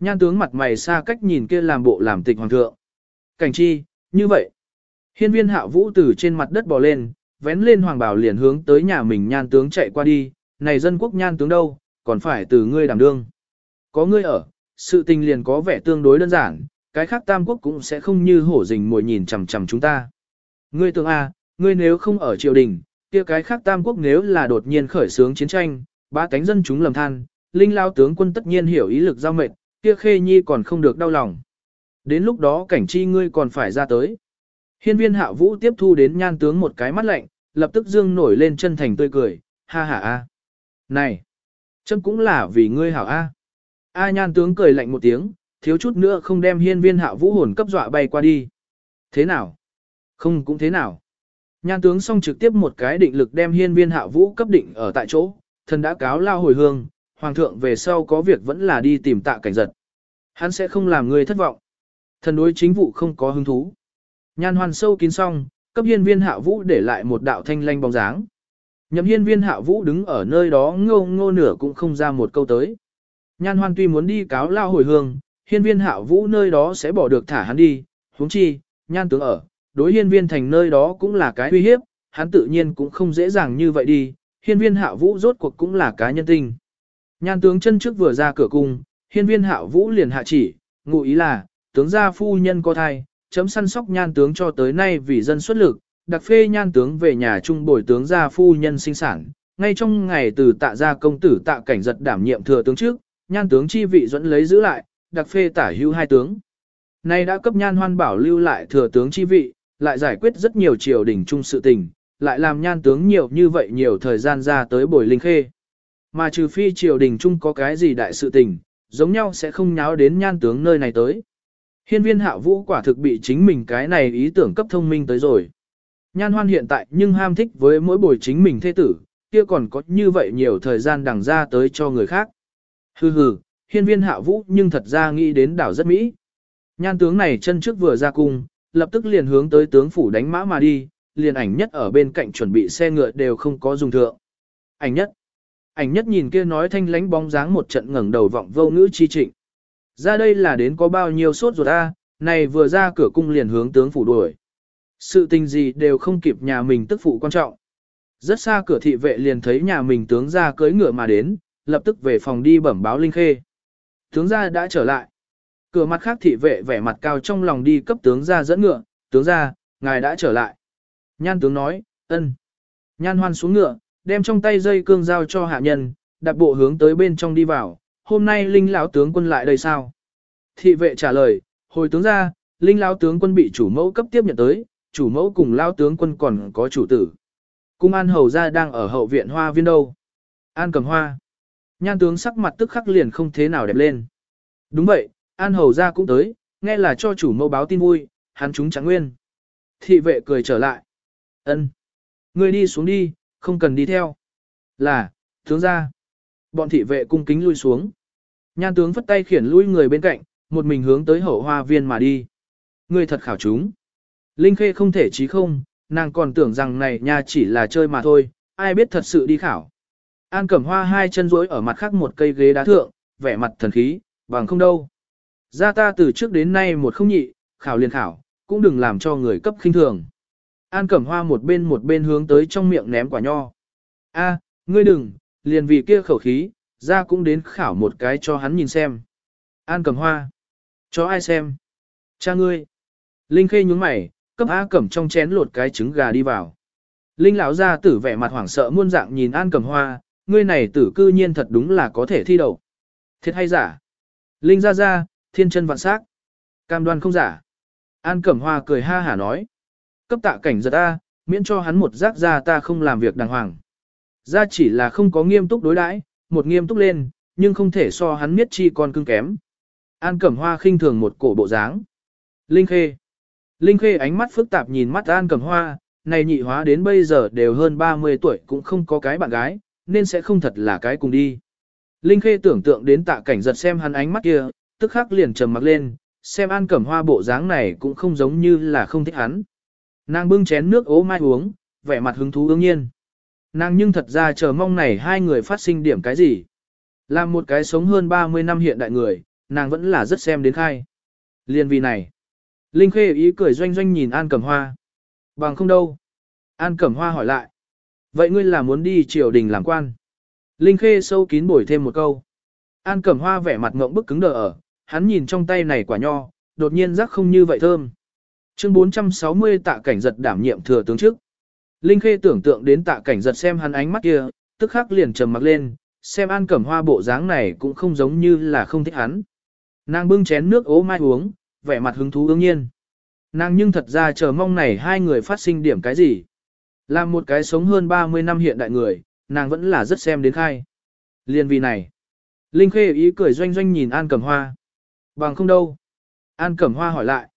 Nhan tướng mặt mày xa cách nhìn kia làm bộ làm tịch hoàng thượng. Cảnh chi, như vậy. Hiên viên hạ vũ từ trên mặt đất bò lên, vén lên hoàng bảo liền hướng tới nhà mình nhan tướng chạy qua đi, này dân quốc nhan tướng đâu, còn phải từ ngươi đảm đương. Có ngươi ở, sự tình liền có vẻ tương đối đơn giản, cái khác tam quốc cũng sẽ không như hổ rình mồi nhìn chằm chằm chúng ta. Ngươi tướng A, à, ngươi nếu không ở triều đình, kia cái khác tam quốc nếu là đột nhiên khởi xướng chiến tranh, ba cánh dân chúng lầm than, linh lao tướng quân tất nhiên hiểu ý lực giao mệnh, kia khê nhi còn không được đau lòng. Đến lúc đó cảnh chi ngươi còn phải ra tới. Hiên viên hạ vũ tiếp thu đến nhan tướng một cái mắt lạnh, lập tức dương nổi lên chân thành tươi cười, ha ha a. Này, chấm cũng là vì ngươi hảo a. A nhan tướng cười lạnh một tiếng, thiếu chút nữa không đem hiên viên hạ vũ hồn cấp dọa bay qua đi. Thế nào? Không cũng thế nào. Nhan tướng xong trực tiếp một cái định lực đem hiên viên hạ vũ cấp định ở tại chỗ, thần đã cáo lao hồi hương, hoàng thượng về sau có việc vẫn là đi tìm tạ cảnh giật. Hắn sẽ không làm người thất vọng. Thần đối chính vụ không có hứng thú. Nhan hoàn sâu kín xong, cấp hiên viên hạ vũ để lại một đạo thanh lanh bóng dáng. Nhậm hiên viên hạ vũ đứng ở nơi đó ngô ngô nửa cũng không ra một câu tới. Nhan hoan tuy muốn đi cáo lao hồi hương, hiên viên hạ vũ nơi đó sẽ bỏ được thả hắn đi, huống chi, nhan tướng ở, đối hiên viên thành nơi đó cũng là cái uy hiếp, hắn tự nhiên cũng không dễ dàng như vậy đi, hiên viên hạ vũ rốt cuộc cũng là cá nhân tinh. Nhan tướng chân trước vừa ra cửa cung, hiên viên hạ vũ liền hạ chỉ, ngụ ý là, tướng gia phu nhân có thai, chấm săn sóc nhan tướng cho tới nay vì dân xuất lực, đặc phê nhan tướng về nhà trung bồi tướng gia phu nhân sinh sản. Ngay trong ngày từ tạ gia công tử tạ cảnh giật đảm nhiệm thừa tướng trước, nhan tướng chi vị dẫn lấy giữ lại, đặc phê tả hưu hai tướng. Nay đã cấp nhan hoan bảo lưu lại thừa tướng chi vị, lại giải quyết rất nhiều triều đình chung sự tình, lại làm nhan tướng nhiều như vậy nhiều thời gian ra tới bồi linh khê. Mà trừ phi triều đình chung có cái gì đại sự tình, giống nhau sẽ không nháo đến nhan tướng nơi này tới. Hiên viên hạ vũ quả thực bị chính mình cái này ý tưởng cấp thông minh tới rồi. Nhan hoan hiện tại nhưng ham thích với mỗi buổi chính mình thế tử, kia còn có như vậy nhiều thời gian đằng ra tới cho người khác. Hừ hừ, hiên viên hạ vũ nhưng thật ra nghĩ đến đảo rất mỹ. Nhan tướng này chân trước vừa ra cung, lập tức liền hướng tới tướng phủ đánh mã mà đi, liền ảnh nhất ở bên cạnh chuẩn bị xe ngựa đều không có dùng thượng. Ảnh nhất. Ảnh nhất nhìn kia nói thanh lánh bóng dáng một trận ngẩng đầu vọng vô ngữ chi trịnh. Ra đây là đến có bao nhiêu sốt ruột a, này vừa ra cửa cung liền hướng tướng phủ đuổi. Sự tình gì đều không kịp nhà mình tức phụ quan trọng. Rất xa cửa thị vệ liền thấy nhà mình tướng ra cưới ngựa mà đến, lập tức về phòng đi bẩm báo Linh Khê. Tướng gia đã trở lại. Cửa mặt khác thị vệ vẻ mặt cao trong lòng đi cấp tướng ra dẫn ngựa, tướng ra, ngài đã trở lại. Nhan tướng nói, ân. Nhan hoan xuống ngựa, đem trong tay dây cương giao cho hạ nhân, đặt bộ hướng tới bên trong đi vào, hôm nay linh lão tướng quân lại đây sao? Thị vệ trả lời, hồi tướng ra, linh lão tướng quân bị chủ mẫu cấp tiếp nhận tới, chủ mẫu cùng lão tướng quân còn có chủ tử. Cung an hầu ra đang ở hậu viện hoa viên đâu. An cầm hoa. Nhan tướng sắc mặt tức khắc liền không thế nào đẹp lên. Đúng vậy, an hầu ra cũng tới, nghe là cho chủ mẫu báo tin vui, hắn chúng trắng nguyên. Thị vệ cười trở lại. ân người đi xuống đi, không cần đi theo. Là, tướng ra. Bọn thị vệ cung kính lui xuống. Nhan tướng phất tay khiển lui người bên cạnh, một mình hướng tới hậu hoa viên mà đi. Người thật khảo chúng. Linh Khê không thể chí không, nàng còn tưởng rằng này nha chỉ là chơi mà thôi, ai biết thật sự đi khảo. An Cẩm Hoa hai chân duỗi ở mặt khác một cây ghế đá thượng, vẻ mặt thần khí, bằng không đâu. Gia ta từ trước đến nay một không nhị, khảo liền khảo, cũng đừng làm cho người cấp khinh thường. An Cẩm Hoa một bên một bên hướng tới trong miệng ném quả nho. A, ngươi đừng, liền vì kia khẩu khí, ra cũng đến khảo một cái cho hắn nhìn xem. An Cẩm Hoa. Cho ai xem? Cha ngươi. Linh Khê nhướng mày, cấp A Cẩm trong chén lột cái trứng gà đi vào. Linh lão gia tử vẻ mặt hoảng sợ muôn dạng nhìn An Cẩm Hoa, ngươi này tử cư nhiên thật đúng là có thể thi đậu. Thiệt hay giả? Linh gia gia thiên chân vạn sắc. Cam đoan không giả. An Cẩm Hoa cười ha hả nói. Cấp tạ cảnh giật ta, miễn cho hắn một giác ra ta không làm việc đàng hoàng. Ra chỉ là không có nghiêm túc đối đãi, một nghiêm túc lên, nhưng không thể so hắn miết chi con cưng kém. An Cẩm Hoa khinh thường một cổ bộ dáng. Linh Khê. Linh Khê ánh mắt phức tạp nhìn mắt An Cẩm Hoa, này nhị hóa đến bây giờ đều hơn 30 tuổi cũng không có cái bạn gái, nên sẽ không thật là cái cùng đi. Linh Khê tưởng tượng đến tạ cảnh giật xem hắn ánh mắt kia, tức khắc liền trầm mặc lên, xem An Cẩm Hoa bộ dáng này cũng không giống như là không thích hắn. Nàng bưng chén nước ố mai uống, vẻ mặt hứng thú ương nhiên. Nàng nhưng thật ra chờ mong này hai người phát sinh điểm cái gì. Làm một cái sống hơn 30 năm hiện đại người, nàng vẫn là rất xem đến khai. Liên vì này, Linh Khê ý cười doanh doanh nhìn An Cẩm Hoa. Bằng không đâu. An Cẩm Hoa hỏi lại. Vậy ngươi là muốn đi triều đình làm quan? Linh Khê sâu kín bổi thêm một câu. An Cẩm Hoa vẻ mặt ngộng bức cứng đờ ở, hắn nhìn trong tay này quả nho, đột nhiên rắc không như vậy thơm. Chương 460 tạ cảnh giật đảm nhiệm thừa tướng trước. Linh Khê tưởng tượng đến tạ cảnh giật xem hắn ánh mắt kia, tức khắc liền trầm mặc lên, xem An Cẩm Hoa bộ dáng này cũng không giống như là không thích hắn. Nàng bưng chén nước ố mai uống, vẻ mặt hứng thú ương nhiên. Nàng nhưng thật ra chờ mong này hai người phát sinh điểm cái gì. là một cái sống hơn 30 năm hiện đại người, nàng vẫn là rất xem đến khai. Liên vì này, Linh Khê ý cười doanh doanh nhìn An Cẩm Hoa. Bằng không đâu. An Cẩm Hoa hỏi lại.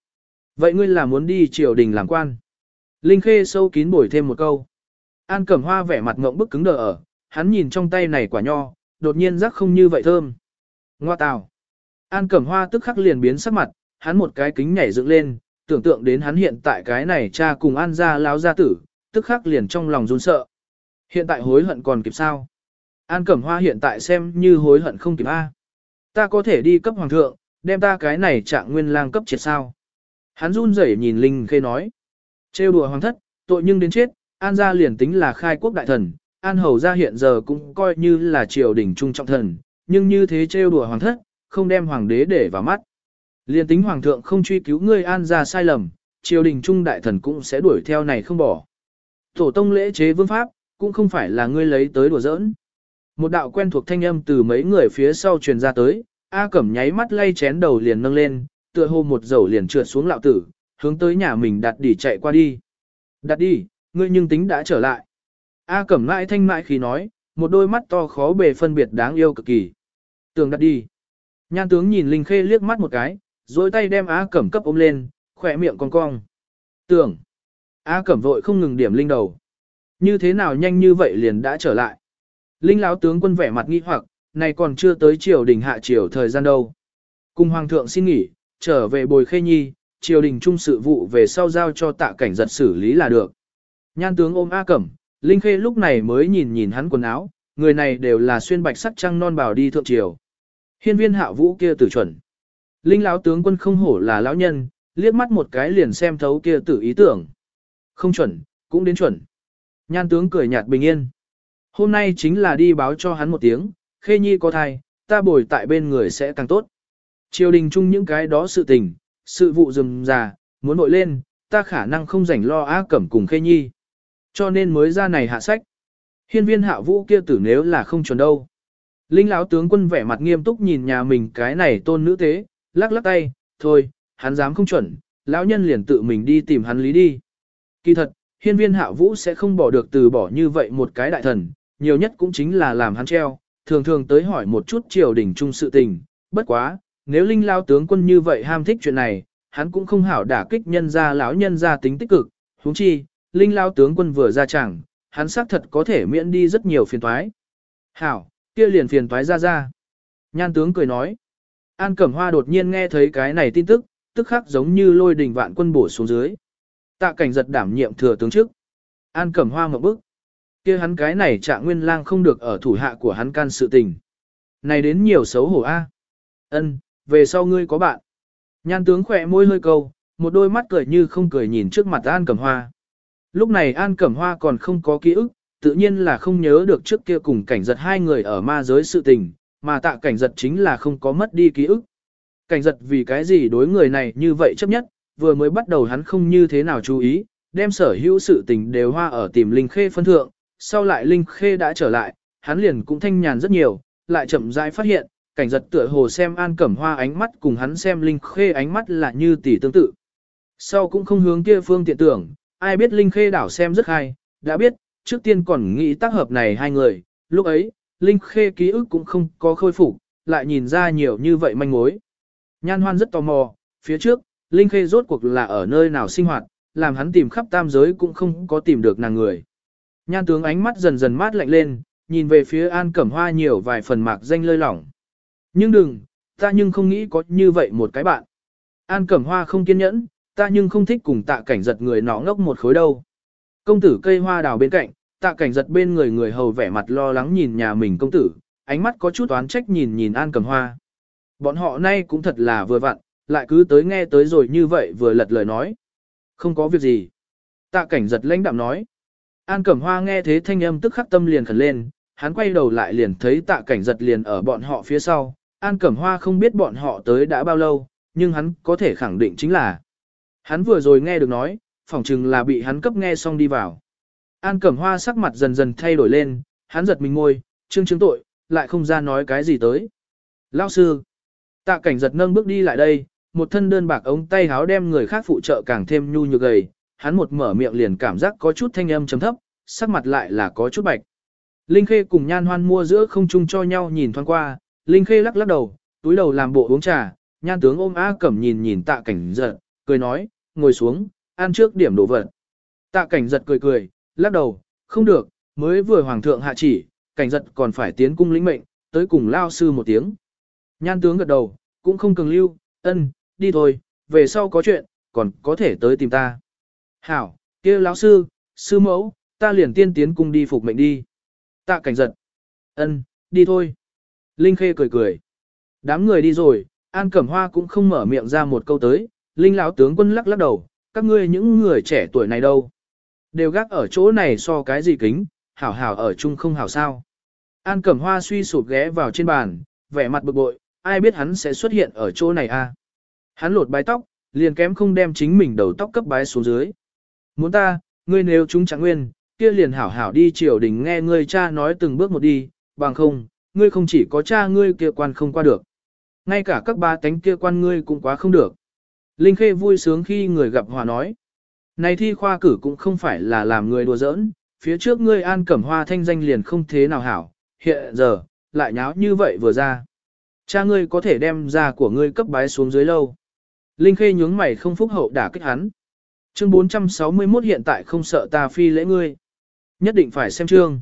Vậy ngươi là muốn đi triều đình làm quan? Linh Khê sâu kín bổi thêm một câu. An Cẩm Hoa vẻ mặt ngộng bức cứng đờ ở, hắn nhìn trong tay này quả nho, đột nhiên rắc không như vậy thơm. Ngoa tào. An Cẩm Hoa tức khắc liền biến sắc mặt, hắn một cái kính nhảy dựng lên, tưởng tượng đến hắn hiện tại cái này cha cùng An gia láo gia tử, tức khắc liền trong lòng run sợ. Hiện tại hối hận còn kịp sao? An Cẩm Hoa hiện tại xem như hối hận không kịp A. Ta có thể đi cấp hoàng thượng, đem ta cái này trạng nguyên lang cấp triệt sao? Hắn run rẩy nhìn Linh Khê nói. Trêu đùa hoàng thất, tội nhưng đến chết, An gia liền tính là khai quốc đại thần, An hầu gia hiện giờ cũng coi như là triều đình trung trọng thần, nhưng như thế trêu đùa hoàng thất, không đem hoàng đế để vào mắt liên tính hoàng thượng không truy cứu ngươi An ra sai lầm, triều đình trung đại thần cũng sẽ đuổi theo này không bỏ. Tổ tông lễ chế vương pháp, cũng không phải là ngươi lấy tới đùa giỡn. Một đạo quen thuộc thanh âm từ mấy người phía sau truyền ra tới, A Cẩm nháy mắt lay chén đầu liền nâng lên, tựa hồ một dầu liền trượt xuống lạo tử, hướng tới nhà mình đặt đỉ chạy qua đi. Đặt đi, ngươi nhưng tính đã trở lại. A Cẩm mãi thanh mãi khi nói, một đôi mắt to khó bề phân biệt đáng yêu cực kỳ. Tường đặt đi. Nhan tướng nhìn Linh Khê liếc mắt một cái, dối tay đem Á Cẩm cấp ôm lên, khỏe miệng cong cong. Tưởng. Á Cẩm vội không ngừng điểm Linh đầu. Như thế nào nhanh như vậy liền đã trở lại. Linh lão tướng quân vẻ mặt nghi hoặc, này còn chưa tới triều đình hạ triều thời gian đâu. Cùng hoàng thượng xin nghỉ, trở về bồi khê nhi, triều đình trung sự vụ về sau giao cho tạ cảnh giật xử lý là được. Nhan tướng ôm A Cẩm, Linh Khê lúc này mới nhìn nhìn hắn quần áo, người này đều là xuyên bạch sắc trăng non bào đi thượng triều. Hiên viên hạ vũ kia tử chuẩn. Linh lão tướng quân không hổ là lão nhân, liếc mắt một cái liền xem thấu kia tử ý tưởng. Không chuẩn, cũng đến chuẩn. Nhan tướng cười nhạt bình yên. Hôm nay chính là đi báo cho hắn một tiếng, khê nhi có thai, ta bồi tại bên người sẽ càng tốt. Triều đình chung những cái đó sự tình, sự vụ rườm rà, muốn nội lên, ta khả năng không rảnh lo á cẩm cùng khê nhi. Cho nên mới ra này hạ sách. Hiên viên hạ vũ kia tử nếu là không chuẩn đâu. Linh lão tướng quân vẻ mặt nghiêm túc nhìn nhà mình cái này tôn nữ tế, lắc lắc tay, thôi, hắn dám không chuẩn, lão nhân liền tự mình đi tìm hắn lý đi. Kỳ thật, hiên viên hạ vũ sẽ không bỏ được từ bỏ như vậy một cái đại thần, nhiều nhất cũng chính là làm hắn treo, thường thường tới hỏi một chút triều đình chung sự tình, bất quá, nếu linh lao tướng quân như vậy ham thích chuyện này, hắn cũng không hảo đả kích nhân ra lão nhân ra tính tích cực, huống chi, linh lao tướng quân vừa ra chẳng, hắn xác thật có thể miễn đi rất nhiều phiền toái. Hảo, kia liền phiền toái ra ra. Nhan tướng cười nói. An Cẩm Hoa đột nhiên nghe thấy cái này tin tức, tức khắc giống như lôi đình vạn quân bổ xuống dưới. Tạ cảnh giật đảm nhiệm thừa tướng trước. An Cẩm Hoa ngậm bức. kia hắn cái này trạng nguyên lang không được ở thủ hạ của hắn can sự tình. Này đến nhiều xấu hổ a. Ân, về sau ngươi có bạn. Nhan tướng khỏe môi hơi câu, một đôi mắt cười như không cười nhìn trước mặt An Cẩm Hoa. Lúc này An Cẩm Hoa còn không có ký ức, tự nhiên là không nhớ được trước kia cùng cảnh giật hai người ở ma giới sự tình, mà tạ cảnh giật chính là không có mất đi ký ức. Cảnh giật vì cái gì đối người này như vậy chấp nhất, vừa mới bắt đầu hắn không như thế nào chú ý, đem sở hữu sự tình đều hoa ở tìm Linh Khê phân thượng, sau lại Linh Khê đã trở lại, hắn liền cũng thanh nhàn rất nhiều, lại chậm rãi phát hiện, cảnh giật tựa hồ xem An Cẩm Hoa ánh mắt cùng hắn xem Linh Khê ánh mắt là như tỷ tương tự. Sau cũng không hướng kia phương tiện tưởng, ai biết Linh Khê đảo xem rất hay, đã biết, trước tiên còn nghĩ tác hợp này hai người, lúc ấy, Linh Khê ký ức cũng không có khôi phục, lại nhìn ra nhiều như vậy manh mối. Nhan hoan rất tò mò, phía trước, Linh Khê rốt cuộc là ở nơi nào sinh hoạt, làm hắn tìm khắp tam giới cũng không có tìm được nàng người. Nhan tướng ánh mắt dần dần mát lạnh lên, nhìn về phía An Cẩm Hoa nhiều vài phần mạc danh lơi lỏng. Nhưng đừng, ta nhưng không nghĩ có như vậy một cái bạn. An Cẩm Hoa không kiên nhẫn, ta nhưng không thích cùng tạ cảnh giật người nó ngốc một khối đâu. Công tử cây hoa đào bên cạnh, tạ cảnh giật bên người người hầu vẻ mặt lo lắng nhìn nhà mình công tử, ánh mắt có chút oán trách nhìn nhìn An Cẩm Hoa. Bọn họ nay cũng thật là vừa vặn, lại cứ tới nghe tới rồi như vậy vừa lật lời nói. Không có việc gì. Tạ cảnh giật lãnh đạm nói. An Cẩm Hoa nghe thế thanh âm tức khắc tâm liền khẩn lên, hắn quay đầu lại liền thấy tạ cảnh giật liền ở bọn họ phía sau. An Cẩm Hoa không biết bọn họ tới đã bao lâu, nhưng hắn có thể khẳng định chính là. Hắn vừa rồi nghe được nói, phỏng chừng là bị hắn cấp nghe xong đi vào. An Cẩm Hoa sắc mặt dần dần thay đổi lên, hắn giật mình ngôi, trương chứng tội, lại không ra nói cái gì tới. Lao sư, tạ cảnh giật nâng bước đi lại đây, một thân đơn bạc ống tay háo đem người khác phụ trợ càng thêm nhu nhược gầy, hắn một mở miệng liền cảm giác có chút thanh âm chấm thấp, sắc mặt lại là có chút bạch. Linh Khê cùng Nhan Hoan mua giữa không chung cho nhau nhìn thoáng qua, Linh Khê lắc lắc đầu, túi đầu làm bộ uống trà, Nhan tướng ôm A Cẩm nhìn nhìn tạ cảnh giật, cười nói, ngồi xuống, ăn trước điểm đồ vật. Tạ cảnh giật cười cười, lắc đầu, không được, mới vừa hoàng thượng hạ chỉ, cảnh giật còn phải tiến cung lĩnh mệnh, tới cùng lao sư một tiếng. Nhan tướng gật đầu, cũng không cần lưu, ân, đi thôi, về sau có chuyện, còn có thể tới tìm ta. Hảo, kia lão sư, sư mẫu, ta liền tiên tiến cung đi phục mệnh đi. Tạ cảnh giật. ân, đi thôi. Linh Khê cười cười. Đám người đi rồi, An Cẩm Hoa cũng không mở miệng ra một câu tới, Linh lão tướng quân lắc lắc đầu, các ngươi những người trẻ tuổi này đâu? Đều gác ở chỗ này so cái gì kính, hảo hảo ở chung không hảo sao. An Cẩm Hoa suy sụp ghé vào trên bàn, vẻ mặt bực bội, ai biết hắn sẽ xuất hiện ở chỗ này a? À? Hắn lột bái tóc, liền kém không đem chính mình đầu tóc cấp bái xuống dưới. Muốn ta, ngươi nếu chúng chẳng nguyên, kia liền hảo hảo đi triều đình nghe ngươi cha nói từng bước một đi, bằng không, ngươi không chỉ có cha ngươi kia quan không qua được. Ngay cả các ba tánh kia quan ngươi cũng quá không được. Linh Khê vui sướng khi người gặp hòa nói. Này thi khoa cử cũng không phải là làm người đùa giỡn, phía trước ngươi an cẩm hoa thanh danh liền không thế nào hảo, hiện giờ, lại nháo như vậy vừa ra. Cha ngươi có thể đem ra của ngươi cấp bái xuống dưới lâu. Linh Khê nhướng mày không phúc hậu đả kích hắn. Chương 461 hiện tại không sợ ta phi lễ ngươi. Nhất định phải xem chương.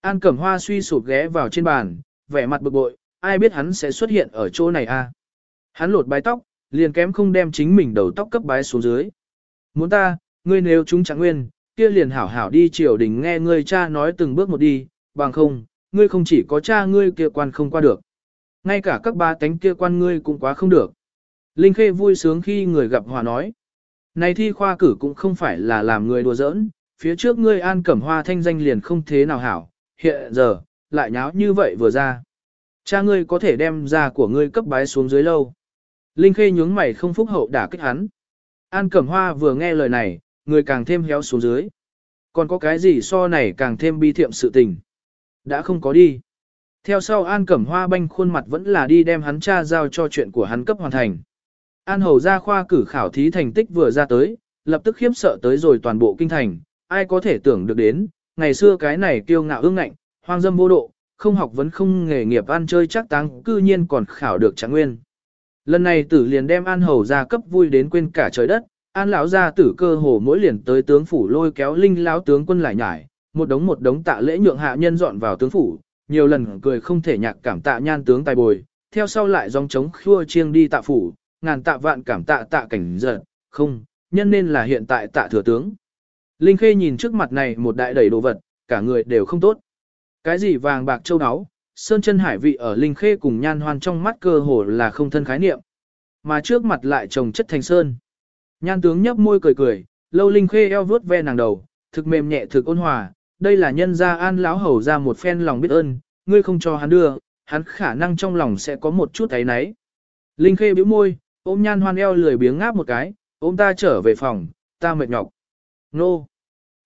An Cẩm Hoa suy sụp ghé vào trên bàn, vẻ mặt bực bội, ai biết hắn sẽ xuất hiện ở chỗ này a? À? Hắn lột bái tóc, liền kém không đem chính mình đầu tóc cấp bái xuống dưới. Muốn ta, ngươi nếu chúng chẳng nguyên, kia liền hảo hảo đi triều đình nghe ngươi cha nói từng bước một đi, bằng không, ngươi không chỉ có cha ngươi kia quan không qua được. Ngay cả các ba tánh kia quan ngươi cũng quá không được. Linh Khê vui sướng khi người gặp hòa nói. Này thi khoa cử cũng không phải là làm người đùa giỡn, phía trước ngươi an cẩm hoa thanh danh liền không thế nào hảo, hiện giờ, lại nháo như vậy vừa ra. Cha ngươi có thể đem ra của ngươi cấp bái xuống dưới lâu. Linh Khê nhướng mày không phúc hậu đả kích hắn. An Cẩm Hoa vừa nghe lời này, người càng thêm héo xuống dưới. Còn có cái gì so này càng thêm bi thiệm sự tình. Đã không có đi. Theo sau An Cẩm Hoa banh khuôn mặt vẫn là đi đem hắn cha giao cho chuyện của hắn cấp hoàn thành. An Hầu ra khoa cử khảo thí thành tích vừa ra tới, lập tức khiếp sợ tới rồi toàn bộ kinh thành, ai có thể tưởng được đến, ngày xưa cái này kiêu ngạo ương ngạnh, hoang dâm vô độ, không học vấn không nghề nghiệp ăn chơi chắc táng, cư nhiên còn khảo được trạng nguyên. Lần này tử liền đem An Hầu ra cấp vui đến quên cả trời đất, An lão gia tử cơ hồ mỗi liền tới tướng phủ lôi kéo linh lão tướng quân lại nhải, một đống một đống tạ lễ nhượng hạ nhân dọn vào tướng phủ, nhiều lần cười không thể nhạc cảm tạ nhan tướng tài bồi, theo sau lại dòng trống khua chiêng đi tạ phủ, ngàn tạ vạn cảm tạ tạ cảnh giật, không, nhân nên là hiện tại tạ thừa tướng. Linh Khê nhìn trước mặt này một đại đầy đồ vật, cả người đều không tốt. Cái gì vàng bạc châu áo, sơn chân hải vị ở Linh Khê cùng nhan hoan trong mắt cơ hồ là không thân khái niệm. Mà trước mặt lại trồng chất thành sơn. Nhan tướng nhấp môi cười cười, lâu Linh Khê eo vuốt ve nàng đầu, thực mềm nhẹ thực ôn hòa, đây là nhân gia an lão hầu ra một phen lòng biết ơn, ngươi không cho hắn đưa, hắn khả năng trong lòng sẽ có một chút ấy náy. Linh Khê bĩu môi, ôm nhan hoan eo lười biếng ngáp một cái, ôm ta trở về phòng, ta mệt nhọc. Nô!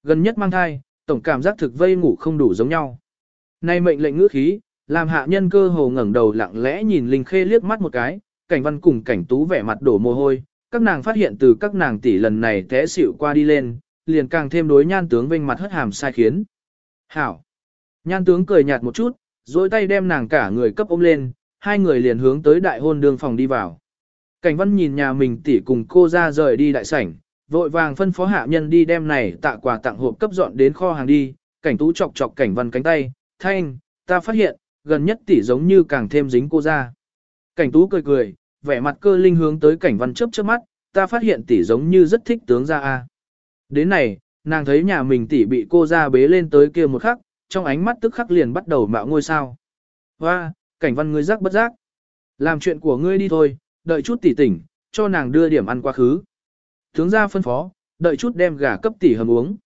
Gần nhất mang thai, tổng cảm giác thực vây ngủ không đủ giống nhau. Nay mệnh lệnh ngữ khí, làm hạ nhân cơ hồ ngẩng đầu lặng lẽ nhìn Linh Khê liếc mắt một cái, cảnh văn cùng cảnh tú vẻ mặt đổ mồ hôi, các nàng phát hiện từ các nàng tỷ lần này té xỉu qua đi lên, liền càng thêm đối nhan tướng vinh mặt hất hàm sai khiến. Hảo! Nhan tướng cười nhạt một chút, dối tay đem nàng cả người cấp ôm lên, hai người liền hướng tới đại hôn đường phòng đi vào. Cảnh văn nhìn nhà mình tỷ cùng cô ra rời đi đại sảnh, vội vàng phân phó hạ nhân đi đem này tạ quà tặng hộp cấp dọn đến kho hàng đi, cảnh tú chọc chọc cảnh văn cánh tay, thanh, ta phát hiện, gần nhất tỷ giống như càng thêm dính cô ra. Cảnh tú cười cười, vẻ mặt cơ linh hướng tới cảnh văn chớp chớp mắt, ta phát hiện tỷ giống như rất thích tướng gia a. Đến này, nàng thấy nhà mình tỷ bị cô ra bế lên tới kia một khắc, trong ánh mắt tức khắc liền bắt đầu mạo ngôi sao. Hoa, cảnh văn ngươi giác bất giác. Làm chuyện của ngươi đi thôi, đợi chút tỷ tỉnh, cho nàng đưa điểm ăn quá khứ. Tướng gia phân phó, đợi chút đem gà cấp tỷ hầm uống.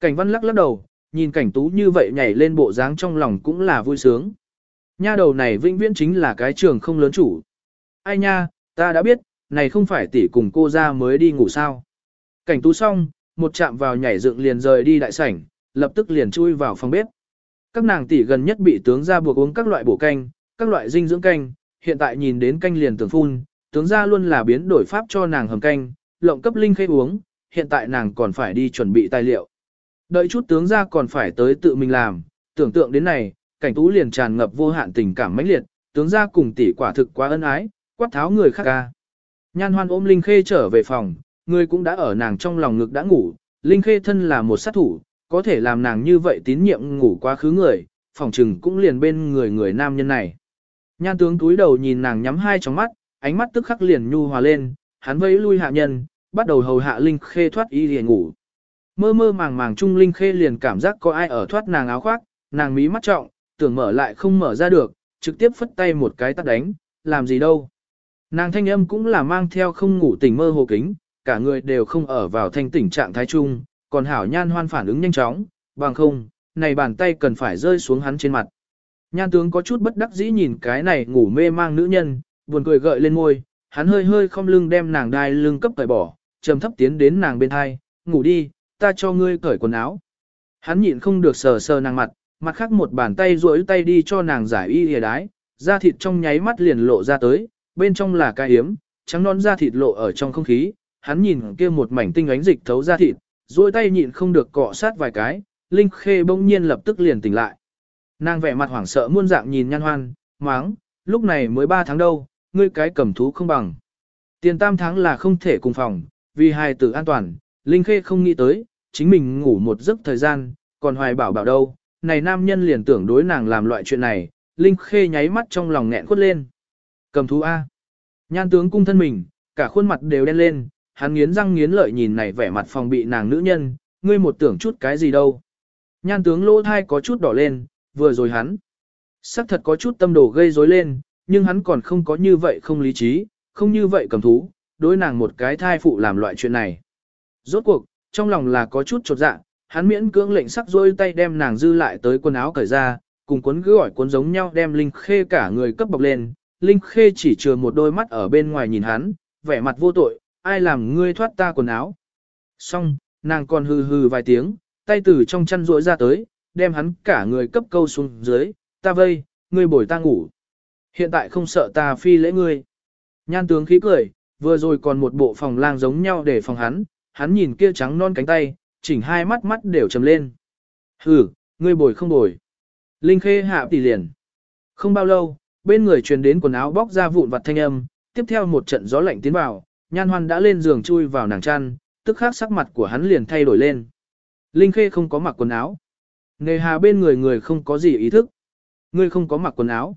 Cảnh văn lắc lắc đầu, nhìn cảnh tú như vậy nhảy lên bộ dáng trong lòng cũng là vui sướng. Nha đầu này vĩnh viễn chính là cái trường không lớn chủ. Ai nha, ta đã biết, này không phải tỷ cùng cô ra mới đi ngủ sao. Cảnh tú xong, một chạm vào nhảy dựng liền rời đi đại sảnh, lập tức liền chui vào phòng bếp. Các nàng tỷ gần nhất bị tướng ra buộc uống các loại bổ canh, các loại dinh dưỡng canh, hiện tại nhìn đến canh liền tưởng phun, tướng ra luôn là biến đổi pháp cho nàng hầm canh, lộng cấp linh khê uống, hiện tại nàng còn phải đi chuẩn bị tài liệu. Đợi chút tướng ra còn phải tới tự mình làm, tưởng tượng đến này, cảnh tú liền tràn ngập vô hạn tình cảm mãnh liệt, tướng ra cùng tỷ quả thực quá ân ái, quát tháo người khác ca. Nhan hoan ôm Linh Khê trở về phòng, người cũng đã ở nàng trong lòng ngực đã ngủ, Linh Khê thân là một sát thủ, có thể làm nàng như vậy tín nhiệm ngủ quá khứ người, phòng trừng cũng liền bên người người nam nhân này. Nhan tướng túi đầu nhìn nàng nhắm hai tròng mắt, ánh mắt tức khắc liền nhu hòa lên, hắn vẫy lui hạ nhân, bắt đầu hầu hạ Linh Khê thoát y liền ngủ. Mơ mơ màng màng chung Linh Khê liền cảm giác có ai ở thoát nàng áo khoác, nàng mí mắt trọng, tưởng mở lại không mở ra được, trực tiếp phất tay một cái tắt đánh, làm gì đâu. Nàng thanh âm cũng là mang theo không ngủ tỉnh mơ hồ kính, cả người đều không ở vào thanh tỉnh trạng thái chung, còn hảo nhan hoan phản ứng nhanh chóng, bằng không, này bàn tay cần phải rơi xuống hắn trên mặt. Nhan tướng có chút bất đắc dĩ nhìn cái này ngủ mê mang nữ nhân, buồn cười gợi lên môi, hắn hơi hơi không lưng đem nàng đai lưng cấp cởi bỏ, trầm thấp tiến đến nàng bên hai, ngủ đi, ta cho ngươi cởi quần áo. Hắn nhịn không được sờ sờ nàng mặt, mặt khác một bàn tay duỗi tay đi cho nàng giải y hề đái, da thịt trong nháy mắt liền lộ ra tới, bên trong là cái hiếm, trắng non da thịt lộ ở trong không khí, hắn nhìn kia một mảnh tinh ánh dịch thấu da thịt, duỗi tay nhịn không được cọ sát vài cái, Linh Khê bỗng nhiên lập tức liền tỉnh lại. Nàng vẻ mặt hoảng sợ muôn dạng nhìn nhan hoan, máng, lúc này mới 3 tháng đâu, ngươi cái cầm thú không bằng. Tiền tam tháng là không thể cùng phòng, vì hài tử an toàn, Linh Khê không nghĩ tới, chính mình ngủ một giấc thời gian, còn hoài bảo bảo đâu, này nam nhân liền tưởng đối nàng làm loại chuyện này, Linh Khê nháy mắt trong lòng nghẹn quất lên. Cầm thú A. Nhan tướng cung thân mình, cả khuôn mặt đều đen lên, hắn nghiến răng nghiến lợi nhìn này vẻ mặt phòng bị nàng nữ nhân, ngươi một tưởng chút cái gì đâu. Nhan tướng lỗ thai có chút đỏ lên, vừa rồi hắn. Sắc thật có chút tâm đồ gây rối lên, nhưng hắn còn không có như vậy không lý trí, không như vậy cầm thú, đối nàng một cái thai phụ làm loại chuyện này. Rốt cuộc, trong lòng là có chút chột dạ, hắn miễn cưỡng lệnh sắc rôi tay đem nàng dư lại tới quần áo cởi ra, cùng cuốn gửi cuốn giống nhau đem Linh Khê cả người cấp bọc lên, Linh Khê chỉ chừa một đôi mắt ở bên ngoài nhìn hắn, vẻ mặt vô tội, ai làm ngươi thoát ta quần áo. Xong, nàng còn hừ hừ vài tiếng, tay từ trong chăn rỗi ra tới, đem hắn cả người cấp câu xuống dưới, ta vây, ngươi bồi ta ngủ. Hiện tại không sợ ta phi lễ ngươi. Nhan tướng khí cười, vừa rồi còn một bộ phòng lang giống nhau để phòng hắn, hắn nhìn kia trắng non cánh tay, chỉnh hai mắt mắt đều trầm lên. Hừ, ngươi bồi không bồi. Linh khê hạ tỷ liền. Không bao lâu, bên người truyền đến quần áo bóc ra vụn vặt thanh âm, tiếp theo một trận gió lạnh tiến vào, nhan hoan đã lên giường chui vào nàng chăn, tức khắc sắc mặt của hắn liền thay đổi lên. Linh khê không có mặc quần áo. Nề hà bên người người không có gì ý thức. Ngươi không có mặc quần áo.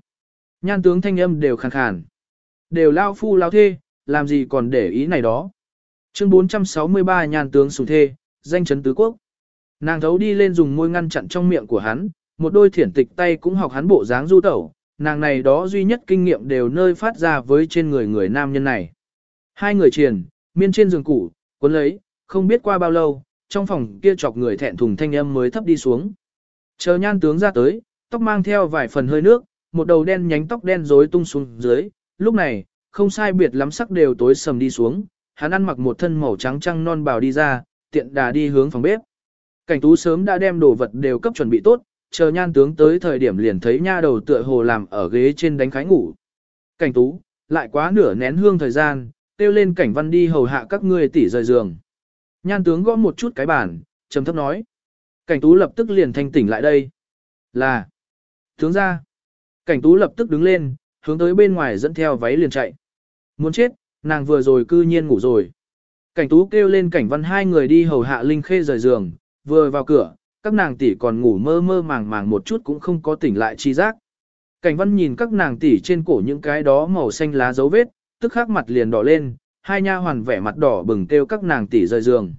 Nhan tướng thanh âm đều khàn khàn. Đều lao phu lao thê, làm gì còn để ý này đó. Chương 463 nhan tướng sùng thê, danh chấn tứ quốc. Nàng thấu đi lên dùng môi ngăn chặn trong miệng của hắn, một đôi thiển tịch tay cũng học hắn bộ dáng du tẩu, nàng này đó duy nhất kinh nghiệm đều nơi phát ra với trên người người nam nhân này. Hai người triền, miên trên giường cũ, cuốn lấy, không biết qua bao lâu, trong phòng kia chọc người thẹn thùng thanh âm mới thấp đi xuống. Chờ nhan tướng ra tới, tóc mang theo vài phần hơi nước, một đầu đen nhánh tóc đen rối tung xuống dưới, lúc này, không sai biệt lắm sắc đều tối sầm đi xuống, hắn ăn mặc một thân màu trắng trăng non bào đi ra, tiện đà đi hướng phòng bếp. Cảnh tú sớm đã đem đồ vật đều cấp chuẩn bị tốt, chờ nhan tướng tới thời điểm liền thấy nha đầu tựa hồ làm ở ghế trên đánh khái ngủ. Cảnh tú, lại quá nửa nén hương thời gian, kêu lên cảnh văn đi hầu hạ các ngươi tỉ rời giường. Nhan tướng gõ một chút cái bàn, trầm thấp nói. Cảnh tú lập tức liền thanh tỉnh lại đây. Là. Tướng ra. Cảnh tú lập tức đứng lên, hướng tới bên ngoài dẫn theo váy liền chạy. Muốn chết, nàng vừa rồi cư nhiên ngủ rồi. Cảnh tú kêu lên cảnh văn hai người đi hầu hạ Linh Khê rời giường, vừa vào cửa, các nàng tỷ còn ngủ mơ mơ màng màng một chút cũng không có tỉnh lại chi giác. Cảnh văn nhìn các nàng tỷ trên cổ những cái đó màu xanh lá dấu vết, tức khắc mặt liền đỏ lên, hai nha hoàn vẻ mặt đỏ bừng kêu các nàng tỷ rời giường.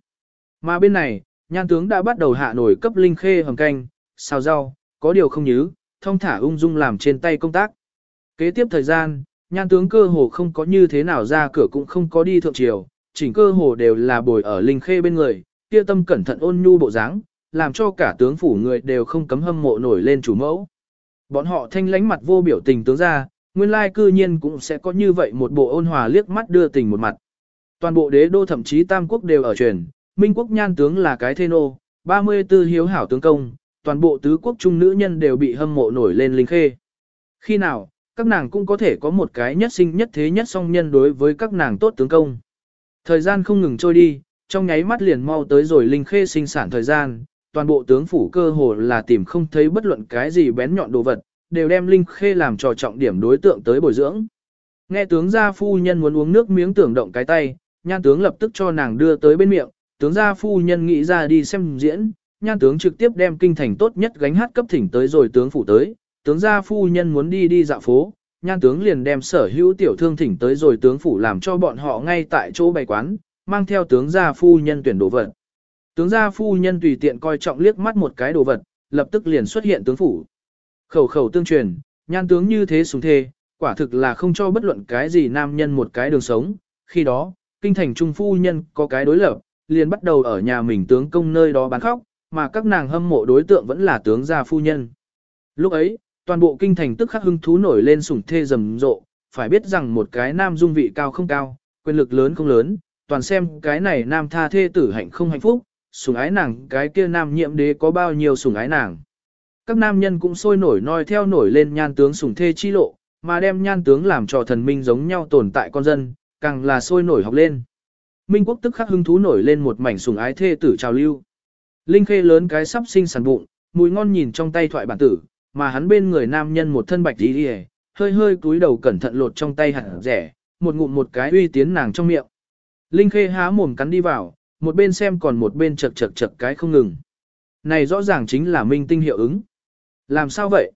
Mà bên này, nhan tướng đã bắt đầu hạ nổi cấp Linh Khê hầm canh, xào rau, có điều không nhứ, thông thả ung dung làm trên tay công tác. Kế tiếp thời gian, nhan tướng cơ hồ không có như thế nào ra cửa cũng không có đi thượng triều, chỉnh cơ hồ đều là bồi ở linh khê bên người, kia tâm cẩn thận ôn nhu bộ dáng, làm cho cả tướng phủ người đều không cấm hâm mộ nổi lên chủ mẫu. Bọn họ thanh lánh mặt vô biểu tình tướng ra, nguyên lai cư nhiên cũng sẽ có như vậy một bộ ôn hòa liếc mắt đưa tình một mặt. Toàn bộ đế đô thậm chí tam quốc đều ở truyền, minh quốc nhan tướng là cái thê nô, 34 hiếu hảo tướng công, toàn bộ tứ quốc trung nữ nhân đều bị hâm mộ nổi lên linh khê. Khi nào, các nàng cũng có thể có một cái nhất sinh nhất thế nhất song nhân đối với các nàng tốt tướng công. Thời gian không ngừng trôi đi, trong nháy mắt liền mau tới rồi linh khê sinh sản thời gian, toàn bộ tướng phủ cơ hồ là tìm không thấy bất luận cái gì bén nhọn đồ vật, đều đem linh khê làm trò trọng điểm đối tượng tới bồi dưỡng. Nghe tướng gia phu nhân muốn uống nước miếng tưởng động cái tay, nhan tướng lập tức cho nàng đưa tới bên miệng, tướng gia phu nhân nghĩ ra đi xem diễn, nhan tướng trực tiếp đem kinh thành tốt nhất gánh hát cấp thỉnh tới rồi tướng phủ tới, tướng gia phu nhân muốn đi đi dạo phố, nhan tướng liền đem sở hữu tiểu thương thỉnh tới rồi tướng phủ làm cho bọn họ ngay tại chỗ bày quán, mang theo tướng gia phu nhân tuyển đồ vật. Tướng gia phu nhân tùy tiện coi trọng liếc mắt một cái đồ vật, lập tức liền xuất hiện tướng phủ. Khẩu khẩu tương truyền, nhan tướng như thế sùng thê, quả thực là không cho bất luận cái gì nam nhân một cái đường sống. Khi đó, kinh thành trung phu nhân có cái đối lập, liền bắt đầu ở nhà mình tướng công nơi đó bán khóc, mà các nàng hâm mộ đối tượng vẫn là tướng gia phu nhân. Lúc ấy, toàn bộ kinh thành tức khắc hưng thú nổi lên sủng thê rầm rộ, phải biết rằng một cái nam dung vị cao không cao, quyền lực lớn không lớn, toàn xem cái này nam tha thê tử hạnh không hạnh phúc, sủng ái nàng cái kia nam nhiệm đế có bao nhiêu sủng ái nàng. Các nam nhân cũng sôi nổi noi theo nổi lên nhan tướng sủng thê chi lộ, mà đem nhan tướng làm cho thần minh giống nhau tồn tại con dân, càng là sôi nổi học lên. Minh quốc tức khắc hưng thú nổi lên một mảnh sủng ái thê tử trào lưu. Linh khê lớn cái sắp sinh sản bụng, mùi ngon nhìn trong tay thoại bản tử, mà hắn bên người nam nhân một thân bạch đi đi hơi hơi cúi đầu cẩn thận lột trong tay hẳn rẻ, một ngụm một cái uy tiến nàng trong miệng. Linh khê há mồm cắn đi vào, một bên xem còn một bên chật chật chật cái không ngừng. Này rõ ràng chính là minh tinh hiệu ứng. Làm sao vậy?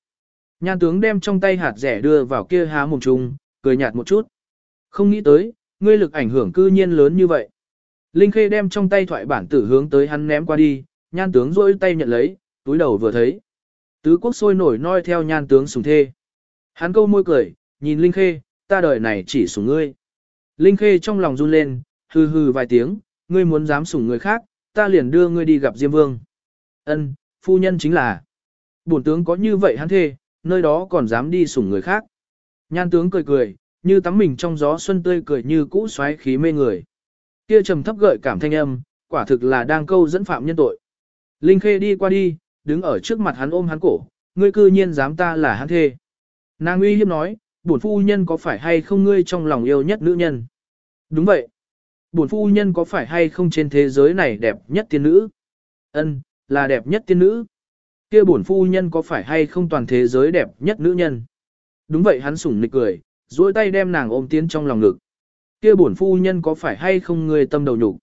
Nhan tướng đem trong tay hạt rẻ đưa vào kia há mồm trùng, cười nhạt một chút. Không nghĩ tới, ngươi lực ảnh hưởng cư nhiên lớn như vậy. Linh Khê đem trong tay thoại bản tử hướng tới hắn ném qua đi, nhan tướng rôi tay nhận lấy, túi đầu vừa thấy. Tứ quốc sôi nổi noi theo nhan tướng sùng thê. Hắn câu môi cười, nhìn Linh Khê, ta đời này chỉ sùng ngươi. Linh Khê trong lòng run lên, hừ hừ vài tiếng, ngươi muốn dám sủng người khác, ta liền đưa ngươi đi gặp Diêm Vương. Ân, phu nhân chính là. Bổn tướng có như vậy hắn thê, nơi đó còn dám đi sủng người khác. Nhan tướng cười cười, như tắm mình trong gió xuân tươi cười như cũ xoáy khí mê người. Kia trầm thấp gợi cảm thanh âm, quả thực là đang câu dẫn phạm nhân tội. Linh Khê đi qua đi, đứng ở trước mặt hắn ôm hắn cổ, ngươi cư nhiên dám ta là hắn thê. Nàng uy hiếp nói, bổn phu nhân có phải hay không ngươi trong lòng yêu nhất nữ nhân? Đúng vậy. Bổn phu nhân có phải hay không trên thế giới này đẹp nhất tiên nữ? Ân, là đẹp nhất tiên nữ. Kia bổn phu nhân có phải hay không toàn thế giới đẹp nhất nữ nhân? Đúng vậy hắn sủng nịch cười, duỗi tay đem nàng ôm tiến trong lòng ngực. Kia bổn phu nhân có phải hay không người tâm đầu nhục?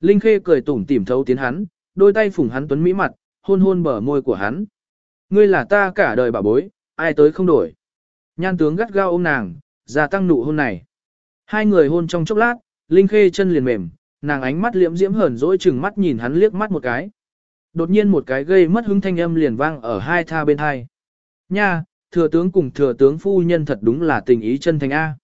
Linh Khê cười tủm tỉm thấu tiến hắn, đôi tay phủng hắn tuấn mỹ mặt, hôn hôn bờ môi của hắn. Ngươi là ta cả đời bà bối, ai tới không đổi. Nhan tướng gắt gao ôm nàng, gia tăng nụ hôn này. Hai người hôn trong chốc lát, Linh Khê chân liền mềm, nàng ánh mắt liễm diễm hờn dỗi chừng mắt nhìn hắn liếc mắt một cái. Đột nhiên một cái gây mất hứng thanh âm liền vang ở hai tha bên hai. Nha, thừa tướng cùng thừa tướng phu nhân thật đúng là tình ý chân thành A.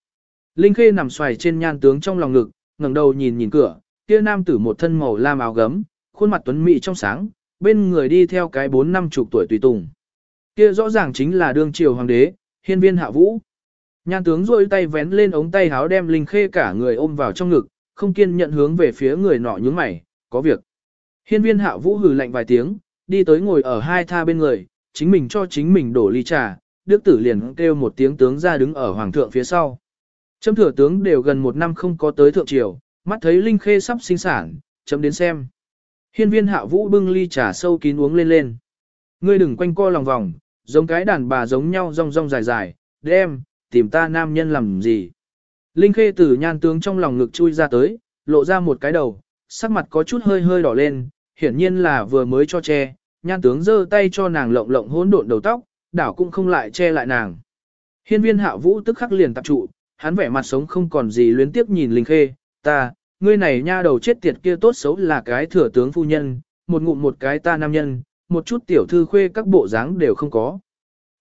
Linh Khê nằm xoài trên nhan tướng trong lòng ngực, ngẩng đầu nhìn nhìn cửa, kia nam tử một thân màu lam áo gấm, khuôn mặt tuấn mỹ trong sáng, bên người đi theo cái bốn năm chục tuổi tùy tùng. Kia rõ ràng chính là đương triều hoàng đế, hiên viên hạ vũ. Nhan tướng rôi tay vén lên ống tay háo đem Linh Khê cả người ôm vào trong ngực, không kiên nhận hướng về phía người nọ nhướng mày, có việc. Hiên viên hạ vũ hừ lạnh vài tiếng, đi tới ngồi ở hai tha bên người, chính mình cho chính mình đổ ly trà, đức tử liền kêu một tiếng tướng ra đứng ở hoàng thượng phía sau. Chấm thừa tướng đều gần một năm không có tới thượng triều, mắt thấy Linh Khê sắp sinh sản, chấm đến xem. Hiên viên hạ vũ bưng ly trà sâu kín uống lên lên. Ngươi đừng quanh co lòng vòng, giống cái đàn bà giống nhau rong rong dài dài, đem, tìm ta nam nhân làm gì. Linh Khê từ nhan tướng trong lòng ngực chui ra tới, lộ ra một cái đầu, sắc mặt có chút hơi hơi đỏ lên, hiển nhiên là vừa mới cho che, nhan tướng giơ tay cho nàng lộng lộng hỗn độn đầu tóc, đảo cũng không lại che lại nàng. Hiên viên hạ vũ tức khắc liền tập trụ, hắn vẻ mặt sống không còn gì luyến tiếp nhìn Linh Khê, ta, ngươi này nha đầu chết tiệt kia tốt xấu là cái thừa tướng phu nhân, một ngụm một cái ta nam nhân, một chút tiểu thư khuê các bộ dáng đều không có.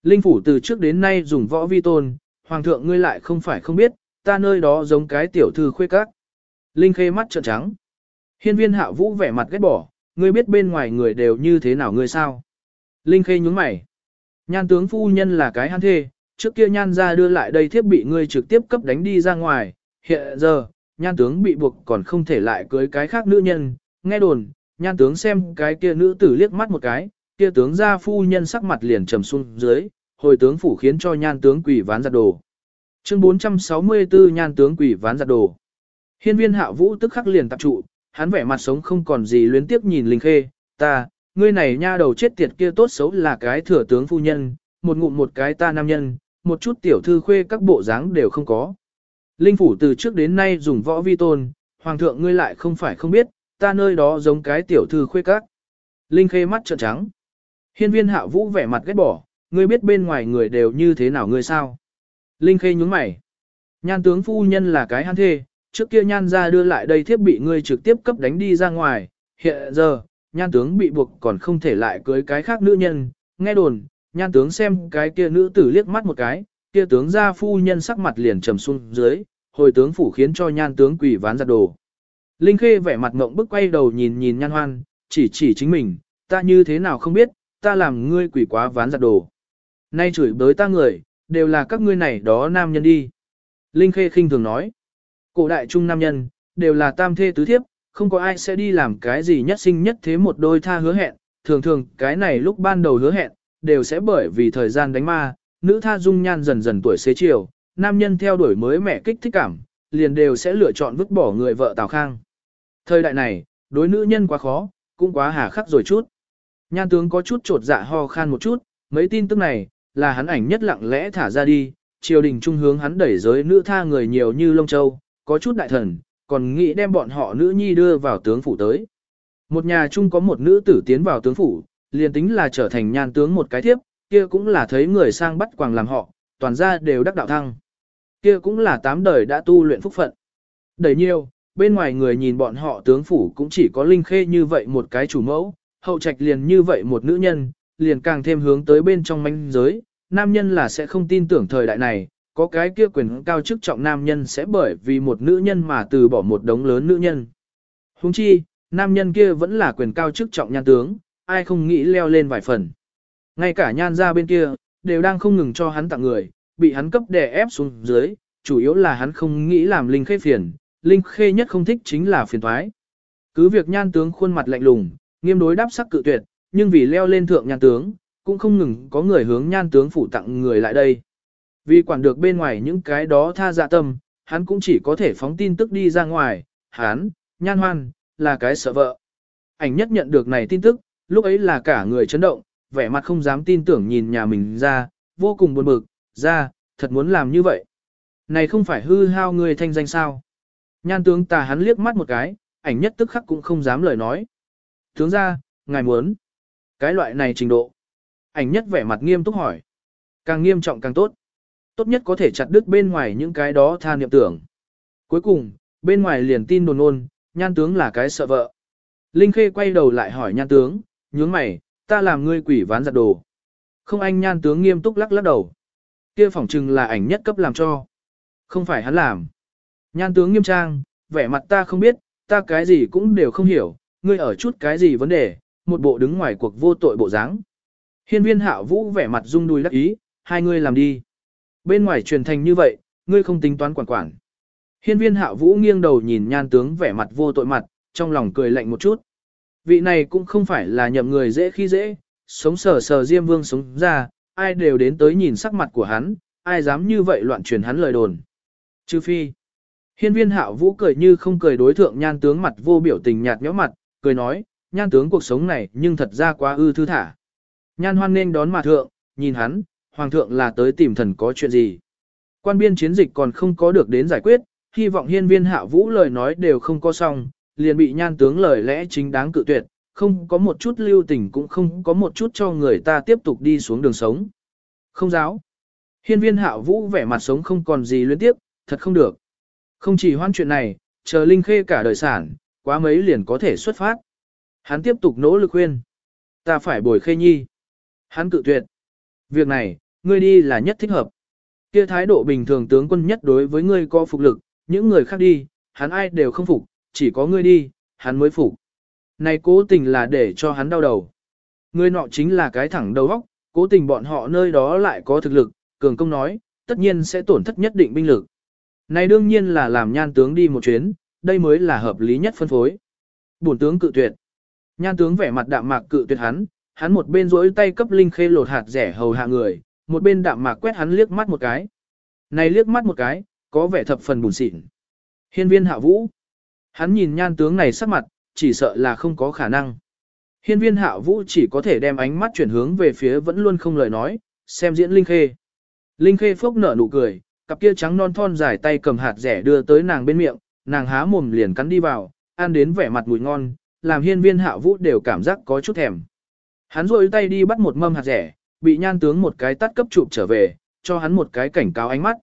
Linh phủ từ trước đến nay dùng võ vi tôn, hoàng thượng ngươi lại không phải không biết, ta nơi đó giống cái tiểu thư khuê các. Linh khê mắt trợn trắng. Hiên viên hạ vũ vẻ mặt ghét bỏ, ngươi biết bên ngoài người đều như thế nào ngươi sao. Linh khê nhướng mày. Nhan tướng phu nhân là cái hắn thê, trước kia nhan ra đưa lại đây thiết bị ngươi trực tiếp cấp đánh đi ra ngoài, hiện giờ, nhan tướng bị buộc còn không thể lại cưới cái khác nữ nhân, nghe đồn, nhan tướng xem cái kia nữ tử liếc mắt một cái, kia tướng gia phu nhân sắc mặt liền trầm xuống dưới, hồi tướng phủ khiến cho nhan tướng quỷ ván giặt đồ. Chương 464 nhan tướng quỷ ván giặt đồ. Hiên viên hạ vũ tức khắc liền tập trụ, hắn vẻ mặt sống không còn gì luyến tiếp nhìn Linh Khê, ta, ngươi này nha đầu chết tiệt kia tốt xấu là cái thừa tướng phu nhân, một ngụm một cái ta nam nhân, một chút tiểu thư khuê các bộ dáng đều không có. Linh phủ từ trước đến nay dùng võ vi tôn, hoàng thượng ngươi lại không phải không biết, ta nơi đó giống cái tiểu thư khuê các. Linh khê mắt trợn trắng. Hiên viên hạ vũ vẻ mặt ghét bỏ, ngươi biết bên ngoài người đều như thế nào ngươi sao. Linh khê nhướng mày. Nhan tướng phu nhân là cái hắn thê, trước kia nhan ra đưa lại đây thiết bị ngươi trực tiếp cấp đánh đi ra ngoài, hiện giờ, nhan tướng bị buộc còn không thể lại cưới cái khác nữ nhân, nghe đồn, nhan tướng xem cái kia nữ tử liếc mắt một cái, kia tướng gia phu nhân sắc mặt liền trầm xuống dưới, hồi tướng phủ khiến cho nhan tướng quỷ ván giặt đồ. Linh Khê vẻ mặt ngộng bức quay đầu nhìn nhìn nhan hoan, chỉ chỉ chính mình, ta như thế nào không biết, ta làm ngươi quỷ quá ván giặt đồ. Nay chửi bới ta người, đều là các ngươi này đó nam nhân đi. Linh Khê khinh thường nói, cổ đại trung nam nhân, đều là tam thê tứ thiếp, không có ai sẽ đi làm cái gì nhất sinh nhất thế một đôi tha hứa hẹn, thường thường cái này lúc ban đầu hứa hẹn, đều sẽ bởi vì thời gian đánh ma, nữ tha dung nhan dần dần tuổi xế chiều, nam nhân theo đuổi mới mẹ kích thích cảm, liền đều sẽ lựa chọn vứt bỏ người vợ Tào Khang. Thời đại này, đối nữ nhân quá khó, cũng quá hà khắc rồi chút. Nhan tướng có chút trột dạ ho khan một chút, mấy tin tức này, là hắn ảnh nhất lặng lẽ thả ra đi, triều đình trung hướng hắn đẩy giới nữ tha người nhiều như lông châu, có chút đại thần, còn nghĩ đem bọn họ nữ nhi đưa vào tướng phủ tới. Một nhà chung có một nữ tử tiến vào tướng phủ, liền tính là trở thành nhan tướng một cái thiếp, kia cũng là thấy người sang bắt quàng làm họ, toàn ra đều đắc đạo thăng. Kia cũng là tám đời đã tu luyện phúc phận. Đầy nhiều, bên ngoài người nhìn bọn họ tướng phủ cũng chỉ có linh khê như vậy một cái chủ mẫu, hậu trạch liền như vậy một nữ nhân, liền càng thêm hướng tới bên trong manh giới, nam nhân là sẽ không tin tưởng thời đại này, có cái kia quyền cao chức trọng nam nhân sẽ bởi vì một nữ nhân mà từ bỏ một đống lớn nữ nhân. Huống chi, nam nhân kia vẫn là quyền cao chức trọng nhan tướng, ai không nghĩ leo lên vài phần. Ngay cả nhan ra bên kia, đều đang không ngừng cho hắn tặng người, bị hắn cấp đè ép xuống dưới, chủ yếu là hắn không nghĩ làm Linh Khê phiền, Linh Khê nhất không thích chính là phiền thoái. Cứ việc nhan tướng khuôn mặt lạnh lùng, nghiêm đối đáp sắc cự tuyệt, nhưng vì leo lên thượng nhan tướng, cũng không ngừng có người hướng nhan tướng phủ tặng người lại đây. Vì quản được bên ngoài những cái đó tha dạ tâm, hắn cũng chỉ có thể phóng tin tức đi ra ngoài, hắn, nhan hoan, là cái sợ vợ. Ảnh nhất nhận được này tin tức, lúc ấy là cả người chấn động, vẻ mặt không dám tin tưởng nhìn nhà mình ra, vô cùng buồn bực, ra, thật muốn làm như vậy. Này không phải hư hao người thanh danh sao. Nhan tướng tà hắn liếc mắt một cái, ảnh nhất tức khắc cũng không dám lời nói. Tướng ra, ngài muốn. Cái loại này trình độ. Ảnh nhất vẻ mặt nghiêm túc hỏi. Càng nghiêm trọng càng tốt. Tốt nhất có thể chặt đứt bên ngoài những cái đó tha niệm tưởng. Cuối cùng, bên ngoài liền tin đồn ôn, nhan tướng là cái sợ vợ. Linh Khê quay đầu lại hỏi nhan tướng, nhướng mày, ta làm ngươi quỷ ván giặt đồ. Không anh nhan tướng nghiêm túc lắc lắc đầu. Kia phỏng chừng là ảnh nhất cấp làm cho. Không phải hắn làm. Nhan tướng nghiêm trang, vẻ mặt ta không biết, ta cái gì cũng đều không hiểu, ngươi ở chút cái gì vấn đề, một bộ đứng ngoài cuộc vô tội bộ dáng. Hiên viên hạo vũ vẻ mặt rung đuôi đắc ý, hai ngươi làm đi. Bên ngoài truyền thành như vậy, ngươi không tính toán quản quản. Hiên viên hạo vũ nghiêng đầu nhìn nhan tướng vẻ mặt vô tội mặt, trong lòng cười lạnh một chút. Vị này cũng không phải là nhậm người dễ khi dễ, sống sờ sờ diêm vương sống ra, ai đều đến tới nhìn sắc mặt của hắn, ai dám như vậy loạn truyền hắn lời đồn. Trừ phi. Hiên viên hạo vũ cười như không cười đối thượng nhan tướng mặt vô biểu tình nhạt nhẽo mặt, cười nói, nhan tướng cuộc sống này nhưng thật ra quá ư thư thả. Nhan hoan nên đón mà thượng, nhìn hắn, hoàng thượng là tới tìm thần có chuyện gì. Quan biên chiến dịch còn không có được đến giải quyết, hy vọng hiên viên hạ vũ lời nói đều không có xong, liền bị nhan tướng lời lẽ chính đáng cự tuyệt, không có một chút lưu tình cũng không có một chút cho người ta tiếp tục đi xuống đường sống. Không giáo. Hiên viên hạ vũ vẻ mặt sống không còn gì luyến tiếp, thật không được. Không chỉ hoan chuyện này, chờ Linh Khê cả đời sản, quá mấy liền có thể xuất phát. Hắn tiếp tục nỗ lực khuyên. Ta phải bồi Khê Nhi. Hắn cự tuyệt. Việc này, ngươi đi là nhất thích hợp. Kia thái độ bình thường tướng quân nhất đối với ngươi có phục lực, những người khác đi, hắn ai đều không phục, chỉ có ngươi đi, hắn mới phục. Này cố tình là để cho hắn đau đầu. Ngươi nọ chính là cái thẳng đầu óc, cố tình bọn họ nơi đó lại có thực lực, cường công nói, tất nhiên sẽ tổn thất nhất định binh lực. Này đương nhiên là làm nhan tướng đi một chuyến, đây mới là hợp lý nhất phân phối. Bổn tướng cự tuyệt. Nhan tướng vẻ mặt đạm mạc cự tuyệt hắn, hắn một bên rỗi tay cấp linh khê lột hạt rẻ hầu hạ người, một bên đạm mạc quét hắn liếc mắt một cái. Này liếc mắt một cái, có vẻ thập phần buồn xịn. Hiên viên hạ vũ. Hắn nhìn nhan tướng này sắc mặt, chỉ sợ là không có khả năng. Hiên viên hạ vũ chỉ có thể đem ánh mắt chuyển hướng về phía vẫn luôn không lời nói, xem diễn Linh Khê. Linh Khê phốc nở nụ cười, cặp kia trắng non thon dài tay cầm hạt rẻ đưa tới nàng bên miệng, nàng há mồm liền cắn đi vào, ăn đến vẻ mặt mùi ngon, làm hiên viên hạ vũ đều cảm giác có chút thèm. Hắn rôi tay đi bắt một mâm hạt rẻ, bị nhan tướng một cái tắt cấp chụp trở về, cho hắn một cái cảnh cáo ánh mắt.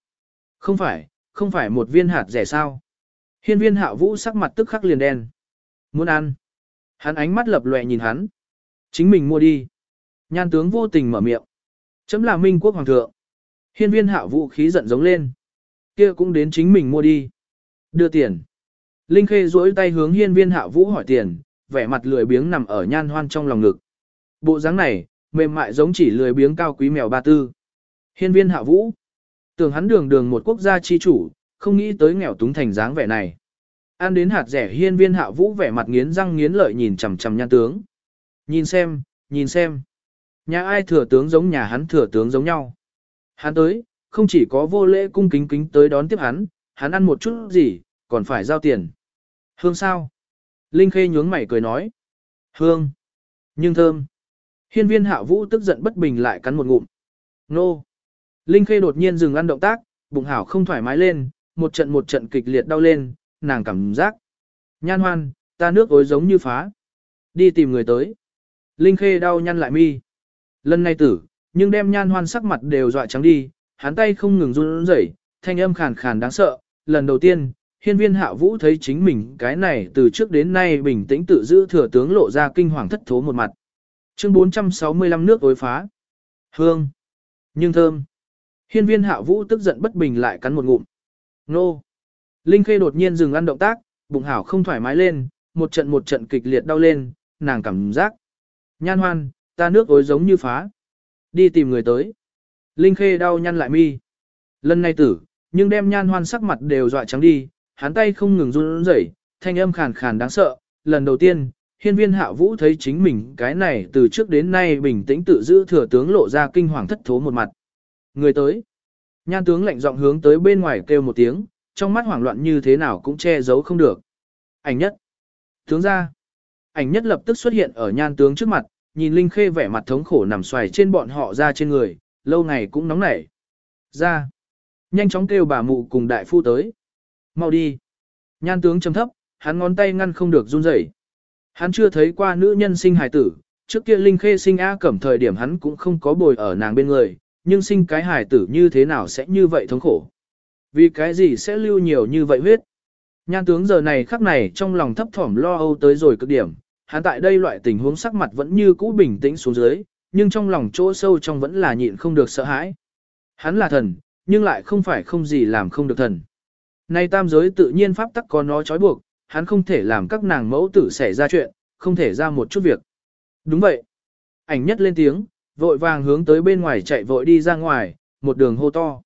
Không phải, không phải một viên hạt rẻ sao. Hiên viên hạ vũ sắc mặt tức khắc liền đen. Muốn ăn. Hắn ánh mắt lập lòe nhìn hắn. Chính mình mua đi. Nhan tướng vô tình mở miệng. Chấm là minh quốc hoàng thượng. Hiên viên hạ vũ khí giận giống lên. kia cũng đến chính mình mua đi. Đưa tiền. Linh Khê duỗi tay hướng hiên viên hạ vũ hỏi tiền, vẻ mặt lười biếng nằm ở nhan hoan trong lòng ngực. Bộ dáng này, mềm mại giống chỉ lười biếng cao quý mèo ba tư. Hiên viên hạ vũ. Tưởng hắn đường đường một quốc gia chi chủ, không nghĩ tới nghèo túng thành dáng vẻ này. Ăn đến hạt rẻ hiên viên hạ vũ vẻ mặt nghiến răng nghiến lợi nhìn chằm chằm nhan tướng. Nhìn xem, nhìn xem. Nhà ai thừa tướng giống nhà hắn thừa tướng giống nhau. Hắn tới, không chỉ có vô lễ cung kính kính tới đón tiếp hắn, hắn ăn một chút gì, còn phải giao tiền. Hương sao? Linh Khê nhướng mày cười nói. Hương. Nhưng thơm. Hiên viên hạ vũ tức giận bất bình lại cắn một ngụm. Nô. Linh Khê đột nhiên dừng ăn động tác, bụng hảo không thoải mái lên, một trận một trận kịch liệt đau lên, nàng cảm giác. Nhan hoan, ta nước ối giống như phá. Đi tìm người tới. Linh Khê đau nhăn lại mi. Lần này tử, nhưng đem nhan hoan sắc mặt đều dọa trắng đi, hắn tay không ngừng run rẩy, thanh âm khàn khàn đáng sợ. Lần đầu tiên, hiên viên hạ vũ thấy chính mình cái này từ trước đến nay bình tĩnh tự giữ thừa tướng lộ ra kinh hoàng thất thố một mặt. Chương 465 nước ối phá. Hương. Nhưng thơm. Hiên viên hạ vũ tức giận bất bình lại cắn một ngụm. Nô. Linh Khê đột nhiên dừng ăn động tác, bụng hảo không thoải mái lên, một trận một trận kịch liệt đau lên, nàng cảm giác. Nhan hoan, ta nước ối giống như phá. Đi tìm người tới. Linh Khê đau nhăn lại mi. Lần này tử, nhưng đem nhan hoan sắc mặt đều dọa trắng đi, hắn tay không ngừng run rẩy, thanh âm khàn khàn đáng sợ. Lần đầu tiên, hiên viên hạ vũ thấy chính mình cái này từ trước đến nay bình tĩnh tự giữ thừa tướng lộ ra kinh hoàng thất thố một mặt. Người tới. Nhan tướng lạnh giọng hướng tới bên ngoài kêu một tiếng, trong mắt hoảng loạn như thế nào cũng che giấu không được. Ảnh nhất. Tướng ra. Ảnh nhất lập tức xuất hiện ở nhan tướng trước mặt, nhìn Linh Khê vẻ mặt thống khổ nằm xoài trên bọn họ ra trên người, lâu ngày cũng nóng nảy. Ra. Nhanh chóng kêu bà mụ cùng đại phu tới. Mau đi. Nhan tướng trầm thấp, hắn ngón tay ngăn không được run rẩy. Hắn chưa thấy qua nữ nhân sinh hài tử, trước kia Linh Khê sinh A cẩm thời điểm hắn cũng không có bồi ở nàng bên người, nhưng sinh cái hài tử như thế nào sẽ như vậy thống khổ. Vì cái gì sẽ lưu nhiều như vậy huyết. Nhan tướng giờ này khắc này trong lòng thấp thỏm lo âu tới rồi cực điểm, hắn tại đây loại tình huống sắc mặt vẫn như cũ bình tĩnh xuống dưới, nhưng trong lòng chỗ sâu trong vẫn là nhịn không được sợ hãi. Hắn là thần, nhưng lại không phải không gì làm không được thần. Nay tam giới tự nhiên pháp tắc có nó trói buộc, hắn không thể làm các nàng mẫu tử xảy ra chuyện, không thể ra một chút việc. Đúng vậy. Ảnh nhất lên tiếng, vội vàng hướng tới bên ngoài chạy vội đi ra ngoài, một đường hô to.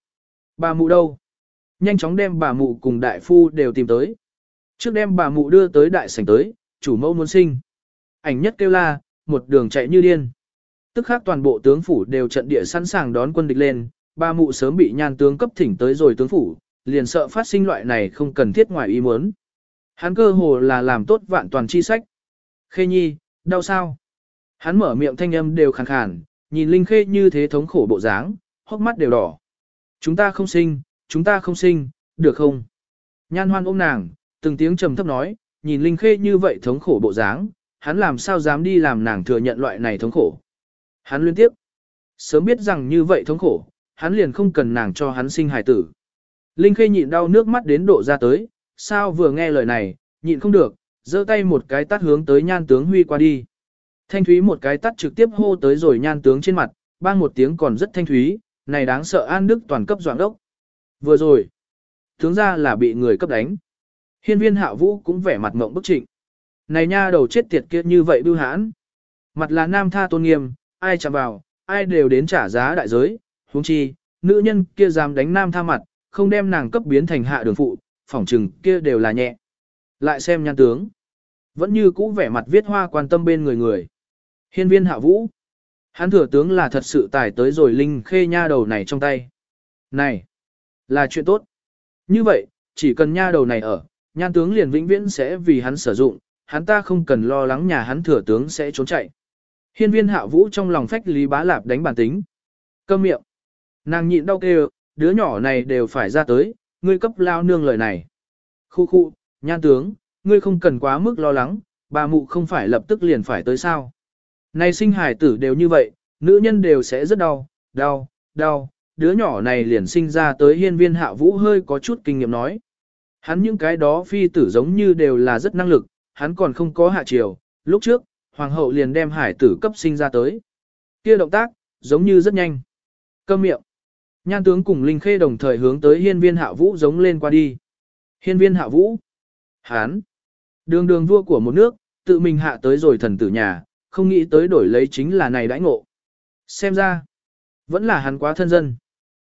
Bà mụ đâu? Nhanh chóng đem bà mụ cùng đại phu đều tìm tới. Trước đem bà mụ đưa tới đại sảnh tới, chủ mẫu muốn sinh. Ảnh nhất kêu la, một đường chạy như điên. Tức khác toàn bộ tướng phủ đều trận địa sẵn sàng đón quân địch lên, bà mụ sớm bị nhan tướng cấp thỉnh tới rồi tướng phủ, liền sợ phát sinh loại này không cần thiết ngoài ý muốn. Hắn cơ hồ là làm tốt vạn toàn chi sách. Khê nhi, đau sao? Hắn mở miệng thanh âm đều khàn khàn, nhìn Linh Khê như thế thống khổ bộ dáng, hốc mắt đều đỏ. Chúng ta không sinh, chúng ta không sinh, được không? Nhan hoan ôm nàng, từng tiếng trầm thấp nói, nhìn Linh Khê như vậy thống khổ bộ dáng, hắn làm sao dám đi làm nàng thừa nhận loại này thống khổ. Hắn liên tiếp, sớm biết rằng như vậy thống khổ, hắn liền không cần nàng cho hắn sinh hài tử. Linh Khê nhịn đau nước mắt đến độ ra tới, sao vừa nghe lời này, nhịn không được, giơ tay một cái tát hướng tới nhan tướng huy qua đi. Thanh thúy một cái tát trực tiếp hô tới rồi nhan tướng trên mặt, bang một tiếng còn rất thanh thúy, này đáng sợ an đức toàn cấp doạng đốc. Vừa rồi, tướng ra là bị người cấp đánh. Hiên viên hạ vũ cũng vẻ mặt mộng bức trịnh. Này nha đầu chết tiệt kia như vậy bưu hãn. Mặt là nam tha tôn nghiêm, ai chạm vào, ai đều đến trả giá đại giới, huống chi, nữ nhân kia dám đánh nam tha mặt, không đem nàng cấp biến thành hạ đường phụ, phỏng trừng kia đều là nhẹ. Lại xem nhan tướng. Vẫn như cũ vẻ mặt viết hoa quan tâm bên người người. Hiên viên hạ vũ. Hắn thừa tướng là thật sự tài tới rồi linh khê nha đầu này trong tay. Này, là chuyện tốt. Như vậy, chỉ cần nha đầu này ở, nhan tướng liền vĩnh viễn sẽ vì hắn sử dụng, hắn ta không cần lo lắng nhà hắn thừa tướng sẽ trốn chạy. Hiên viên hạ vũ trong lòng phách lý bá lạp đánh bản tính. Câm miệng. Nàng nhịn đau kêu, đứa nhỏ này đều phải ra tới, ngươi cấp lao nương lời này. Khu khu, nhan tướng, ngươi không cần quá mức lo lắng, bà mụ không phải lập tức liền phải tới sao. Này sinh hải tử đều như vậy, nữ nhân đều sẽ rất đau, đau, đau, đứa nhỏ này liền sinh ra tới hiên viên hạ vũ hơi có chút kinh nghiệm nói. Hắn những cái đó phi tử giống như đều là rất năng lực, hắn còn không có hạ chiều, lúc trước, hoàng hậu liền đem hải tử cấp sinh ra tới. Kia động tác, giống như rất nhanh. Câm miệng. Nhan tướng cùng Linh Khê đồng thời hướng tới hiên viên hạ vũ giống lên qua đi. Hiên viên hạ vũ. Hán. Đường đường vua của một nước, tự mình hạ tới rồi thần tử nhà, không nghĩ tới đổi lấy chính là này đãi ngộ. Xem ra, vẫn là hắn quá thân dân.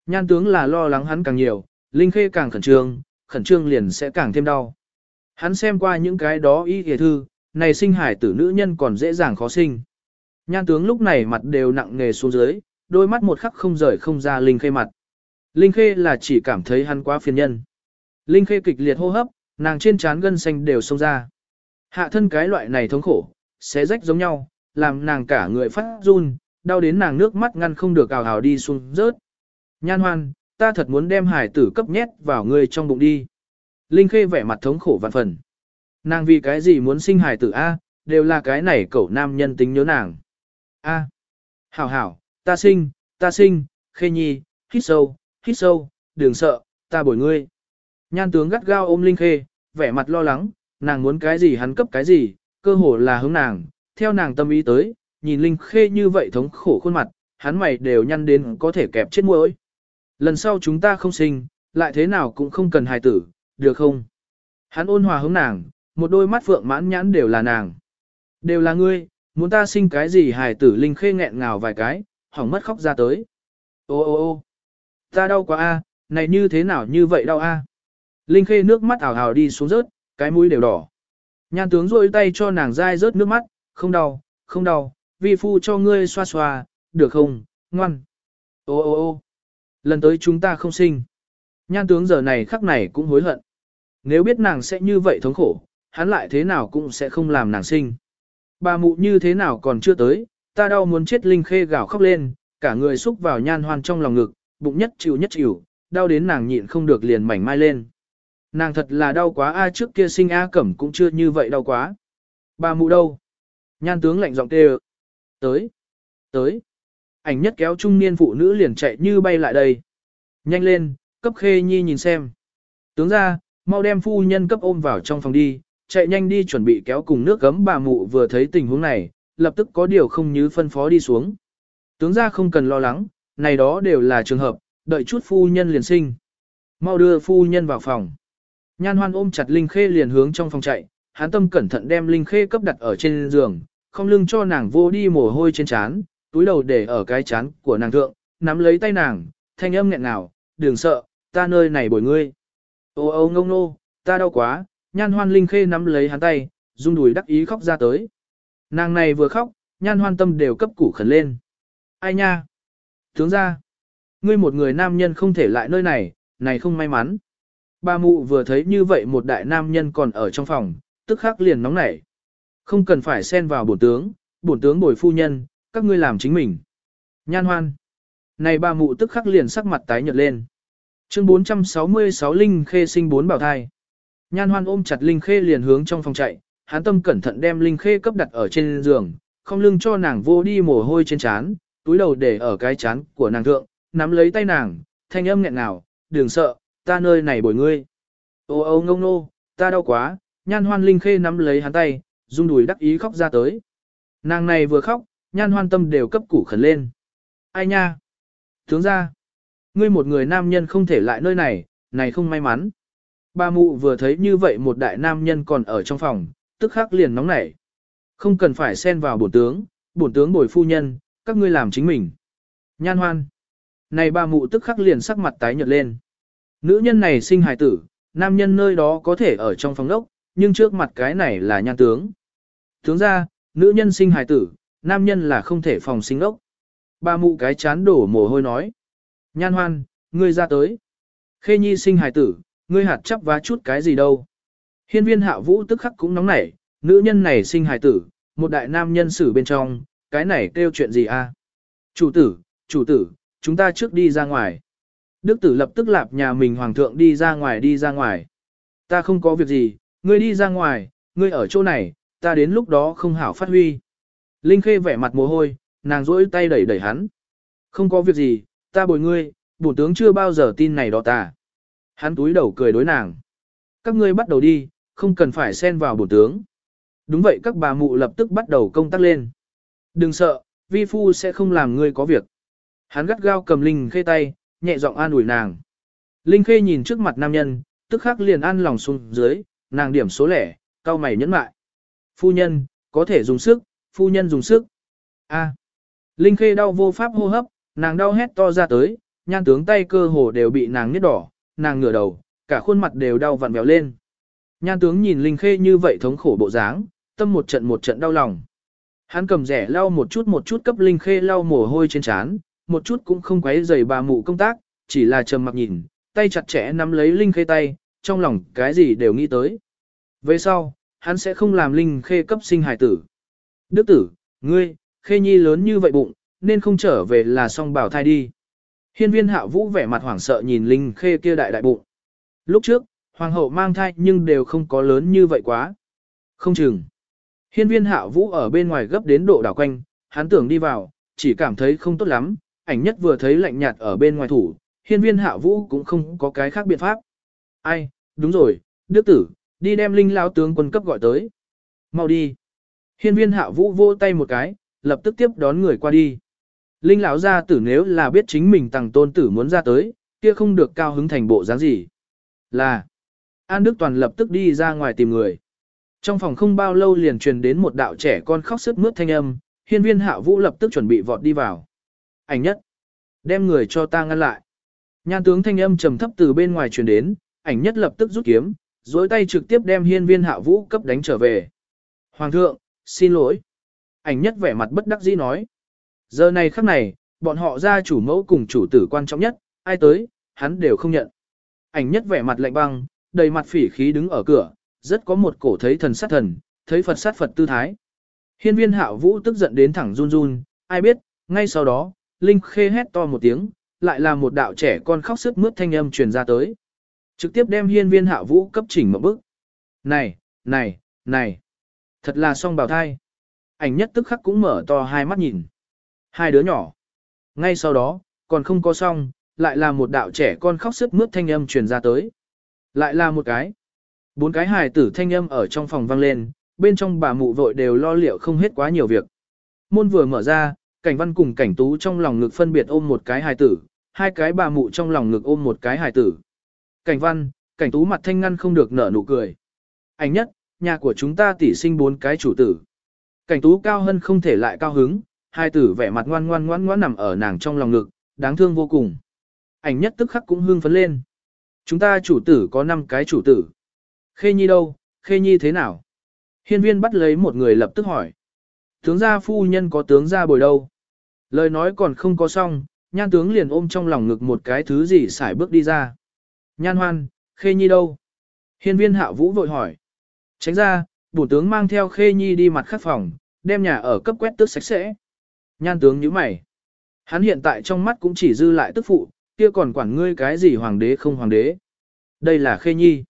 Nhan tướng là lo lắng hắn càng nhiều, Linh Khê càng khẩn trương, khẩn trương liền sẽ càng thêm đau. Hắn xem qua những cái đó ý hề thư, này sinh hải tử nữ nhân còn dễ dàng khó sinh. Nhan tướng lúc này mặt đều nặng nề xuống dưới, đôi mắt một khắc không rời không ra Linh Khê mặt. Linh Khê là chỉ cảm thấy hắn quá phiền nhân. Linh Khê kịch liệt hô hấp, nàng trên trán gân xanh đều xông ra. Hạ thân cái loại này thống khổ, sẽ rách giống nhau, làm nàng cả người phát run, đau đến nàng nước mắt ngăn không được ào ào đi xuống rớt. Nhan hoan, ta thật muốn đem hải tử cấp nhét vào người trong bụng đi. Linh Khê vẻ mặt thống khổ vạn phần. Nàng vì cái gì muốn sinh hải tử A, đều là cái này cậu nam nhân tính nhớ nàng. A. Hảo hảo, ta sinh, ta sinh, Khê nhi, hít sâu, hít sâu, đừng sợ, ta bồi ngươi. Nhan tướng gắt gao ôm Linh Khê, vẻ mặt lo lắng, nàng muốn cái gì hắn cấp cái gì, cơ hồ là hướng nàng, theo nàng tâm ý tới, nhìn Linh Khê như vậy thống khổ khuôn mặt, hắn mày đều nhăn đến có thể kẹp chết mũi. Lần sau chúng ta không sinh, lại thế nào cũng không cần hài tử, được không? Hắn ôn hòa hướng nàng, một đôi mắt phượng mãn nhãn đều là nàng. Đều là ngươi, muốn ta sinh cái gì hài tử Linh Khê nghẹn ngào vài cái, hỏng mất khóc ra tới. Ô ô ô ta đau quá a, này như thế nào như vậy đau a? Linh Khê nước mắt ảo ảo đi xuống rớt, cái mũi đều đỏ. Nhan tướng rôi tay cho nàng dai rớt nước mắt, không đau, không đau, vi phu cho ngươi xoa xoa, được không, ngoan. Ô ô ô lần tới chúng ta không sinh. Nhan tướng giờ này khắc này cũng hối hận. Nếu biết nàng sẽ như vậy thống khổ, hắn lại thế nào cũng sẽ không làm nàng sinh. Bà mụ như thế nào còn chưa tới, ta đau muốn chết Linh Khê gào khóc lên, cả người xúc vào nhan hoan trong lòng ngực, bụng nhất chịu nhất chịu, đau đến nàng nhịn không được liền mảnh mai lên. Nàng thật là đau quá a trước kia sinh A cẩm cũng chưa như vậy đau quá. Bà mụ đâu? Nhan tướng lạnh giọng kêu. Tới. Tới. Ảnh nhất kéo trung niên phụ nữ liền chạy như bay lại đây. Nhanh lên, cấp khê nhi nhìn xem. Tướng ra, mau đem phu nhân cấp ôm vào trong phòng đi, chạy nhanh đi chuẩn bị kéo cùng nước gấm bà mụ vừa thấy tình huống này, lập tức có điều không như phân phó đi xuống. Tướng ra không cần lo lắng, này đó đều là trường hợp, đợi chút phu nhân liền sinh. Mau đưa phu nhân vào phòng. Nhan hoan ôm chặt Linh Khê liền hướng trong phòng chạy, hán tâm cẩn thận đem Linh Khê cấp đặt ở trên giường, không lưng cho nàng vô đi mồ hôi trên chán, túi đầu để ở cái chán của nàng thượng, nắm lấy tay nàng, thanh âm nghẹn nào, đừng sợ, ta nơi này bồi ngươi. Ô ô ngông nô, ta đau quá, nhan hoan Linh Khê nắm lấy hắn tay, rung đùi đắc ý khóc ra tới. Nàng này vừa khóc, nhan hoan tâm đều cấp củ khẩn lên. Ai nha? Tướng ra, ngươi một người nam nhân không thể lại nơi này, này không may mắn. Ba mụ vừa thấy như vậy một đại nam nhân còn ở trong phòng, tức khắc liền nóng nảy. Không cần phải xen vào bổn tướng, bổn tướng bồi phu nhân, các ngươi làm chính mình. Nhan hoan. Này ba mụ tức khắc liền sắc mặt tái nhợt lên. Chương 466 Linh Khê sinh bốn bảo thai. Nhan hoan ôm chặt Linh Khê liền hướng trong phòng chạy, hán tâm cẩn thận đem Linh Khê cấp đặt ở trên giường, không lưng cho nàng vô đi mồ hôi trên trán, túi đầu để ở cái chán của nàng thượng, nắm lấy tay nàng, thanh âm nghẹn nào, đừng sợ, ta nơi này bồi ngươi. Ô ô ngông nô, ta đau quá, nhan hoan linh khê nắm lấy hắn tay, rung đùi đắc ý khóc ra tới. Nàng này vừa khóc, nhan hoan tâm đều cấp củ khẩn lên. Ai nha? Tướng ra, ngươi một người nam nhân không thể lại nơi này, này không may mắn. Ba mụ vừa thấy như vậy một đại nam nhân còn ở trong phòng, tức khắc liền nóng nảy. Không cần phải xen vào bổn tướng, bổn tướng bồi phu nhân, các ngươi làm chính mình. Nhan hoan. Này ba mụ tức khắc liền sắc mặt tái nhợt lên. Nữ nhân này sinh hài tử, nam nhân nơi đó có thể ở trong phòng ốc, nhưng trước mặt cái này là nhan tướng. Tướng ra, nữ nhân sinh hài tử, nam nhân là không thể phòng sinh ốc. Ba mụ cái chán đổ mồ hôi nói. Nhan hoan, ngươi ra tới. Khê nhi sinh hài tử, ngươi hạt chắp vá chút cái gì đâu. Hiên viên hạ vũ tức khắc cũng nóng nảy, nữ nhân này sinh hài tử, một đại nam nhân xử bên trong, cái này kêu chuyện gì a? Chủ tử, chủ tử, chúng ta trước đi ra ngoài. Đức tử lập tức lạp nhà mình hoàng thượng đi ra ngoài đi ra ngoài. Ta không có việc gì, ngươi đi ra ngoài, ngươi ở chỗ này, ta đến lúc đó không hảo phát huy. Linh Khê vẻ mặt mồ hôi, nàng rỗi tay đẩy đẩy hắn. Không có việc gì, ta bồi ngươi, bổn tướng chưa bao giờ tin này đó ta. Hắn túi đầu cười đối nàng. Các ngươi bắt đầu đi, không cần phải xen vào bổn tướng. Đúng vậy các bà mụ lập tức bắt đầu công tác lên. Đừng sợ, vi phu sẽ không làm ngươi có việc. Hắn gắt gao cầm Linh Khê tay, nhẹ giọng an ủi nàng. Linh Khê nhìn trước mặt nam nhân, tức khắc liền an lòng xuống dưới, nàng điểm số lẻ, cao mày nhẫn mại. Phu nhân, có thể dùng sức, phu nhân dùng sức. A. Linh Khê đau vô pháp hô hấp, nàng đau hét to ra tới, nhan tướng tay cơ hồ đều bị nàng nhét đỏ, nàng ngửa đầu, cả khuôn mặt đều đau vặn béo lên. Nhan tướng nhìn Linh Khê như vậy thống khổ bộ dáng, tâm một trận một trận đau lòng. Hắn cầm rẻ lau một chút một chút cấp Linh Khê lau mồ hôi trên trán, một chút cũng không quấy rầy bà mụ công tác, chỉ là trầm mặc nhìn, tay chặt chẽ nắm lấy Linh Khê tay, trong lòng cái gì đều nghĩ tới. Về sau, hắn sẽ không làm Linh Khê cấp sinh hài tử. Đức tử, ngươi, Khê Nhi lớn như vậy bụng, nên không trở về là xong bảo thai đi. Hiên viên hạ vũ vẻ mặt hoảng sợ nhìn Linh Khê kia đại đại bụng. Lúc trước, hoàng hậu mang thai nhưng đều không có lớn như vậy quá. Không chừng. Hiên viên hạ vũ ở bên ngoài gấp đến độ đảo quanh, hắn tưởng đi vào, chỉ cảm thấy không tốt lắm, ảnh nhất vừa thấy lạnh nhạt ở bên ngoài thủ, hiên viên hạ vũ cũng không có cái khác biện pháp. Ai, đúng rồi, đức tử, đi đem linh lao tướng quân cấp gọi tới. Mau đi. Hiên viên hạ vũ vô tay một cái, lập tức tiếp đón người qua đi. Linh lão gia tử nếu là biết chính mình tàng tôn tử muốn ra tới, kia không được cao hứng thành bộ dáng gì. Là, An Đức Toàn lập tức đi ra ngoài tìm người. Trong phòng không bao lâu liền truyền đến một đạo trẻ con khóc sức mướt thanh âm, hiên viên hạ vũ lập tức chuẩn bị vọt đi vào ảnh nhất. Đem người cho ta ngăn lại. Nhan tướng thanh âm trầm thấp từ bên ngoài truyền đến, ảnh nhất lập tức rút kiếm, dối tay trực tiếp đem hiên viên hạ vũ cấp đánh trở về. Hoàng thượng, xin lỗi. Ảnh nhất vẻ mặt bất đắc dĩ nói. Giờ này khắc này, bọn họ ra chủ mẫu cùng chủ tử quan trọng nhất, ai tới, hắn đều không nhận. Ảnh nhất vẻ mặt lạnh băng, đầy mặt phỉ khí đứng ở cửa, rất có một cổ thấy thần sát thần, thấy Phật sát Phật tư thái. Hiên viên hạo vũ tức giận đến thẳng run run, ai biết, ngay sau đó, Linh khê hét to một tiếng, lại là một đạo trẻ con khóc sức mướt thanh âm truyền ra tới. Trực tiếp đem hiên viên hạo vũ cấp chỉnh một bước. Này, này, này, thật là song bào thai. Ảnh nhất tức khắc cũng mở to hai mắt nhìn. Hai đứa nhỏ. Ngay sau đó, còn không có xong, lại là một đạo trẻ con khóc sức mướt thanh âm truyền ra tới. Lại là một cái. Bốn cái hài tử thanh âm ở trong phòng vang lên, bên trong bà mụ vội đều lo liệu không hết quá nhiều việc. Môn vừa mở ra, cảnh văn cùng cảnh tú trong lòng ngực phân biệt ôm một cái hài tử, hai cái bà mụ trong lòng ngực ôm một cái hài tử. Cảnh văn, cảnh tú mặt thanh ngăn không được nở nụ cười. Anh nhất, nhà của chúng ta tỷ sinh bốn cái chủ tử. Cảnh tú cao hơn không thể lại cao hứng, hai tử vẻ mặt ngoan ngoan ngoan ngoan nằm ở nàng trong lòng ngực, đáng thương vô cùng. Ảnh nhất tức khắc cũng hương phấn lên. Chúng ta chủ tử có 5 cái chủ tử. Khê Nhi đâu, Khê Nhi thế nào? Hiên viên bắt lấy một người lập tức hỏi. Tướng gia phu nhân có tướng gia bồi đâu? Lời nói còn không có xong, nhan tướng liền ôm trong lòng ngực một cái thứ gì xài bước đi ra. Nhan hoan, Khê Nhi đâu? Hiên viên hạ vũ vội hỏi. Tránh ra, bổ tướng mang theo Khê Nhi đi mặt khắc phòng, đem nhà ở cấp quét tước sạch sẽ. Nhan tướng nhíu mày. Hắn hiện tại trong mắt cũng chỉ dư lại tức phụ, kia còn quản ngươi cái gì hoàng đế không hoàng đế. Đây là Khê Nhi.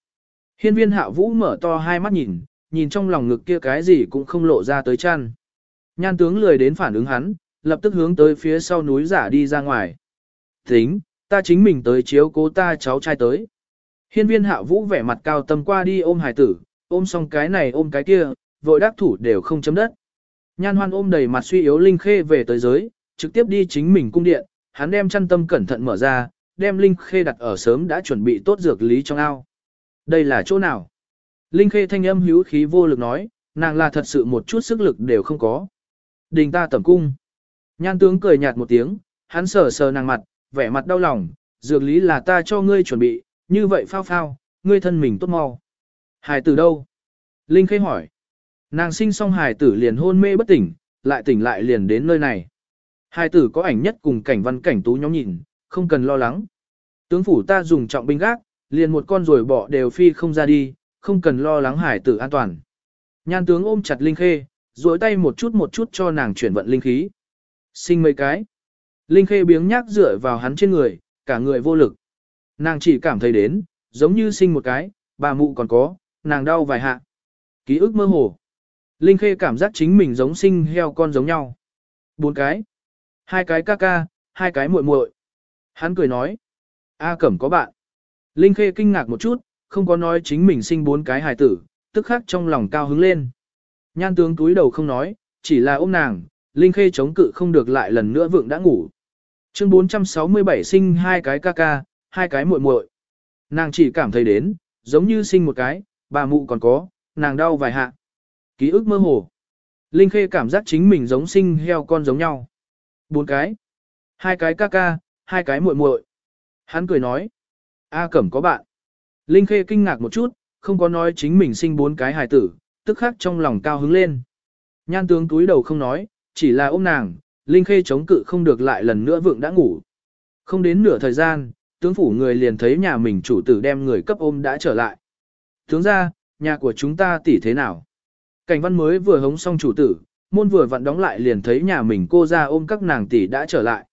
Hiên viên hạ vũ mở to hai mắt nhìn, nhìn trong lòng ngực kia cái gì cũng không lộ ra tới chăn. Nhan tướng lười đến phản ứng hắn, lập tức hướng tới phía sau núi giả đi ra ngoài. Tính, ta chính mình tới chiếu cố ta cháu trai tới. Hiên viên hạ vũ vẻ mặt cao tâm qua đi ôm hải tử, ôm xong cái này ôm cái kia, vội đắc thủ đều không chấm đất. Nhan hoan ôm đầy mặt suy yếu Linh Khê về tới giới, trực tiếp đi chính mình cung điện, hắn đem chăn tâm cẩn thận mở ra, đem Linh Khê đặt ở sớm đã chuẩn bị tốt dược lý trong ao. Đây là chỗ nào? Linh Khê thanh âm hữu khí vô lực nói, nàng là thật sự một chút sức lực đều không có. Đình ta tẩm cung. Nhan tướng cười nhạt một tiếng, hắn sờ sờ nàng mặt, vẻ mặt đau lòng, dược lý là ta cho ngươi chuẩn bị, như vậy phao phao, ngươi thân mình tốt mau. Hải tử đâu? Linh Khê hỏi. Nàng sinh xong hải tử liền hôn mê bất tỉnh, lại tỉnh lại liền đến nơi này. Hải tử có ảnh nhất cùng cảnh văn cảnh tú nhóm nhìn, không cần lo lắng. Tướng phủ ta dùng trọng binh gác, liền một con rồi bỏ đều phi không ra đi, không cần lo lắng hải tử an toàn. Nhan tướng ôm chặt Linh Khê, duỗi tay một chút một chút cho nàng chuyển vận linh khí. Sinh mấy cái. Linh Khê biếng nhác dựa vào hắn trên người, cả người vô lực. Nàng chỉ cảm thấy đến, giống như sinh một cái, bà mụ còn có, nàng đau vài hạ. Ký ức mơ hồ. Linh Khê cảm giác chính mình giống sinh heo con giống nhau. Bốn cái. Hai cái ca ca, hai cái muội muội. Hắn cười nói. A Cẩm có bạn. Linh Khê kinh ngạc một chút, không có nói chính mình sinh bốn cái hài tử, tức khắc trong lòng cao hứng lên. Nhan tướng túi đầu không nói, chỉ là ôm nàng, Linh Khê chống cự không được lại lần nữa vượng đã ngủ. Chương 467 sinh hai cái ca ca, hai cái muội muội. Nàng chỉ cảm thấy đến, giống như sinh một cái, bà mụ còn có, nàng đau vài hạ. Ký ức mơ hồ. Linh Khê cảm giác chính mình giống sinh heo con giống nhau. Bốn cái. Hai cái ca ca, hai cái muội muội. Hắn cười nói. A Cẩm có bạn. Linh Khê kinh ngạc một chút, không có nói chính mình sinh bốn cái hài tử, tức khắc trong lòng cao hứng lên. Nhan tướng túi đầu không nói, chỉ là ôm nàng, Linh Khê chống cự không được lại lần nữa vượng đã ngủ. Không đến nửa thời gian, tướng phủ người liền thấy nhà mình chủ tử đem người cấp ôm đã trở lại. Tướng ra, nhà của chúng ta tỷ thế nào? Cảnh văn mới vừa hống xong chủ tử, môn vừa vặn đóng lại liền thấy nhà mình cô ra ôm các nàng tỷ đã trở lại.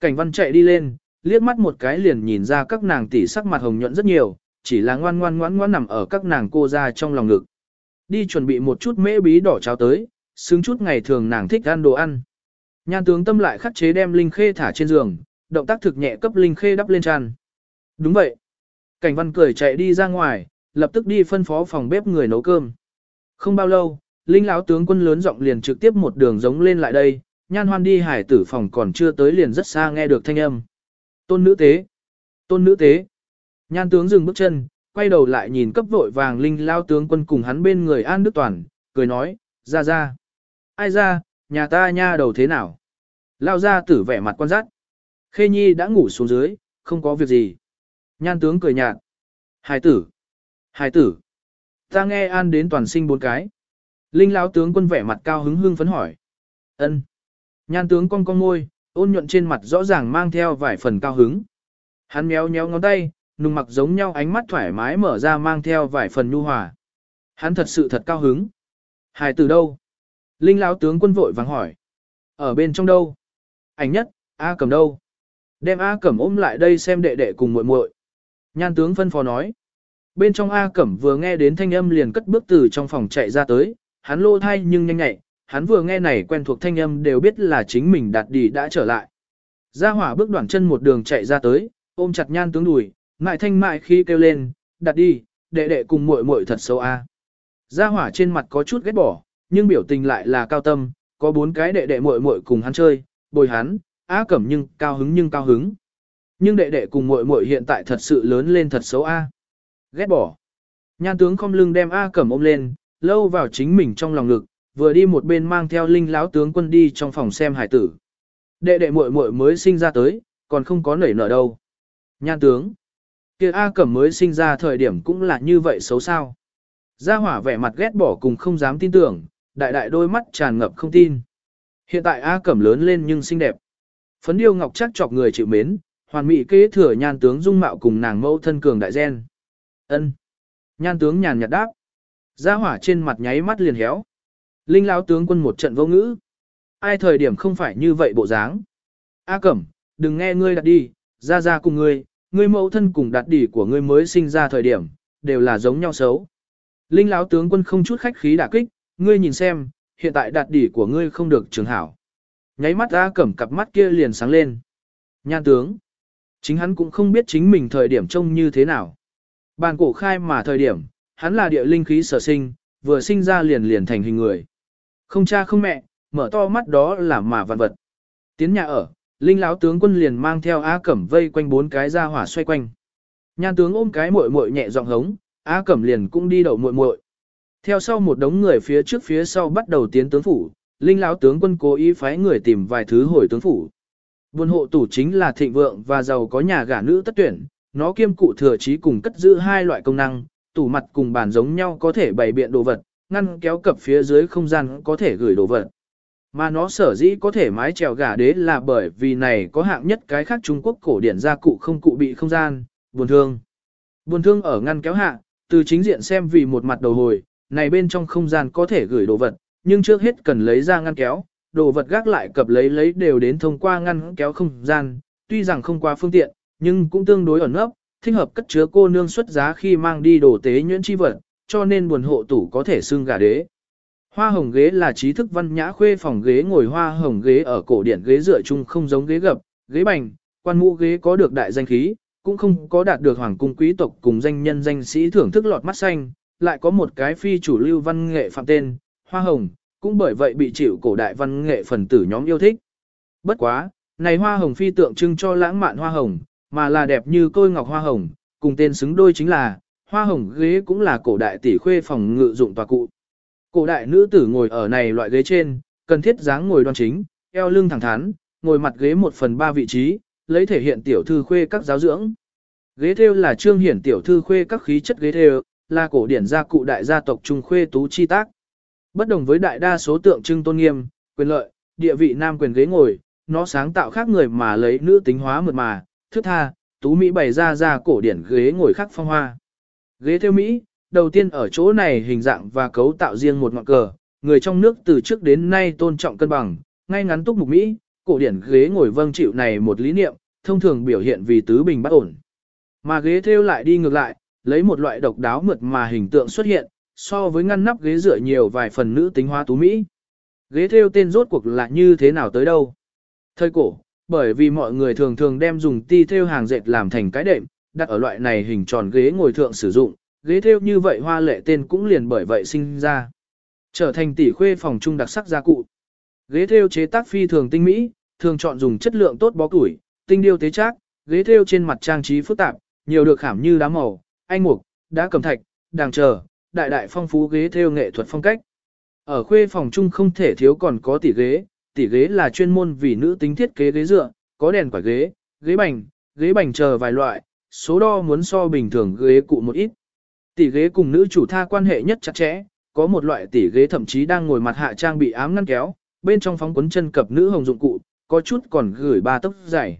Cảnh văn chạy đi lên, liếc mắt một cái liền nhìn ra các nàng tỷ sắc mặt hồng nhuận rất nhiều, chỉ là ngoan ngoan ngoan ngoan nằm ở các nàng cô ra trong lòng ngực. Đi chuẩn bị một chút mễ bí đỏ cháo tới, xứng chút ngày thường nàng thích ăn đồ ăn. Nhan tướng tâm lại khắc chế đem Linh Khê thả trên giường, động tác thực nhẹ cấp Linh Khê đắp lên tràn. Đúng vậy. Cảnh văn cười chạy đi ra ngoài, lập tức đi phân phó phòng bếp người nấu cơm. Không bao lâu, Linh lão tướng quân lớn giọng liền trực tiếp một đường giống lên lại đây, nhan hoan đi hải tử phòng còn chưa tới liền rất xa nghe được thanh âm. Tôn nữ tế! Tôn nữ tế! Nhan tướng dừng bước chân, quay đầu lại nhìn cấp vội vàng Linh lao tướng quân cùng hắn bên người An Đức Toàn, cười nói, ra ra. Ai ra, nhà ta nha đầu thế nào? Lao ra tử vẻ mặt quan sát. Khê Nhi đã ngủ xuống dưới, Không có việc gì. Nhan tướng cười nhạt. Hải tử. Hải tử. Ta nghe an đến toàn sinh bốn cái. Linh lão tướng quân vẻ mặt cao hứng hưng phấn hỏi. ân Nhan tướng cong cong môi, ôn nhuận trên mặt rõ ràng mang theo vài phần cao hứng. Hắn méo méo ngón tay, nùng mặc giống nhau ánh mắt thoải mái mở ra mang theo vài phần nhu hòa. Hắn thật sự thật cao hứng. Hài từ đâu? Linh lão tướng quân vội vàng hỏi. Ở bên trong đâu? Ảnh nhất, A cầm đâu? Đem A cẩm ôm lại đây xem đệ đệ cùng muội muội. Nhan tướng phân phó nói. Bên trong A cẩm vừa nghe đến thanh âm liền cất bước từ trong phòng chạy ra tới, hắn lô thai nhưng nhanh nhạy, hắn vừa nghe này quen thuộc thanh âm đều biết là chính mình đạt đi đã trở lại. Gia hỏa bước đoạn chân một đường chạy ra tới, ôm chặt nhan tướng đùi, mại thanh mại khi kêu lên, đặt đi, đệ đệ cùng muội muội thật xấu a. Gia hỏa trên mặt có chút ghét bỏ, nhưng biểu tình lại là cao tâm, có bốn cái đệ đệ muội muội cùng hắn chơi, bồi hắn, á cẩm nhưng cao hứng nhưng cao hứng. Nhưng đệ đệ cùng muội muội hiện tại thật sự lớn lên thật xấu a. Ghét bỏ. Nhan tướng không lưng đem A cẩm ôm lên, lâu vào chính mình trong lòng ngực, vừa đi một bên mang theo linh lão tướng quân đi trong phòng xem hải tử. Đệ đệ muội muội mới sinh ra tới, còn không có nảy nở đâu. Nhan tướng. kia A cẩm mới sinh ra thời điểm cũng là như vậy xấu sao. Gia hỏa vẻ mặt ghét bỏ cùng không dám tin tưởng, đại đại đôi mắt tràn ngập không tin. Hiện tại A Cẩm lớn lên nhưng xinh đẹp. Phấn điêu ngọc chắc chọc người chịu mến, hoàn mỹ kế thừa nhan tướng dung mạo cùng nàng mẫu thân cường đại gen. Ân. Nhan tướng nhàn nhạt đáp. Gia hỏa trên mặt nháy mắt liền héo. Linh lão tướng quân một trận vô ngữ. Ai thời điểm không phải như vậy bộ dáng. A Cẩm, đừng nghe ngươi đặt đi, ra ra cùng ngươi, ngươi mẫu thân cùng đặt đỉ của ngươi mới sinh ra thời điểm, đều là giống nhau xấu. Linh lão tướng quân không chút khách khí đả kích, ngươi nhìn xem, hiện tại đạt đỉ của ngươi không được trường hảo. Nháy mắt A cẩm cặp mắt kia liền sáng lên. Nhan tướng. Chính hắn cũng không biết chính mình thời điểm trông như thế nào. Bàn cổ khai mà thời điểm, hắn là địa linh khí sở sinh, vừa sinh ra liền liền thành hình người. Không cha không mẹ, mở to mắt đó là mà vạn vật. Tiến nhà ở, linh lão tướng quân liền mang theo A Cẩm vây quanh bốn cái ra hỏa xoay quanh. Nhan tướng ôm cái muội muội nhẹ giọng hống, A Cẩm liền cũng đi đậu muội muội. Theo sau một đống người phía trước phía sau bắt đầu tiến tướng phủ, linh lão tướng quân cố ý phái người tìm vài thứ hồi tướng phủ. Buôn hộ tủ chính là thịnh vượng và giàu có nhà gả nữ tất tuyển, nó kiêm cụ thừa trí cùng cất giữ hai loại công năng, tủ mặt cùng bàn giống nhau có thể bày biện đồ vật, ngăn kéo cập phía dưới không gian có thể gửi đồ vật. Mà nó sở dĩ có thể mái trèo gà đế là bởi vì này có hạng nhất cái khác Trung Quốc cổ điển gia cụ không cụ bị không gian, buồn thương. Buồn thương ở ngăn kéo hạ, từ chính diện xem vì một mặt đầu hồi, này bên trong không gian có thể gửi đồ vật, nhưng trước hết cần lấy ra ngăn kéo, đồ vật gác lại cập lấy lấy đều đến thông qua ngăn kéo không gian, tuy rằng không qua phương tiện, nhưng cũng tương đối ẩn nấp, thích hợp cất chứa cô nương xuất giá khi mang đi đồ tế nhuyễn chi vật, cho nên buồn hộ tủ có thể xưng gà đế. Hoa hồng ghế là trí thức văn nhã khuê phòng ghế ngồi hoa hồng ghế ở cổ điển ghế dựa chung không giống ghế gập, ghế bành, quan mũ ghế có được đại danh khí, cũng không có đạt được hoàng cung quý tộc cùng danh nhân danh sĩ thưởng thức lọt mắt xanh, lại có một cái phi chủ lưu văn nghệ phạm tên, Hoa Hồng, cũng bởi vậy bị chịu cổ đại văn nghệ phần tử nhóm yêu thích. Bất quá, này Hoa Hồng phi tượng trưng cho lãng mạn Hoa Hồng, mà là đẹp như côi ngọc Hoa Hồng, cùng tên xứng đôi chính là, Hoa Hồng ghế cũng là cổ đại tỷ khuê phòng ngự dụng tòa cụ. Cổ đại nữ tử ngồi ở này loại ghế trên, cần thiết dáng ngồi đoan chính, eo lưng thẳng thắn, ngồi mặt ghế một phần ba vị trí, lấy thể hiện tiểu thư khuê các giáo dưỡng. Ghế theo là trương hiển tiểu thư khuê các khí chất ghế theo, là cổ điển gia cụ đại gia tộc Trung Khuê Tú chi tác. Bất đồng với đại đa số tượng trưng tôn nghiêm, quyền lợi, địa vị nam quyền ghế ngồi, nó sáng tạo khác người mà lấy nữ tính hóa mượt mà, thức tha, tú Mỹ bày ra ra cổ điển ghế ngồi khắc phong hoa. Ghế theo Mỹ, đầu tiên ở chỗ này hình dạng và cấu tạo riêng một ngọn cờ, người trong nước từ trước đến nay tôn trọng cân bằng, ngay ngắn túc mục Mỹ, cổ điển ghế ngồi vâng chịu này một lý niệm, thông thường biểu hiện vì tứ bình bất ổn. Mà ghế theo lại đi ngược lại, lấy một loại độc đáo mượt mà hình tượng xuất hiện, so với ngăn nắp ghế dựa nhiều vài phần nữ tính hóa tú Mỹ. Ghế theo tên rốt cuộc là như thế nào tới đâu? Thời cổ, bởi vì mọi người thường thường đem dùng ti theo hàng dệt làm thành cái đệm, đặt ở loại này hình tròn ghế ngồi thượng sử dụng, ghế theo như vậy hoa lệ tên cũng liền bởi vậy sinh ra. Trở thành tỷ khuê phòng trung đặc sắc gia cụ. Ghế theo chế tác phi thường tinh mỹ, thường chọn dùng chất lượng tốt bó củi, tinh điêu tế chắc, ghế theo trên mặt trang trí phức tạp, nhiều được khảm như đá màu, anh mục, đá cầm thạch, đàng chờ, đại đại phong phú ghế theo nghệ thuật phong cách. Ở khuê phòng chung không thể thiếu còn có tỷ ghế, tỉ ghế là chuyên môn vì nữ tính thiết kế ghế dựa, có đèn quả ghế, ghế bành, ghế bành chờ vài loại, số đo muốn so bình thường ghế cụ một ít. Tỷ ghế cùng nữ chủ tha quan hệ nhất chặt chẽ, có một loại tỷ ghế thậm chí đang ngồi mặt hạ trang bị ám ngăn kéo, bên trong phóng quấn chân cập nữ hồng dụng cụ, có chút còn gửi ba tấc dày.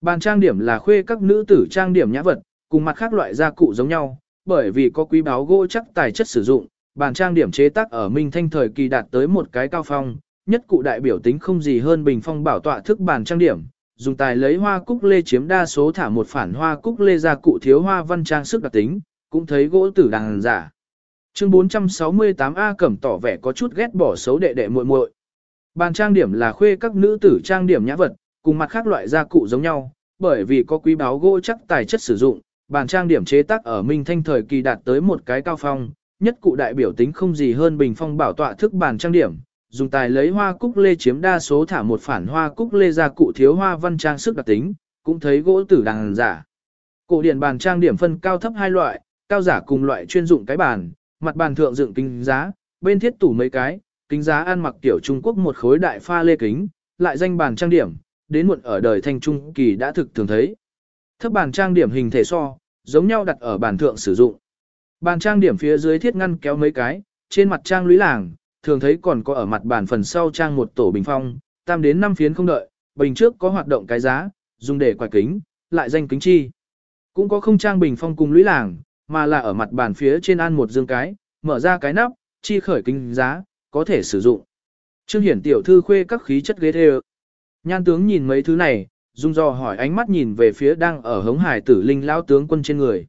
Bàn trang điểm là khuê các nữ tử trang điểm nhã vật, cùng mặt khác loại gia cụ giống nhau, bởi vì có quý báo gỗ chắc tài chất sử dụng, bàn trang điểm chế tác ở Minh Thanh thời kỳ đạt tới một cái cao phong, nhất cụ đại biểu tính không gì hơn bình phong bảo tọa thức bàn trang điểm, dùng tài lấy hoa cúc lê chiếm đa số thả một phản hoa cúc lê ra cụ thiếu hoa văn trang sức đặc tính, cũng thấy gỗ tử đàn giả. Chương 468A cẩm tỏ vẻ có chút ghét bỏ xấu đệ đệ muội muội. Bàn trang điểm là khuê các nữ tử trang điểm nhã vật, cùng mặt khác loại gia cụ giống nhau, bởi vì có quý báo gỗ chắc tài chất sử dụng, bàn trang điểm chế tác ở Minh Thanh thời kỳ đạt tới một cái cao phong, nhất cụ đại biểu tính không gì hơn bình phong bảo tọa thức bàn trang điểm, dùng tài lấy hoa cúc lê chiếm đa số thả một phản hoa cúc lê ra cụ thiếu hoa văn trang sức đặc tính, cũng thấy gỗ tử đàn giả. Cổ điển bàn trang điểm phân cao thấp hai loại, cao giả cùng loại chuyên dụng cái bàn, mặt bàn thượng dựng kính giá, bên thiết tủ mấy cái, kính giá ăn mặc tiểu Trung Quốc một khối đại pha lê kính, lại danh bàn trang điểm, đến muộn ở đời thanh trung kỳ đã thực thường thấy. Thấp bàn trang điểm hình thể so, giống nhau đặt ở bàn thượng sử dụng. Bàn trang điểm phía dưới thiết ngăn kéo mấy cái, trên mặt trang lũy làng, thường thấy còn có ở mặt bàn phần sau trang một tổ bình phong, tam đến năm phiến không đợi, bình trước có hoạt động cái giá, dùng để quải kính, lại danh kính chi. Cũng có không trang bình phong cùng lũy làng, mà là ở mặt bàn phía trên ăn một dương cái, mở ra cái nắp, chi khởi kính giá, có thể sử dụng. Trương Hiển tiểu thư khuê các khí chất ghế thê Nhan tướng nhìn mấy thứ này, dung do hỏi ánh mắt nhìn về phía đang ở hống hải tử linh lão tướng quân trên người.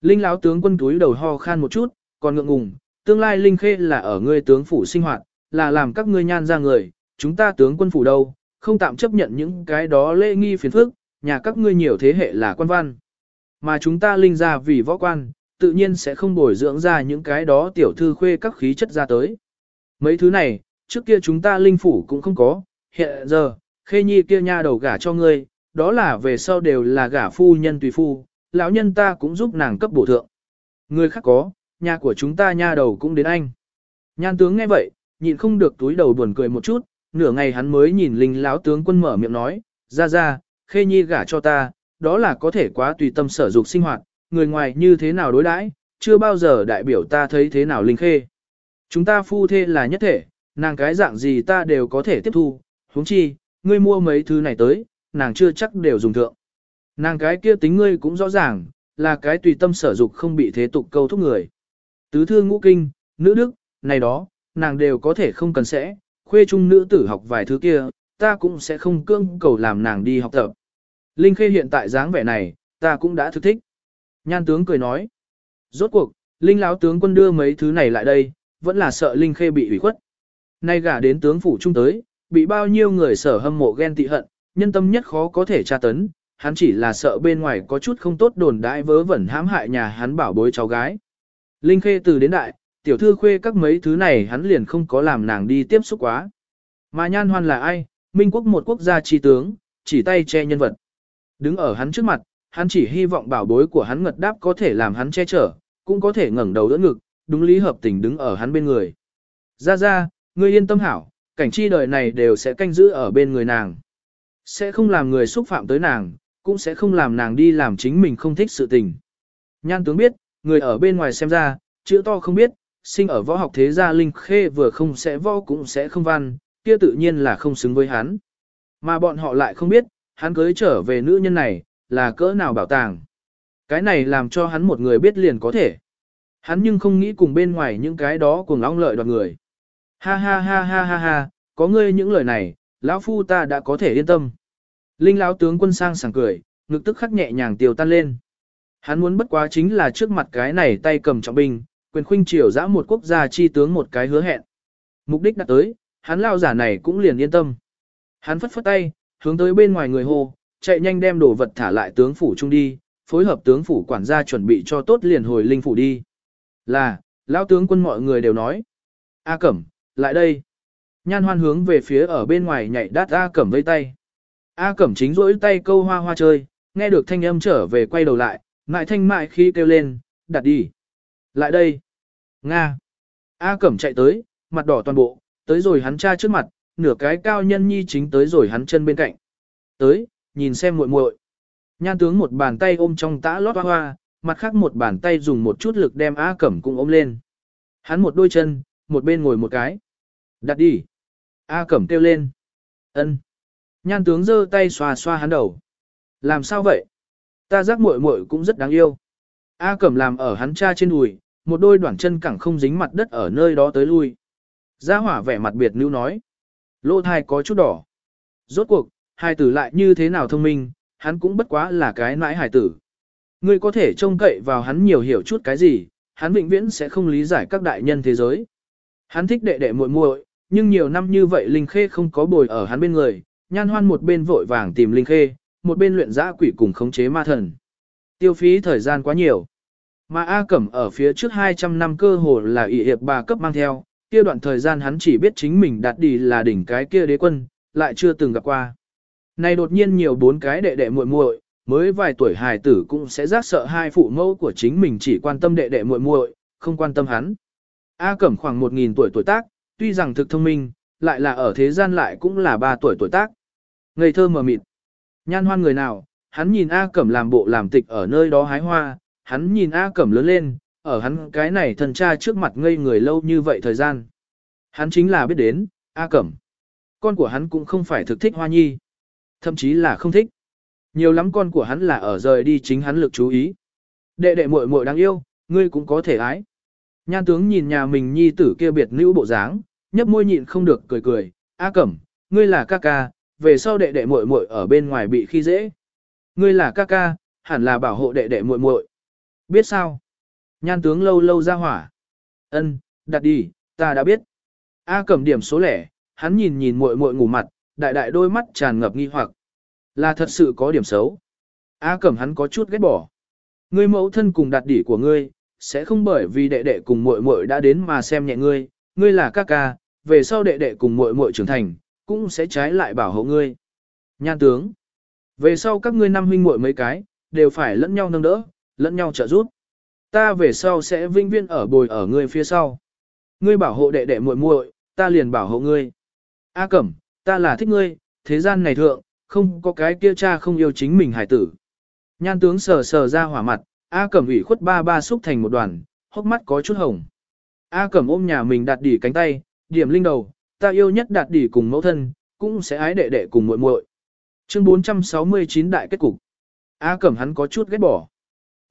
Linh lão tướng quân túi đầu ho khan một chút, còn ngượng ngùng, tương lai linh khê là ở ngươi tướng phủ sinh hoạt, là làm các ngươi nhan ra người, chúng ta tướng quân phủ đâu, không tạm chấp nhận những cái đó lễ nghi phiền phức, nhà các ngươi nhiều thế hệ là quan văn. Mà chúng ta linh ra vì võ quan, tự nhiên sẽ không bồi dưỡng ra những cái đó tiểu thư khuê các khí chất ra tới. Mấy thứ này, trước kia chúng ta linh phủ cũng không có, hiện giờ, khê nhi kia nha đầu gả cho ngươi, đó là về sau đều là gả phu nhân tùy phu, lão nhân ta cũng giúp nàng cấp bổ thượng. Người khác có, nhà của chúng ta nha đầu cũng đến anh. Nhan tướng nghe vậy, nhịn không được túi đầu buồn cười một chút, nửa ngày hắn mới nhìn linh lão tướng quân mở miệng nói, ra ra, khê nhi gả cho ta, đó là có thể quá tùy tâm sở dục sinh hoạt, người ngoài như thế nào đối đãi, chưa bao giờ đại biểu ta thấy thế nào linh khê. Chúng ta phu thê là nhất thể, nàng cái dạng gì ta đều có thể tiếp thu, huống chi, ngươi mua mấy thứ này tới, nàng chưa chắc đều dùng thượng. Nàng cái kia tính ngươi cũng rõ ràng, là cái tùy tâm sở dục không bị thế tục câu thúc người. Tứ thư ngũ kinh, nữ đức, này đó, nàng đều có thể không cần sẽ, khuê trung nữ tử học vài thứ kia, ta cũng sẽ không cương cầu làm nàng đi học tập. Linh Khê hiện tại dáng vẻ này, ta cũng đã thức thích. Nhan tướng cười nói. Rốt cuộc, Linh lão tướng quân đưa mấy thứ này lại đây, vẫn là sợ Linh Khê bị ủy khuất. Nay gả đến tướng phủ trung tới, bị bao nhiêu người sở hâm mộ ghen tị hận, nhân tâm nhất khó có thể tra tấn, hắn chỉ là sợ bên ngoài có chút không tốt đồn đại vớ vẩn hãm hại nhà hắn bảo bối cháu gái. Linh Khê từ đến đại, tiểu thư khuê các mấy thứ này hắn liền không có làm nàng đi tiếp xúc quá. Mà nhan hoan là ai? Minh quốc một quốc gia chi tướng, chỉ tay che nhân vật. Đứng ở hắn trước mặt, hắn chỉ hy vọng bảo bối của hắn ngật đáp có thể làm hắn che chở, cũng có thể ngẩng đầu đỡ ngực, đúng lý hợp tình đứng ở hắn bên người. Ra ra, ngươi yên tâm hảo, cảnh chi đời này đều sẽ canh giữ ở bên người nàng. Sẽ không làm người xúc phạm tới nàng, cũng sẽ không làm nàng đi làm chính mình không thích sự tình. Nhan tướng biết, người ở bên ngoài xem ra, chữ to không biết, sinh ở võ học thế gia linh khê vừa không sẽ võ cũng sẽ không văn, kia tự nhiên là không xứng với hắn. Mà bọn họ lại không biết, hắn cưới trở về nữ nhân này, là cỡ nào bảo tàng. Cái này làm cho hắn một người biết liền có thể. Hắn nhưng không nghĩ cùng bên ngoài những cái đó cùng long lợi đoạt người. Ha ha ha ha ha ha, có ngươi những lời này, lão phu ta đã có thể yên tâm. Linh lão tướng quân sang sảng cười, ngực tức khắc nhẹ nhàng tiêu tan lên. Hắn muốn bất quá chính là trước mặt cái này tay cầm trọng binh, quyền khuynh triều dã một quốc gia chi tướng một cái hứa hẹn. Mục đích đã tới, hắn lao giả này cũng liền yên tâm. Hắn phất phất tay, hướng tới bên ngoài người hô, chạy nhanh đem đồ vật thả lại tướng phủ trung đi, phối hợp tướng phủ quản gia chuẩn bị cho tốt liền hồi linh phủ đi. Là, lão tướng quân mọi người đều nói. A Cẩm, lại đây. Nhan hoan hướng về phía ở bên ngoài nhảy đát A Cẩm vây tay. A Cẩm chính rỗi tay câu hoa hoa chơi, nghe được thanh âm trở về quay đầu lại, Ngại thanh mại khi kêu lên, đặt đi. Lại đây. Nga. A Cẩm chạy tới, mặt đỏ toàn bộ, tới rồi hắn cha trước mặt, nửa cái cao nhân nhi chính tới rồi hắn chân bên cạnh. Tới, nhìn xem muội muội. Nhan tướng một bàn tay ôm trong tã lót hoa hoa, mặt khác một bàn tay dùng một chút lực đem A Cẩm cũng ôm lên. Hắn một đôi chân, một bên ngồi một cái. Đặt đi. A Cẩm kêu lên. ân. Nhan tướng giơ tay xoa xoa hắn đầu. Làm sao vậy? Ta giác muội muội cũng rất đáng yêu. A Cẩm làm ở hắn cha trên đùi, một đôi đoạn chân cẳng không dính mặt đất ở nơi đó tới lui. Gia hỏa vẻ mặt biệt lưu nói. Lô thai có chút đỏ. Rốt cuộc, hai tử lại như thế nào thông minh, hắn cũng bất quá là cái nãi hải tử. Ngươi có thể trông cậy vào hắn nhiều hiểu chút cái gì, hắn vĩnh viễn sẽ không lý giải các đại nhân thế giới. Hắn thích đệ đệ muội muội, nhưng nhiều năm như vậy Linh Khê không có bồi ở hắn bên người, nhan hoan một bên vội vàng tìm Linh Khê, một bên luyện giã quỷ cùng khống chế ma thần. Tiêu phí thời gian quá nhiều. Mà A Cẩm ở phía trước 200 năm cơ hồ là ỷ hiệp bà cấp mang theo, kia đoạn thời gian hắn chỉ biết chính mình đạt đi là đỉnh cái kia đế quân, lại chưa từng gặp qua. Này đột nhiên nhiều bốn cái đệ đệ muội muội, mới vài tuổi hài tử cũng sẽ giác sợ hai phụ mẫu của chính mình chỉ quan tâm đệ đệ muội muội, không quan tâm hắn. A Cẩm khoảng 1000 tuổi tuổi tác, tuy rằng thực thông minh, lại là ở thế gian lại cũng là 3 tuổi tuổi tác. Ngây thơ mờ mịt. Nhan hoan người nào, hắn nhìn A Cẩm làm bộ làm tịch ở nơi đó hái hoa, hắn nhìn A Cẩm lớn lên, ở hắn cái này thần cha trước mặt ngây người lâu như vậy thời gian. Hắn chính là biết đến, A Cẩm. Con của hắn cũng không phải thực thích hoa nhi. Thậm chí là không thích. Nhiều lắm con của hắn là ở rời đi chính hắn lực chú ý. Đệ đệ muội muội đáng yêu, ngươi cũng có thể ái. Nhan tướng nhìn nhà mình nhi tử kia biệt nữ bộ dáng, nhấp môi nhịn không được cười cười, A Cẩm, ngươi là ca ca, về sau đệ đệ muội muội ở bên ngoài bị khi dễ. Ngươi là ca ca, hẳn là bảo hộ đệ đệ muội muội. Biết sao? Nhan tướng lâu lâu ra hỏa. Ân, đặt đi, ta đã biết. A Cẩm điểm số lẻ, hắn nhìn nhìn muội muội ngủ mặt, đại đại đôi mắt tràn ngập nghi hoặc. Là thật sự có điểm xấu. A Cẩm hắn có chút ghét bỏ. Ngươi mẫu thân cùng đặt đỉ của ngươi, sẽ không bởi vì đệ đệ cùng muội muội đã đến mà xem nhẹ ngươi, ngươi là ca ca, về sau đệ đệ cùng muội muội trưởng thành, cũng sẽ trái lại bảo hộ ngươi. Nhan tướng, về sau các ngươi năm huynh muội mấy cái, đều phải lẫn nhau nâng đỡ, lẫn nhau trợ giúp. Ta về sau sẽ vinh viên ở bồi ở ngươi phía sau. Ngươi bảo hộ đệ đệ muội muội, ta liền bảo hộ ngươi. A Cẩm, ta là thích ngươi, thế gian này thượng, không có cái kia cha không yêu chính mình hải tử. Nhan tướng sờ sờ ra hỏa mặt, A Cẩm ủy khuất ba ba xúc thành một đoàn, hốc mắt có chút hồng. A Cẩm ôm nhà mình đặt đỉ cánh tay, điểm linh đầu, ta yêu nhất đạt đỉ cùng mẫu thân, cũng sẽ ái đệ đệ cùng muội muội. Chương 469 đại kết cục. A Cẩm hắn có chút ghét bỏ.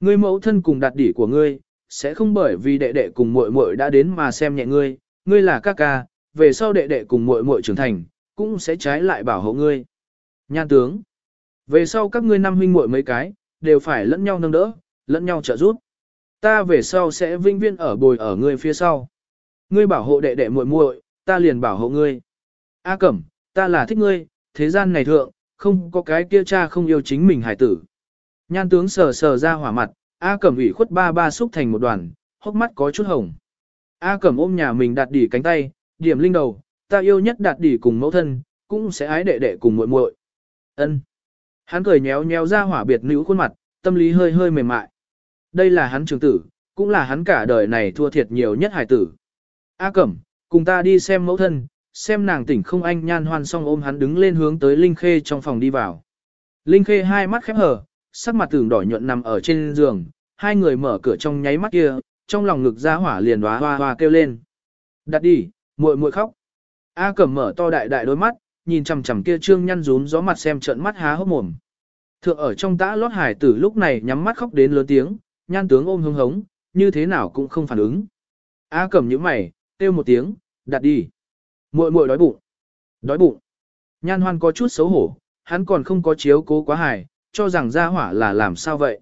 Ngươi mẫu thân cùng đạt đỉ của ngươi, sẽ không bởi vì đệ đệ cùng muội muội đã đến mà xem nhẹ ngươi, ngươi là ca ca, về sau đệ đệ cùng muội muội trưởng thành, cũng sẽ trái lại bảo hộ ngươi. Nhan tướng. Về sau các ngươi năm huynh muội mấy cái, đều phải lẫn nhau nâng đỡ, lẫn nhau trợ giúp. Ta về sau sẽ vinh viên ở bồi ở ngươi phía sau. Ngươi bảo hộ đệ đệ muội muội, ta liền bảo hộ ngươi. A Cẩm, ta là thích ngươi, thế gian này thượng, không có cái kia cha không yêu chính mình hải tử. Nhan tướng sờ sờ ra hỏa mặt, A Cẩm ủy khuất ba ba xúc thành một đoàn, hốc mắt có chút hồng. A Cẩm ôm nhà mình đặt đỉ cánh tay, điểm linh đầu, ta yêu nhất đặt đỉ cùng mẫu thân, cũng sẽ ái đệ đệ cùng muội muội. Ân. Hắn cười nhéo nhéo ra hỏa biệt nữ khuôn mặt, tâm lý hơi hơi mềm mại. Đây là hắn trường tử, cũng là hắn cả đời này thua thiệt nhiều nhất hải tử. A Cẩm, cùng ta đi xem mẫu thân, xem nàng tỉnh không anh nhan hoan xong ôm hắn đứng lên hướng tới Linh Khê trong phòng đi vào. Linh Khê hai mắt khép hờ, sắc mặt tưởng đỏ nhuận nằm ở trên giường, hai người mở cửa trong nháy mắt kia, trong lòng ngực ra hỏa liền hoa hoa hoa kêu lên. Đặt đi, muội muội khóc. A Cẩm mở to đại đại đôi mắt, nhìn chằm chằm kia trương nhăn rún gió mặt xem trợn mắt há hốc mồm. Thượng ở trong tã lót hải tử lúc này nhắm mắt khóc đến lớn tiếng, nhan tướng ôm hưng hống, như thế nào cũng không phản ứng. A Cẩm nhíu mày, kêu một tiếng, đặt đi. Muội muội đói bụng. Đói bụng. Nhan hoan có chút xấu hổ, hắn còn không có chiếu cố quá hài, cho rằng gia hỏa là làm sao vậy.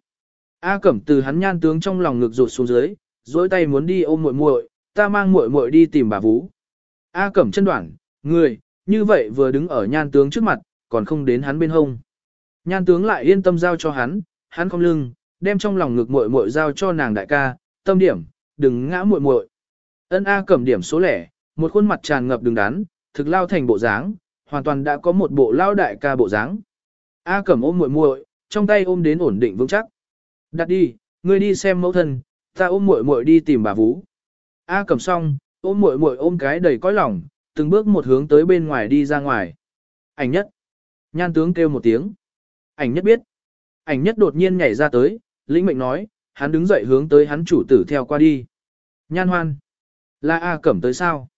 A Cẩm từ hắn nhan tướng trong lòng ngực rụt xuống dưới, dối tay muốn đi ôm muội muội, ta mang muội muội đi tìm bà vú. A Cẩm chân đoạn, người, như vậy vừa đứng ở nhan tướng trước mặt, còn không đến hắn bên hông. Nhan tướng lại yên tâm giao cho hắn, hắn không lưng, đem trong lòng ngực muội muội giao cho nàng đại ca, tâm điểm, đừng ngã muội muội. Ân A Cẩm điểm số lẻ, một khuôn mặt tràn ngập đường đắn, thực lao thành bộ dáng, hoàn toàn đã có một bộ lao đại ca bộ dáng. A Cẩm ôm muội muội, trong tay ôm đến ổn định vững chắc. Đặt đi, ngươi đi xem mẫu thân, ta ôm muội muội đi tìm bà vú. A Cẩm xong, ôm muội muội ôm cái đầy cõi lòng, từng bước một hướng tới bên ngoài đi ra ngoài. Ảnh nhất. Nhan tướng kêu một tiếng. Ảnh nhất biết. ảnh nhất đột nhiên nhảy ra tới, lĩnh mệnh nói, hắn đứng dậy hướng tới hắn chủ tử theo qua đi. Nhan hoan. Là A Cẩm tới sao?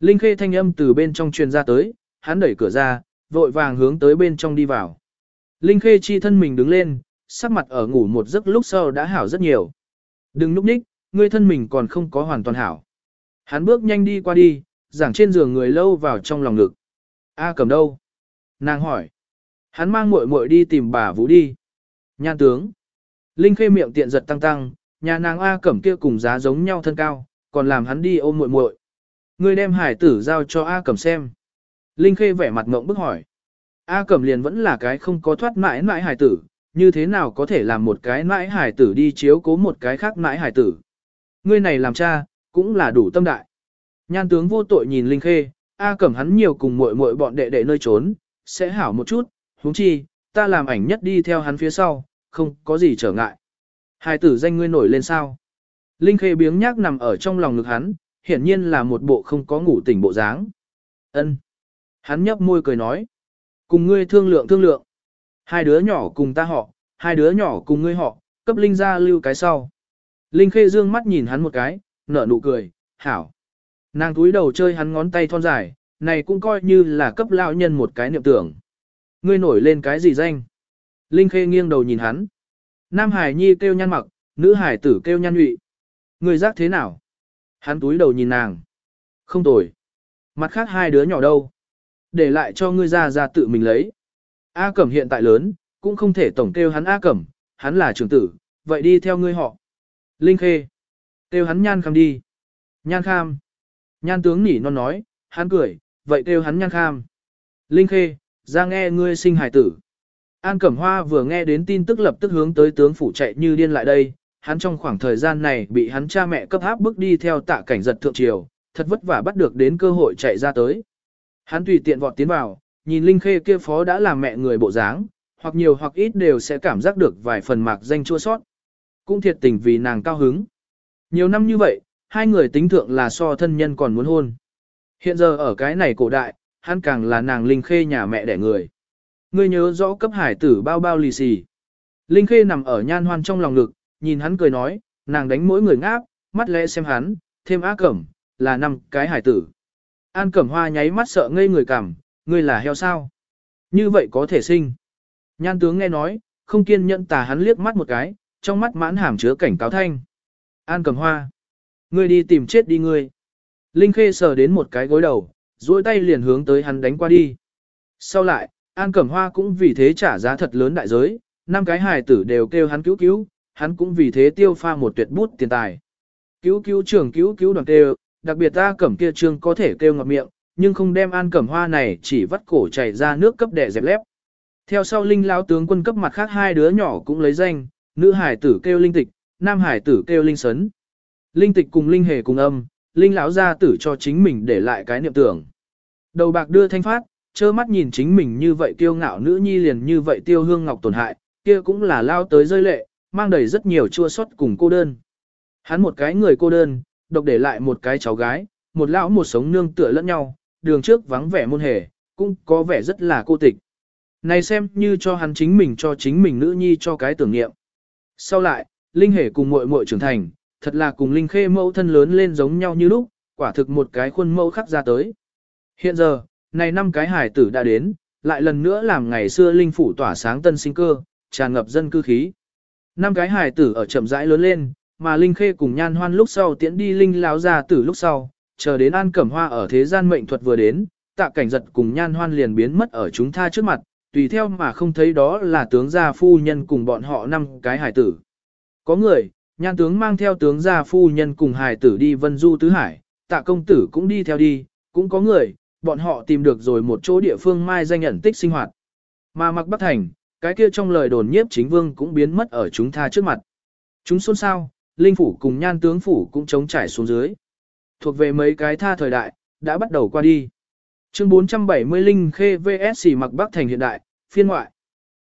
Linh Khê thanh âm từ bên trong truyền ra tới, hắn đẩy cửa ra, vội vàng hướng tới bên trong đi vào. Linh Khê chi thân mình đứng lên, sắc mặt ở ngủ một giấc lúc sau đã hảo rất nhiều. Đừng núp ních, ngươi thân mình còn không có hoàn toàn hảo. Hắn bước nhanh đi qua đi, giảng trên giường người lâu vào trong lòng ngực. A Cẩm đâu? Nàng hỏi. Hắn mang muội muội đi tìm bà Vũ đi. Nhan tướng. Linh Khê miệng tiện giật tăng tăng, nhà nàng A Cẩm kia cùng giá giống nhau thân cao, còn làm hắn đi ôm muội muội. Ngươi đem hải tử giao cho A Cẩm xem. Linh Khê vẻ mặt ngộng bức hỏi. A Cẩm liền vẫn là cái không có thoát mãi mãi hải tử, như thế nào có thể làm một cái mãi hải tử đi chiếu cố một cái khác mãi hải tử. Ngươi này làm cha, cũng là đủ tâm đại. Nhan tướng vô tội nhìn Linh Khê, A Cẩm hắn nhiều cùng muội muội bọn đệ đệ nơi trốn, sẽ hảo một chút, huống chi, ta làm ảnh nhất đi theo hắn phía sau, không có gì trở ngại. Hải tử danh ngươi nổi lên sao? Linh Khê biếng nhác nằm ở trong lòng ngực hắn, hiển nhiên là một bộ không có ngủ tỉnh bộ dáng. Ân. Hắn nhấp môi cười nói. Cùng ngươi thương lượng thương lượng. Hai đứa nhỏ cùng ta họ, hai đứa nhỏ cùng ngươi họ, cấp Linh ra lưu cái sau. Linh Khê dương mắt nhìn hắn một cái, nở nụ cười, hảo. Nàng túi đầu chơi hắn ngón tay thon dài, này cũng coi như là cấp lão nhân một cái niệm tưởng. Ngươi nổi lên cái gì danh? Linh Khê nghiêng đầu nhìn hắn. Nam Hải Nhi kêu nhan mặc, nữ Hải tử kêu nhan nhụy. Ngươi giác thế nào? Hắn túi đầu nhìn nàng. Không tồi. Mặt khác hai đứa nhỏ đâu? Để lại cho ngươi ra ra tự mình lấy. A Cẩm hiện tại lớn, cũng không thể tổng kêu hắn A Cẩm, hắn là trưởng tử, vậy đi theo ngươi họ. Linh Khê. Kêu hắn nhan kham đi. Nhan kham. Nhan tướng nỉ non nói, hắn cười, vậy kêu hắn nhan kham. Linh Khê, ra nghe ngươi sinh hải tử. An Cẩm Hoa vừa nghe đến tin tức lập tức hướng tới tướng phủ chạy như điên lại đây, hắn trong khoảng thời gian này bị hắn cha mẹ cấp áp bước đi theo tạ cảnh giật thượng triều, thật vất vả bắt được đến cơ hội chạy ra tới. Hắn tùy tiện vọt tiến vào, nhìn Linh Khê kia phó đã làm mẹ người bộ dáng, hoặc nhiều hoặc ít đều sẽ cảm giác được vài phần mạc danh chua sót. Cũng thiệt tình vì nàng cao hứng. Nhiều năm như vậy, hai người tính thượng là so thân nhân còn muốn hôn. Hiện giờ ở cái này cổ đại, hắn càng là nàng Linh Khê nhà mẹ đẻ người. Ngươi nhớ rõ cấp hải tử bao bao lì xì. Linh Khê nằm ở nhan hoan trong lòng ngực, nhìn hắn cười nói, nàng đánh mỗi người ngáp, mắt lẽ xem hắn, thêm á cẩm, là năm cái hải tử. An cẩm hoa nháy mắt sợ ngây người cảm, ngươi là heo sao? Như vậy có thể sinh. Nhan tướng nghe nói, không kiên nhẫn tà hắn liếc mắt một cái, trong mắt mãn hàm chứa cảnh cáo thanh. An cẩm hoa. Ngươi đi tìm chết đi ngươi. Linh khê sờ đến một cái gối đầu, duỗi tay liền hướng tới hắn đánh qua đi. Sau lại, An Cẩm Hoa cũng vì thế trả giá thật lớn đại giới, năm cái hài tử đều kêu hắn cứu cứu, hắn cũng vì thế tiêu pha một tuyệt bút tiền tài. Cứu cứu trưởng cứu cứu đoàn kêu, đặc biệt ta cẩm kia trương có thể kêu ngọt miệng, nhưng không đem an cẩm hoa này chỉ vắt cổ chảy ra nước cấp đẻ dẹp lép. Theo sau linh lão tướng quân cấp mặt khác hai đứa nhỏ cũng lấy danh, nữ hải tử kêu linh tịch, nam hải tử kêu linh sấn. Linh tịch cùng linh hề cùng âm, linh lão gia tử cho chính mình để lại cái niệm tưởng. Đầu bạc đưa thanh phát, trơ mắt nhìn chính mình như vậy tiêu ngạo nữ nhi liền như vậy tiêu hương ngọc tổn hại, kia cũng là lao tới rơi lệ, mang đầy rất nhiều chua xót cùng cô đơn. Hắn một cái người cô đơn, độc để lại một cái cháu gái, một lão một sống nương tựa lẫn nhau, đường trước vắng vẻ môn hề, cũng có vẻ rất là cô tịch. Này xem như cho hắn chính mình cho chính mình nữ nhi cho cái tưởng niệm. Sau lại, Linh Hề cùng muội muội trưởng thành, thật là cùng Linh Khê mẫu thân lớn lên giống nhau như lúc, quả thực một cái khuôn mẫu khắc ra tới. Hiện giờ, này năm cái hải tử đã đến, lại lần nữa làm ngày xưa Linh phủ tỏa sáng tân sinh cơ, tràn ngập dân cư khí. Năm cái hài tử ở chậm rãi lớn lên, mà Linh Khê cùng Nhan Hoan lúc sau tiễn đi Linh lão gia tử lúc sau, chờ đến An Cẩm Hoa ở thế gian mệnh thuật vừa đến, tạ cảnh giật cùng Nhan Hoan liền biến mất ở chúng tha trước mặt, tùy theo mà không thấy đó là tướng gia phu nhân cùng bọn họ năm cái hài tử. Có người, Nhan tướng mang theo tướng gia phu nhân cùng hài tử đi Vân Du Tứ Hải, tạ công tử cũng đi theo đi, cũng có người, bọn họ tìm được rồi một chỗ địa phương mai danh nhận tích sinh hoạt. Mà mặc Bắc Thành, cái kia trong lời đồn nhiếp chính vương cũng biến mất ở chúng ta trước mặt. Chúng xôn xao, linh phủ cùng nhan tướng phủ cũng chống trải xuống dưới. Thuộc về mấy cái tha thời đại, đã bắt đầu qua đi. Chương 470 Linh Khê VS mặc Bắc thành hiện đại, phiên ngoại.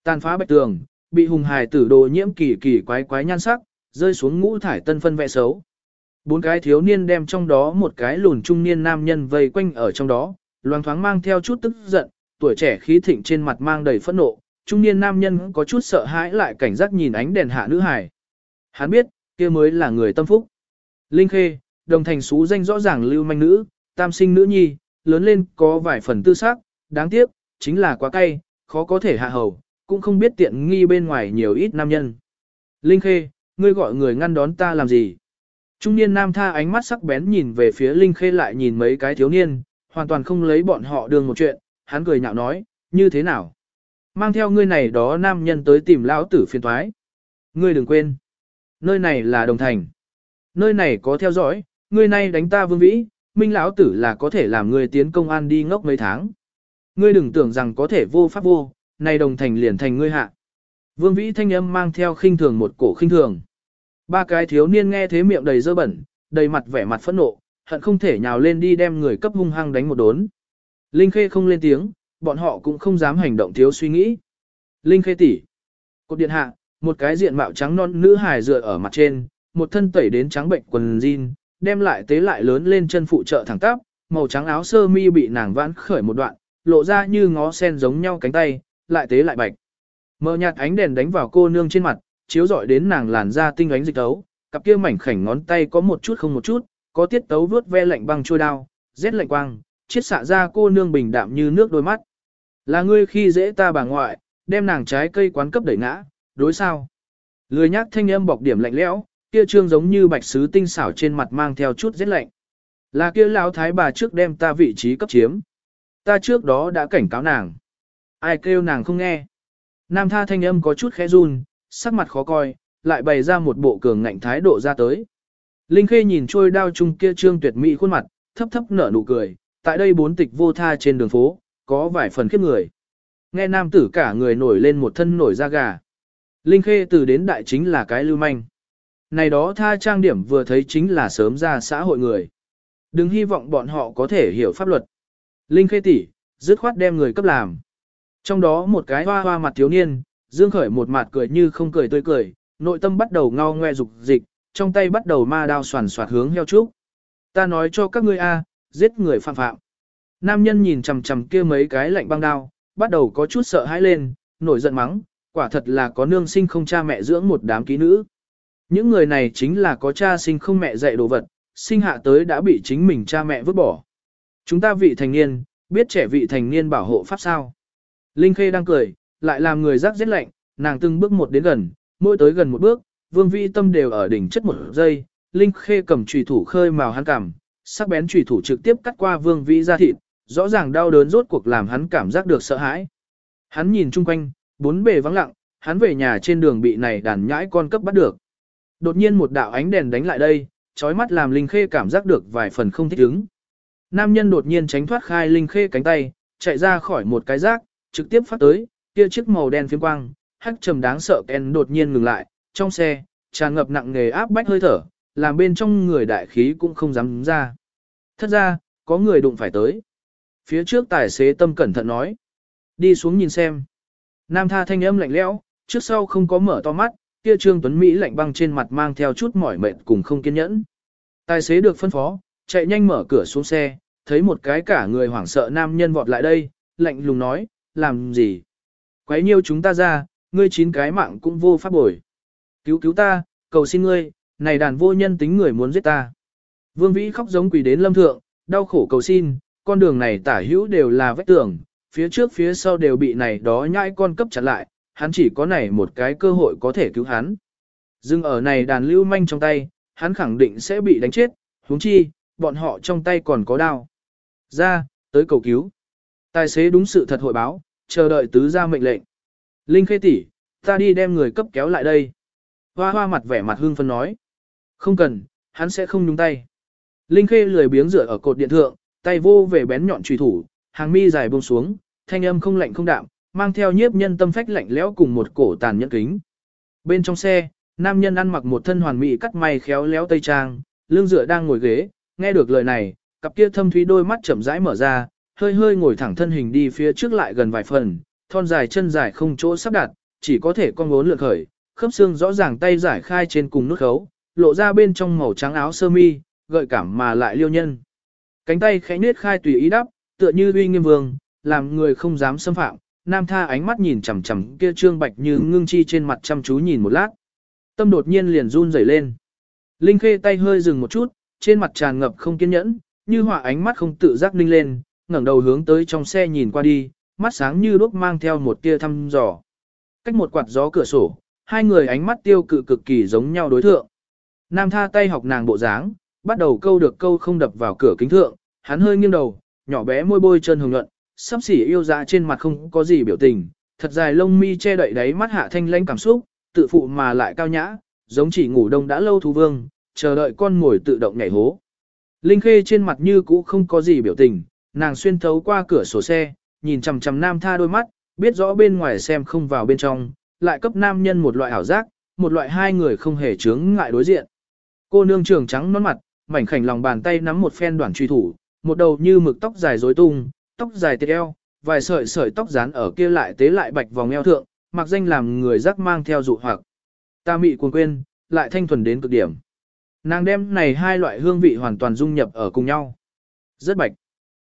Tàn phá bạch tường, bị hùng hài tử đồ nhiễm kỳ kỳ quái quái nhan sắc, rơi xuống ngũ thải tân phân vẽ xấu. Bốn cái thiếu niên đem trong đó một cái lùn trung niên nam nhân vây quanh ở trong đó, loang thoáng mang theo chút tức giận, tuổi trẻ khí thịnh trên mặt mang đầy phẫn nộ, trung niên nam nhân có chút sợ hãi lại cảnh giác nhìn ánh đèn hạ nữ hải. Hắn biết, kia mới là người tâm phúc. Linh Khê, đồng thành xú danh rõ ràng lưu manh nữ, tam sinh nữ nhi, lớn lên có vài phần tư sắc, đáng tiếc, chính là quá cay, khó có thể hạ hầu, cũng không biết tiện nghi bên ngoài nhiều ít nam nhân. Linh Khê, ngươi gọi người ngăn đón ta làm gì? Trung niên nam tha ánh mắt sắc bén nhìn về phía Linh Khê lại nhìn mấy cái thiếu niên, hoàn toàn không lấy bọn họ đường một chuyện, hắn cười nhạo nói, như thế nào? Mang theo ngươi này đó nam nhân tới tìm lão tử phiền thoái. Ngươi đừng quên, nơi này là đồng thành. Nơi này có theo dõi, ngươi nay đánh ta vương vĩ, minh lão tử là có thể làm ngươi tiến công an đi ngốc mấy tháng. Ngươi đừng tưởng rằng có thể vô pháp vô, này đồng thành liền thành ngươi hạ. Vương vĩ thanh âm mang theo khinh thường một cổ khinh thường. Ba cái thiếu niên nghe thế miệng đầy dơ bẩn, đầy mặt vẻ mặt phẫn nộ, hận không thể nhào lên đi đem người cấp hung hăng đánh một đốn. Linh Khê không lên tiếng, bọn họ cũng không dám hành động thiếu suy nghĩ. Linh Khê tỷ, cột điện hạ, một cái diện mạo trắng non nữ hài dựa ở mặt trên, một thân tẩy đến trắng bệnh quần jean, đem lại tế lại lớn lên chân phụ trợ thẳng tắp, màu trắng áo sơ mi bị nàng vãn khởi một đoạn, lộ ra như ngó sen giống nhau cánh tay, lại tế lại bạch. Mờ nhạt ánh đèn đánh vào cô nương trên mặt, chiếu rọi đến nàng làn da tinh ánh dịch tấu, cặp kia mảnh khảnh ngón tay có một chút không một chút, có tiết tấu vướt ve lạnh băng trôi đao, rét lạnh quang, chiết xạ ra cô nương bình đạm như nước đôi mắt. Là ngươi khi dễ ta bà ngoại, đem nàng trái cây quán cấp đẩy ngã, đối sao? Lười nhác thanh âm bọc điểm lạnh lẽo, kia trương giống như bạch sứ tinh xảo trên mặt mang theo chút rét lạnh. Là kia lão thái bà trước đem ta vị trí cấp chiếm. Ta trước đó đã cảnh cáo nàng. Ai kêu nàng không nghe. Nam tha thanh âm có chút khẽ run, sắc mặt khó coi, lại bày ra một bộ cường ngạnh thái độ ra tới. Linh Khê nhìn trôi đao chung kia trương tuyệt mỹ khuôn mặt, thấp thấp nở nụ cười, tại đây bốn tịch vô tha trên đường phố, có vài phần khiếp người. Nghe nam tử cả người nổi lên một thân nổi da gà. Linh Khê từ đến đại chính là cái lưu manh. Này đó tha trang điểm vừa thấy chính là sớm ra xã hội người. Đừng hy vọng bọn họ có thể hiểu pháp luật. Linh Khê tỷ, dứt khoát đem người cấp làm. Trong đó một cái hoa hoa mặt thiếu niên, dương khởi một mặt cười như không cười tươi cười, nội tâm bắt đầu ngao ngoe dục dịch, trong tay bắt đầu ma đao soàn soạt hướng heo trúc. Ta nói cho các ngươi a, giết người phạm phạm. Nam nhân nhìn chằm chằm kia mấy cái lạnh băng đao, bắt đầu có chút sợ hãi lên, nổi giận mắng, quả thật là có nương sinh không cha mẹ dưỡng một đám ký nữ. Những người này chính là có cha sinh không mẹ dạy đồ vật, sinh hạ tới đã bị chính mình cha mẹ vứt bỏ. Chúng ta vị thành niên, biết trẻ vị thành niên bảo hộ pháp sao. Linh Khê đang cười, lại làm người rắc rét lạnh, nàng từng bước một đến gần, mỗi tới gần một bước, vương vi tâm đều ở đỉnh chất một giây, Linh Khê cầm trùy thủ khơi màu hắn cảm, sắc bén chủy thủ trực tiếp cắt qua vương vi ra thịt, rõ ràng đau đớn rốt cuộc làm hắn cảm giác được sợ hãi. Hắn nhìn chung quanh, bốn bề vắng lặng, hắn về nhà trên đường bị này đàn nhãi con cấp bắt được. Đột nhiên một đạo ánh đèn đánh lại đây, chói mắt làm Linh Khê cảm giác được vài phần không thích ứng. Nam nhân đột nhiên tránh thoát khai Linh Khê cánh tay, chạy ra khỏi một cái rác, trực tiếp phát tới, kia chiếc màu đen phiếm quang, hắc trầm đáng sợ Ken đột nhiên ngừng lại, trong xe, tràn ngập nặng nghề áp bách hơi thở, làm bên trong người đại khí cũng không dám ra. Thật ra, có người đụng phải tới. Phía trước tài xế tâm cẩn thận nói. Đi xuống nhìn xem. Nam tha thanh âm lạnh lẽo, trước sau không có mở to mắt, kia trương tuấn Mỹ lạnh băng trên mặt mang theo chút mỏi mệt cùng không kiên nhẫn. Tài xế được phân phó, chạy nhanh mở cửa xuống xe, thấy một cái cả người hoảng sợ nam nhân vọt lại đây, lạnh lùng nói, làm gì? Quấy nhiêu chúng ta ra, ngươi chín cái mạng cũng vô pháp bồi. Cứu cứu ta, cầu xin ngươi, này đàn vô nhân tính người muốn giết ta. Vương Vĩ khóc giống quỳ đến lâm thượng, đau khổ cầu xin, con đường này tả hữu đều là vách tường, phía trước phía sau đều bị này đó nhãi con cấp chặt lại, hắn chỉ có này một cái cơ hội có thể cứu hắn. Dừng ở này đàn lưu manh trong tay, hắn khẳng định sẽ bị đánh chết, huống chi, bọn họ trong tay còn có đao. Ra, tới cầu cứu. Tài xế đúng sự thật hội báo, chờ đợi tứ ra mệnh lệnh. Linh khê tỷ, ta đi đem người cấp kéo lại đây. Hoa hoa mặt vẻ mặt hương phân nói. Không cần, hắn sẽ không nhúng tay. Linh khê lười biếng rửa ở cột điện thượng, tay vô về bén nhọn trùy thủ, hàng mi dài buông xuống, thanh âm không lạnh không đạm, mang theo nhiếp nhân tâm phách lạnh lẽo cùng một cổ tàn nhẫn kính. Bên trong xe, nam nhân ăn mặc một thân hoàn mỹ cắt may khéo léo tây trang, lưng dựa đang ngồi ghế, nghe được lời này, cặp kia thâm thúy đôi mắt chậm rãi mở ra, hơi hơi ngồi thẳng thân hình đi phía trước lại gần vài phần, thon dài chân dài không chỗ sắp đặt, chỉ có thể cong ngốn lượn khởi, khớp xương rõ ràng tay giải khai trên cùng nút khấu, lộ ra bên trong màu trắng áo sơ mi, gợi cảm mà lại liêu nhân. Cánh tay khẽ nết khai tùy ý đắp, tựa như uy nghiêm vương, làm người không dám xâm phạm, Nam Tha ánh mắt nhìn chằm chằm kia trương bạch như ngưng chi trên mặt chăm chú nhìn một lát. Tâm đột nhiên liền run rẩy lên. Linh Khê tay hơi dừng một chút, trên mặt tràn ngập không kiên nhẫn, như hỏa ánh mắt không tự giác ninh lên, ngẩng đầu hướng tới trong xe nhìn qua đi, mắt sáng như đuốc mang theo một tia thăm dò. Cách một quạt gió cửa sổ, hai người ánh mắt tiêu cự cực kỳ giống nhau đối thượng. Nam tha tay học nàng bộ dáng, bắt đầu câu được câu không đập vào cửa kính thượng, hắn hơi nghiêng đầu, nhỏ bé môi bôi chân hồng nhuận, sắp xỉ yêu dạ trên mặt không có gì biểu tình, thật dài lông mi che đậy đáy mắt hạ thanh lãnh cảm xúc, tự phụ mà lại cao nhã, giống chỉ ngủ đông đã lâu thú vương, chờ đợi con ngồi tự động nhảy hố. Linh Khê trên mặt như cũ không có gì biểu tình, nàng xuyên thấu qua cửa sổ xe, nhìn chằm chằm nam tha đôi mắt, biết rõ bên ngoài xem không vào bên trong, lại cấp nam nhân một loại ảo giác, một loại hai người không hề chướng ngại đối diện. Cô nương trường trắng nón mặt, mảnh khảnh lòng bàn tay nắm một phen đoạn truy thủ, một đầu như mực tóc dài rối tung, tóc dài tiệt eo, vài sợi sợi tóc dán ở kia lại tế lại bạch vòng eo thượng, mặc danh làm người giác mang theo dụ hoặc. Ta mị cuồng quên, lại thanh thuần đến cực điểm. Nàng đem này hai loại hương vị hoàn toàn dung nhập ở cùng nhau. Rất bạch.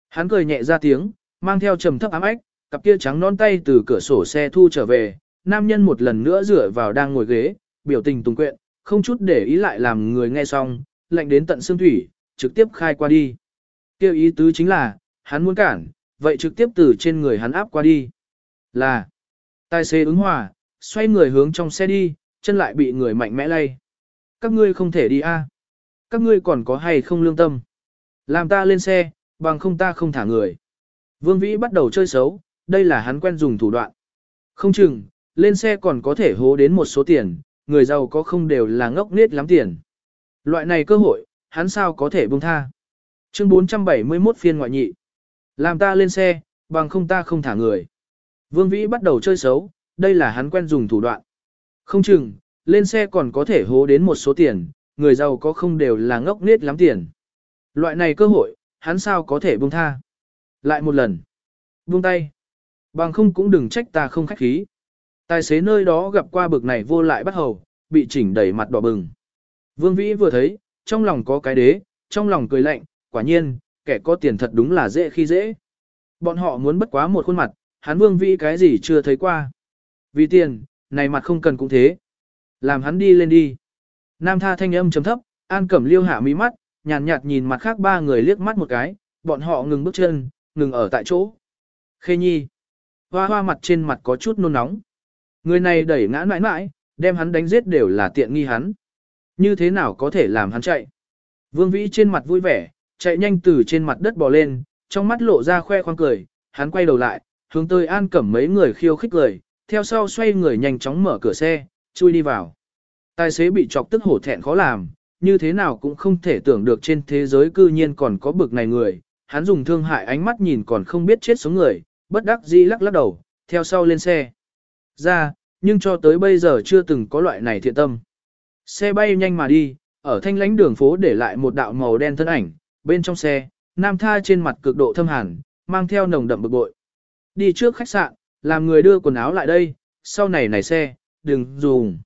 Hắn cười nhẹ ra tiếng, mang theo trầm thấp ám ách, cặp kia trắng non tay từ cửa sổ xe thu trở về, nam nhân một lần nữa dựa vào đang ngồi ghế, biểu tình tùng quyện, không chút để ý lại làm người nghe xong, lạnh đến tận xương thủy, trực tiếp khai qua đi. Kêu ý tứ chính là, hắn muốn cản, vậy trực tiếp từ trên người hắn áp qua đi. Là, tài xế ứng hòa, xoay người hướng trong xe đi, chân lại bị người mạnh mẽ lay. Các ngươi không thể đi a. Các ngươi còn có hay không lương tâm. Làm ta lên xe, bằng không ta không thả người. Vương Vĩ bắt đầu chơi xấu, đây là hắn quen dùng thủ đoạn. Không chừng, lên xe còn có thể hố đến một số tiền, người giàu có không đều là ngốc nết lắm tiền. Loại này cơ hội, hắn sao có thể buông tha. Chương 471 phiên ngoại nhị. Làm ta lên xe, bằng không ta không thả người. Vương Vĩ bắt đầu chơi xấu, đây là hắn quen dùng thủ đoạn. Không chừng, lên xe còn có thể hố đến một số tiền, người giàu có không đều là ngốc nết lắm tiền. Loại này cơ hội, hắn sao có thể buông tha. Lại một lần. Buông tay. Bằng không cũng đừng trách ta không khách khí. Tài xế nơi đó gặp qua bực này vô lại bắt hầu, bị chỉnh đẩy mặt đỏ bừng. Vương Vĩ vừa thấy, trong lòng có cái đế, trong lòng cười lạnh, quả nhiên, kẻ có tiền thật đúng là dễ khi dễ. Bọn họ muốn bất quá một khuôn mặt, hắn Vương Vĩ cái gì chưa thấy qua. Vì tiền, này mặt không cần cũng thế. Làm hắn đi lên đi. Nam tha thanh âm chấm thấp, An Cẩm Liêu hạ mí mắt, nhàn nhạt, nhạt nhìn mặt khác ba người liếc mắt một cái, bọn họ ngừng bước chân, ngừng ở tại chỗ. Khê Nhi. Hoa hoa mặt trên mặt có chút nôn nóng. Người này đẩy ngã mãi mãi, đem hắn đánh giết đều là tiện nghi hắn. Như thế nào có thể làm hắn chạy? Vương Vĩ trên mặt vui vẻ, chạy nhanh từ trên mặt đất bò lên, trong mắt lộ ra khoe khoang cười, hắn quay đầu lại, hướng tới An Cẩm mấy người khiêu khích cười, theo sau xoay người nhanh chóng mở cửa xe, chui đi vào. Tài xế bị chọc tức hổ thẹn khó làm, như thế nào cũng không thể tưởng được trên thế giới cư nhiên còn có bực này người, hắn dùng thương hại ánh mắt nhìn còn không biết chết sống người, bất đắc dĩ lắc lắc đầu, theo sau lên xe. Ra, nhưng cho tới bây giờ chưa từng có loại này thiện tâm. Xe bay nhanh mà đi, ở thanh lánh đường phố để lại một đạo màu đen thân ảnh, bên trong xe, nam tha trên mặt cực độ thâm hàn, mang theo nồng đậm bực bội. Đi trước khách sạn, làm người đưa quần áo lại đây, sau này này xe, đừng dùng.